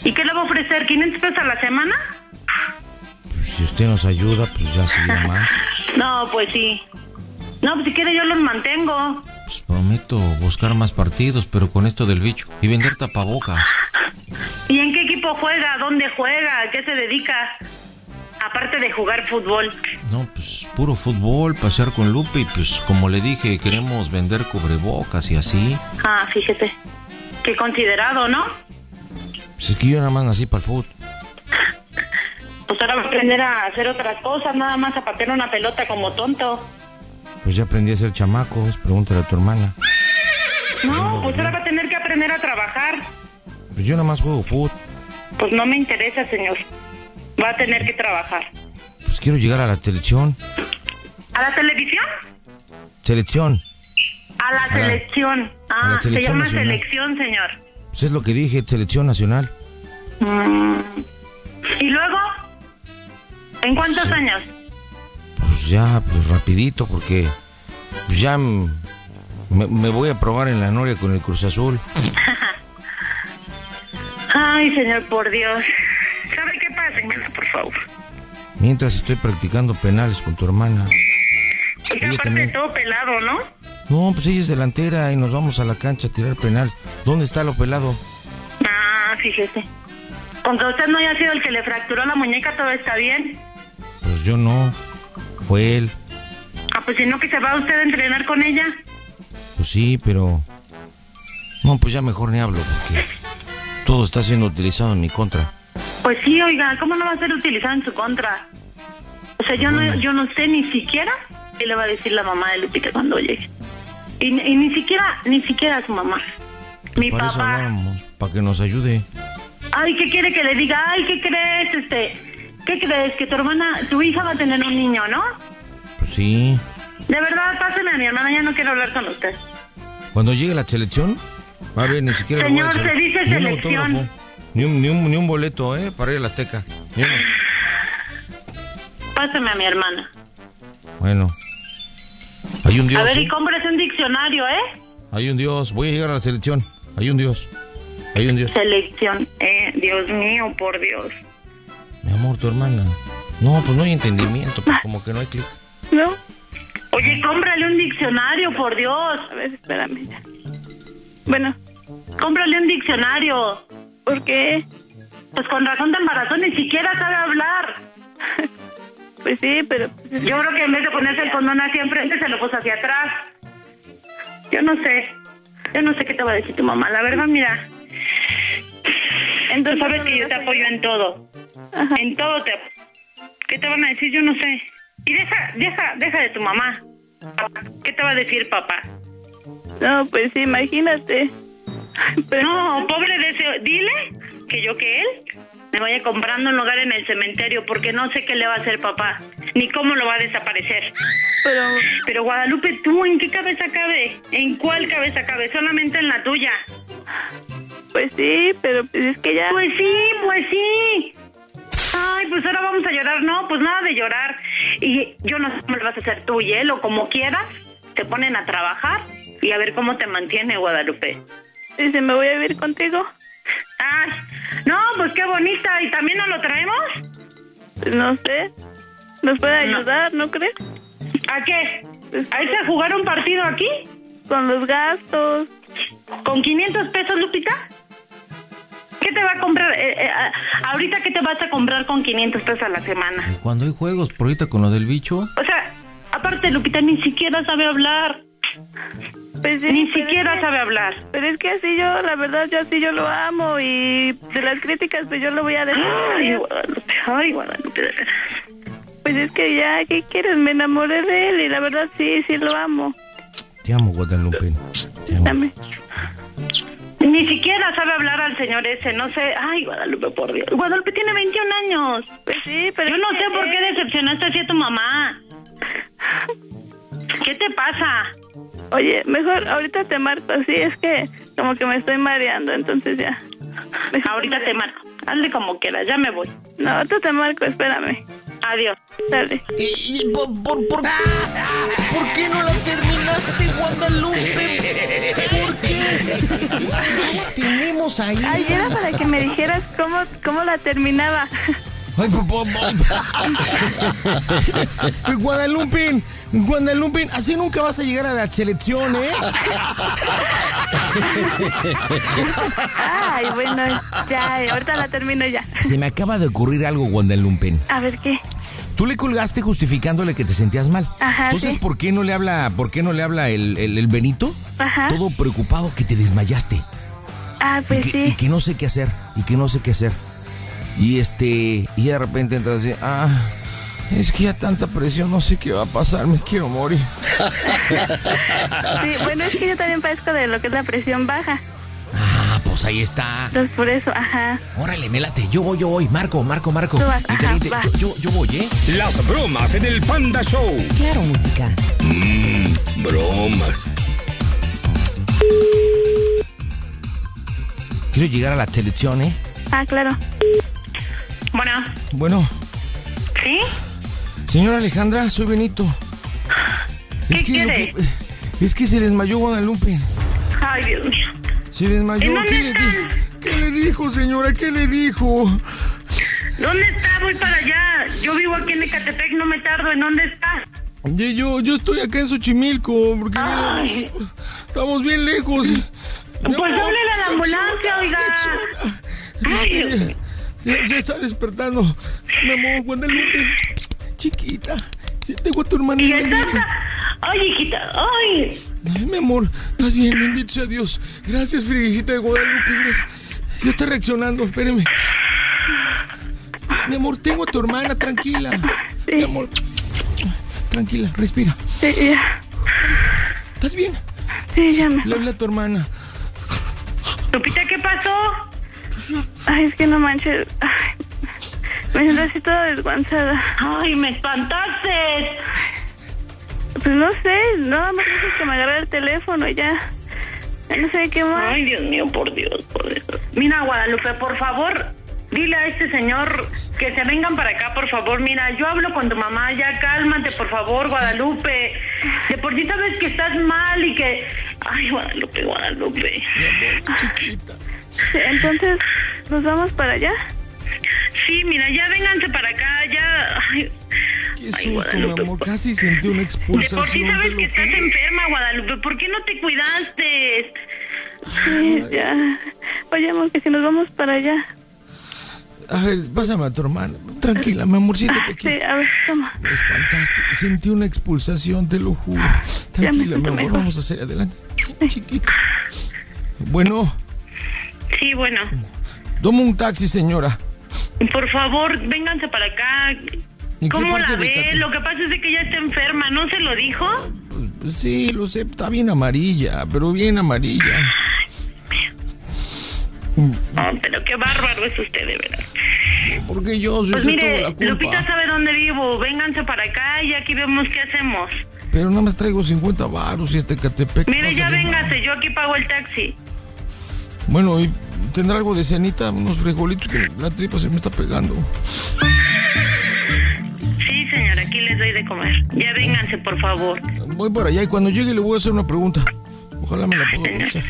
¿Y qué le va a ofrecer? ¿500 pesos a la semana? Pues si usted nos ayuda, pues ya sería más. No, pues sí. No, pues si quiere yo los mantengo. Pues prometo buscar más partidos, pero con esto del bicho. Y vender tapabocas. ¿Y en qué equipo juega? ¿Dónde juega? ¿A qué se dedica? Aparte de jugar fútbol. No, pues puro fútbol, pasear con Lupe y pues como le dije, queremos vender cubrebocas y así. Ah, fíjese. Qué considerado, ¿no? Pues es que yo nada más nací para el fútbol. Pues ahora va a aprender a hacer otras cosas, nada más a patear una pelota como tonto. Pues ya aprendí a ser chamacos, pregúntale a tu hermana. No, pues ahora va a tener que aprender a trabajar. Pues yo nada más juego fútbol. Pues no me interesa, señor. Va a tener que trabajar. Pues quiero llegar a la selección. ¿A la televisión? Selección. A la A selección. a la Ah, se selección llama nacional. selección, señor. Pues es lo que dije, selección nacional. Mm. ¿Y luego? ¿En cuántos Sí. años? Pues ya, pues rapidito, porque pues ya me, me voy a probar en la Noria con el Cruz Azul. Ay, señor, por Dios. ¿Sabe qué pasa, Pásenmela, por favor. Mientras estoy practicando penales con tu hermana. Oiga, Ella aparte también. de todo pelado, ¿no? No, pues ella es delantera y nos vamos a la cancha a tirar penal. ¿Dónde está lo pelado? Ah, fíjese. Con que usted no haya sido el que le fracturó la muñeca, todo está bien. Pues yo no. Fue él. Ah, pues si no, que se va usted a entrenar con ella. Pues sí, pero... No, pues ya mejor ni hablo porque todo está siendo utilizado en mi contra. Pues sí, oiga, ¿cómo no va a ser utilizado en su contra? O sea, yo no, yo no sé ni siquiera qué le va a decir la mamá de Lupita cuando llegue. Y, y ni siquiera, ni siquiera a su mamá. Mi Para eso papá. para que nos ayude. Ay, ¿qué quiere que le diga? Ay, ¿qué crees? Este, ¿qué crees? Que tu hermana, tu hija va a tener un niño, ¿no? Pues sí. De verdad, pásenme a mi hermana, ya no quiero hablar con usted. Cuando llegue la selección, va a ver, ni siquiera le voy a Señor, se dice ni un selección. autógrafo, ni un, ni, un, ni un boleto, ¿eh? Para ir a la Azteca. Ni uno. Pásame a mi hermana. Bueno. Hay un Dios, a ver, ¿eh? y cómprese un diccionario, ¿eh? Hay un Dios. Voy a llegar a la selección. Hay un Dios. Hay un Dios. Selección. Eh, Dios mío, por Dios. Mi amor, tu hermana. No, pues no hay entendimiento, pues como que no hay clic. ¿No? Oye, cómprale un diccionario, por Dios. A ver, espérame. Bueno, Cómprale un diccionario. ¿por qué? Pues con razón de embarazo ni siquiera sabe hablar. Pues sí, pero... Yo creo que en vez de ponerse el condón hacia enfrente, se lo puso hacia atrás. Yo no sé. Yo no sé qué te va a decir tu mamá. La verdad, mira. Entonces sabes que yo te apoyo en todo. En todo te ¿Qué te van a decir? Yo no sé. Y deja, deja, deja de tu mamá. ¿Qué te va a decir papá? No, pues sí, imagínate. No, pobre de ese... Dile que yo que él me vaya comprando un lugar en el cementerio porque no sé qué le va a hacer papá, ni cómo lo va a desaparecer. Pero... Pero Guadalupe, ¿tú en qué cabeza cabe? ¿En cuál cabeza cabe? Solamente en la tuya. Pues sí, pero pues es que ya... Pues sí, pues sí. Ay, pues ahora vamos a llorar. No, pues nada de llorar. Y yo no sé cómo lo vas a hacer tú y él o como quieras. Te ponen a trabajar y a ver cómo te mantiene Guadalupe. ¿Y si me voy a vivir contigo? Ay, no, pues qué bonita. ¿Y también nos lo traemos? Pues no sé. ¿Nos puede No. ayudar, no crees? ¿A qué? ¿A irse a jugar un partido aquí? Con los gastos. ¿Con 500 pesos, Lupita? ¿Qué te va a comprar? Eh, eh, a- ahorita, ¿qué te vas a comprar con 500 pesos a la semana? Cuando hay juegos, por ahorita con lo del bicho. O sea, aparte, Lupita ni siquiera sabe hablar. Pues sí, Ni pero siquiera es que- sabe hablar. Pero es que así yo, la verdad, yo así yo lo amo y de las críticas pues yo lo voy a decir. Ay, Guadalupe, ay, Guadalupe. Pues es que ya, ¿qué quieres? Me enamoré de él y la verdad sí, sí lo amo. Te amo, Guadalupe. Te amo. Dame. Ni siquiera sabe hablar al señor ese, no sé. Ay, Guadalupe, por Dios. Guadalupe tiene 21 años. Pues sí, pero Yo no sé por qué decepcionaste así a tu mamá. ¿Qué te pasa? Oye, mejor ahorita te marco así, es que como que me estoy mareando, entonces ya. Ahorita te marco. Hazle como quieras, ya me voy. No, ahorita te marco, espérame. Adiós. Dale. ¿Y, por, por, por, por qué no la terminaste, Guadalupe? ¿Por qué? Si la tenemos ahí. Ay, era para que me dijeras cómo, cómo la terminaba. Ay, papá. Guadalupe, Guadalupe, así nunca vas a llegar a la selección, ¿eh? Ay, bueno, ya, ahorita la termino ya. Se me acaba de ocurrir algo, Guadalupe. A ver qué. Tú le colgaste justificándole que te sentías mal. Ajá, Entonces, sí. ¿por qué no le habla, por qué no le habla el, el- el Benito? Ajá. Todo preocupado que te desmayaste. Ah, pues y, que, y sí. que no sé qué hacer, y que no sé qué hacer. Y este, y de repente así, ah, es que ya tanta presión, no sé qué va a pasar, me quiero morir. Sí, bueno, es que yo también padezco de lo que es la presión baja. Ah, pues ahí está. Entonces, por eso, ajá. Órale, mélate, yo voy, yo voy, Marco, Marco, Marco. Tú vas, ajá, yo, yo, yo voy, ¿eh? Las bromas en el Panda Show. Claro, música. Mmm, bromas. Quiero llegar a la selección, ¿eh? Ah, claro. Bueno, Bueno, ¿sí? Señora Alejandra, soy Benito. ¿Qué es que lo que- es que se desmayó Guadalupe. Ay, Dios mío. Se desmayó. ¿En dónde ¿Qué le, dijo, señora? ¿Qué le dijo? ¿Dónde está? Voy para allá. Yo vivo aquí en Ecatepec, no me tardo. ¿En dónde está? Yo, yo, yo estoy acá en Xochimilco, porque mira, estamos bien lejos. Pues háblele a la ambulancia, oiga. Ay. Ya, ya está despertando. Mi amor, Guadalupe, chiquita. ya Tengo a tu hermana. ¿Y estás? Ay, hijita, ay. Ay, mi amor, estás bien, bendito sea Dios. Gracias, friguecita de Guadalupe, gracias. Ya está reaccionando, espéreme. Mi amor, tengo a tu hermana, tranquila. Mi amor, tranquila, respira. Sí, ya. ¿Estás bien? Sí, ya me... Le habla a tu hermana. Lupita, ¿qué pasó? Ay, es que no manches. Ay, me siento así toda desguanzada. Ay, me espantaste. Pues no sé, nada más dices que me agarré el teléfono y ya. No sé qué más. Ay, Dios mío, por Dios, por Dios. Mira, Guadalupe, por favor, dile a este señor que se vengan para acá, por favor. Mira, yo hablo con tu mamá, ya cálmate, por favor, Guadalupe. De por sí sabes que estás mal y que... Ay, Guadalupe, Guadalupe. Chiquita. Entonces, ¿nos vamos para allá? Sí, mira, ya vénganse para acá, ya... Ay, Qué susto, mi amor. Casi sentí una de expulsación. por sí sabes de que estás enferma, Guadalupe. ¿Por qué no te cuidaste? Sí, ya. Amor, que si nos vamos para allá. A ver, pásame a tu hermana. Tranquila, mi amor, siéntate aquí. Sí, a ver, toma. Me espantaste. Sentí una expulsación, te lo juro. Tranquila, mi amor, mejor. vamos a hacer adelante. Chiquita. Bueno, Sí, bueno. toma un taxi, señora. Por favor, vénganse para acá. ¿En qué ¿Cómo la ve? Lo que pasa es de que ella está enferma, ¿no se lo dijo? Sí, lo sé, está bien amarilla, pero bien amarilla. Oh, pero qué bárbaro es usted, de verdad. Porque yo soy Pues mire, la culpa. Lupita sabe dónde vivo. Vénganse para acá y aquí vemos qué hacemos. Pero nada más traigo 50 varos y este Catepec. Mire, ya salir mal. véngase, yo aquí pago el taxi. Bueno, y tendrá algo de cenita, unos frijolitos que la tripa se me está pegando. Sí, señor, aquí les doy de comer. Ya vénganse, por favor. Voy para allá y cuando llegue le voy a hacer una pregunta. Ojalá me la pueda hacer.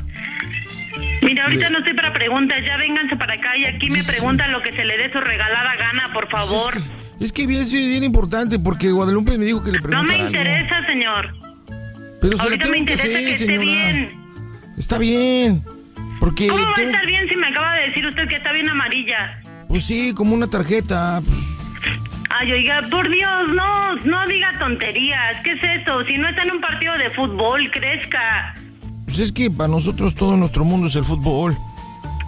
Mira, ahorita no estoy para preguntas, ya vénganse para acá y aquí me preguntan lo que se le dé su regalada gana, por favor. Es que bien, sí, bien importante porque Guadalupe me dijo que le No preguntara me algo. interesa, señor. Pero se la Ahorita tengo me interesa que hacer, que esté señora. bien. Está bien. Porque ¿Cómo va a estar bien si me acaba de decir usted que está bien amarilla? Pues sí, como una tarjeta. pues, Ay, oiga, por Dios, no, no diga tonterías. ¿Qué es eso? Si no está en un partido de fútbol, crezca. Pues es que para nosotros todo nuestro mundo es el fútbol.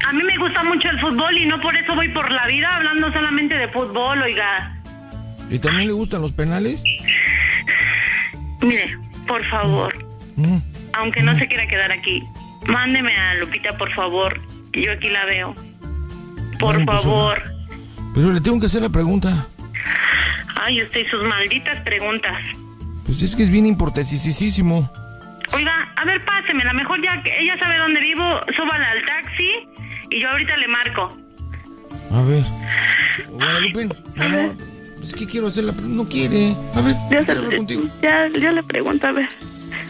A mí me gusta mucho el fútbol y no por eso voy por la vida hablando solamente de fútbol, oiga. ¿Y también le gustan los penales? Mire, por favor, Mm. aunque no se quiera quedar aquí, mándeme a Lupita, por favor. Yo aquí la veo. Por Bueno, pues, favor. Pero le tengo que hacer la pregunta. Ay, usted y sus malditas preguntas. Pues es que es bien importantísimo. Oiga, a ver, pásemela. Mejor ya que ella sabe dónde vivo, súbala al taxi y yo ahorita le marco. A ver. Guadalupe, mi amor, Es que quiero hacerla, pero no quiere. A ver, Ya, se- contigo. ya, yo le pregunto, a ver.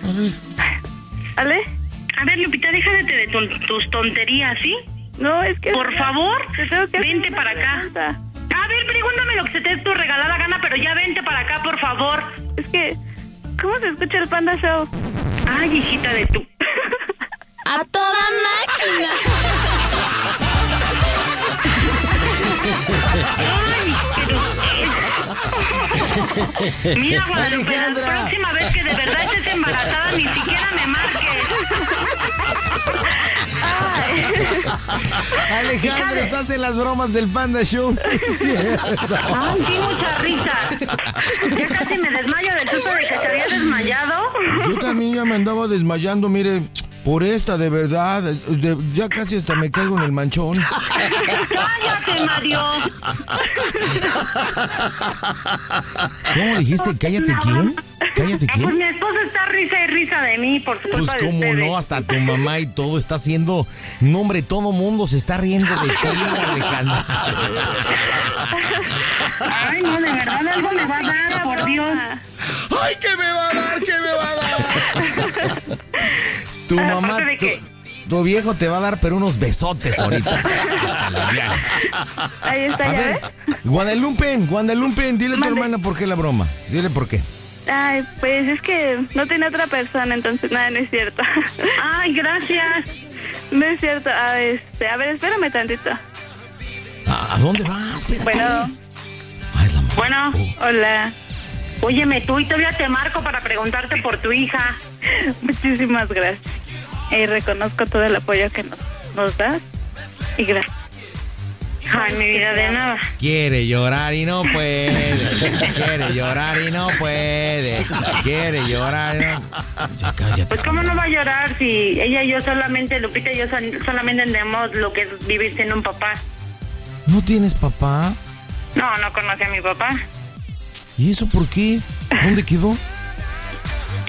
A ver. ¿Ale? A ver, Lupita, déjate de ton- tus tonterías, ¿sí? No, es que... Por favor, Te tengo que hacer vente para acá. A ver, pregúntame lo que se te dé tu regalada gana, pero ya vente para acá, por favor. Es que... ¿Cómo se escucha el Panda Show? Ay, hijita de tu... A toda máquina. Mira, Guadalupe, la Alejandra. próxima vez que de verdad estés embarazada, ni siquiera me marques. Alejandra, estás en las bromas del Panda Show. Cierto. Ay, sí, mucha risa. Ya casi me desmayo del susto de que se había desmayado. Yo también ya me andaba desmayando, mire, por esta, de verdad. de- ya casi hasta me caigo en el manchón. Cállate, Mario. ¿Cómo dijiste? ¿Cállate quién? ¿Cállate Ah, Pues quién? mi esposa está risa y risa de mí por su Pues de cómo no, hasta tu mamá y todo está haciendo... No, hombre, todo mundo se está riendo de ti, Alejandra. Ay, no, de verdad algo me va a dar, por Dios. ¡Ay, qué me va a dar! ¿Qué me va a dar? Tu Aparte mamá, de tu, que- tu viejo te va a dar pero unos besotes ahorita. Ahí está, A ¿ya ver, Guadalupe, dile a tu hermana por qué la broma. Dile por qué. Ay, pues es que no tiene otra persona, entonces nada, no es cierto. Ay, gracias. No es cierto. A, este, a ver, espérame tantito. ¿A, a dónde vas? Espérate. Bueno, Bueno, hola. óyeme tú y todavía te marco para preguntarte por tu hija. Muchísimas gracias. Y reconozco todo el apoyo que nos, nos das. Y gracias. Ay, mi vida, de nada. Quiere llorar y no puede. Quiere llorar y no puede. Quiere llorar y no... Ya cállate. Pues cómo no va a llorar si ella y yo solamente, Lupita y yo sol- solamente entendemos lo que es vivir sin un papá. ¿No tienes papá? No, no conoce a mi papá. ¿Y eso por qué? ¿Dónde quedó?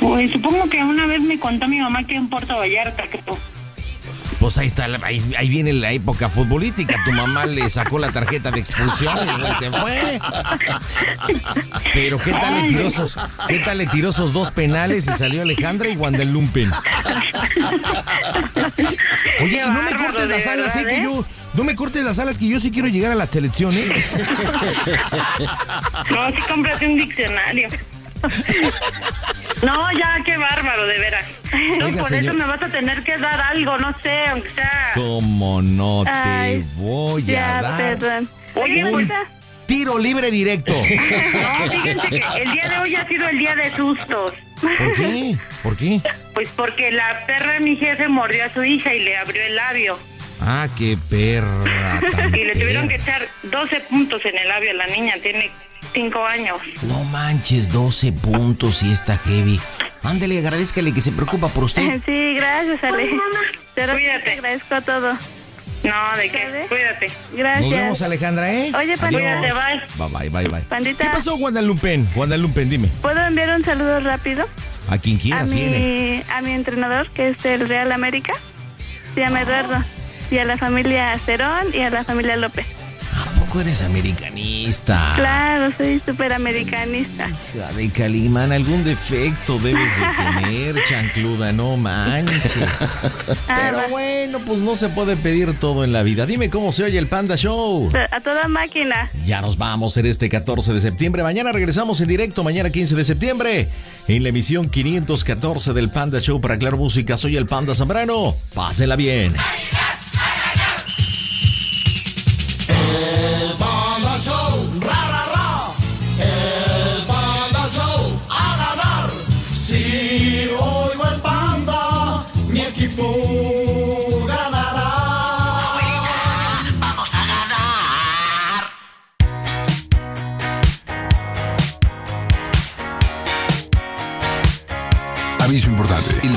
Pues supongo que una vez me contó mi mamá que en Puerto Vallarta, que Pues ahí está, ahí, ahí viene la época futbolística. Tu mamá le sacó la tarjeta de expulsión y se fue. Pero qué tal le tiró esos, qué tal le tiró esos dos penales y salió Alejandra y Guandalumpen. Oye, no me cortes las alas, eh, que ¿eh? yo, no me cortes las alas que yo sí quiero llegar a la selección, eh. No, sí cómprate un diccionario. No, ya, qué bárbaro, de veras. No, Oiga, por señor. eso me vas a tener que dar algo, no sé, aunque sea... ¿Cómo no te Ay, voy a Ya, dar perdón. Oye, un tiro libre directo? no, fíjense que el día de hoy ha sido el día de sustos. ¿Por qué? ¿Por qué? Pues porque la perra de mi jefe mordió a su hija y le abrió el labio. Ah, qué perra. tan Y le tuvieron que perra. echar 12 puntos en el labio a la niña, tiene 5 años. No manches, 12 puntos y está heavy. Ándele, agradezcale que se preocupa por usted. Sí, gracias, Ale. Pero Cuídate. te agradezco todo. No, de qué, cuídate. Gracias. Nos vemos, Alejandra, ¿eh? Oye, Pandita. Adiós. Cuídate, Bye, bye, bye, bye. Pandita. ¿Qué pasó, Guadalupen? Guadalupen, dime. ¿Puedo enviar un saludo rápido? A quien A quieras, viene. mi, a mi entrenador, que es el Real América. Se llama Eduardo. Y a la familia Cerón y a la familia López. ¿A poco eres americanista? Claro, soy súper americanista. Hija de Calimán, algún defecto debes de tener, chancluda, no manches. Ah, Pero bueno, pues no se puede pedir todo en la vida. Dime cómo se oye el Panda Show. A toda máquina. Ya nos vamos en este 14 de septiembre. Mañana regresamos en directo, mañana 15 de septiembre, en la emisión 514 del Panda Show para Claro Música. Soy el Panda Zambrano. Pásenla bien.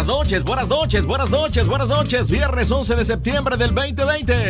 Buenas noches, buenas noches, buenas noches, buenas noches. Viernes 11 de septiembre del 2020.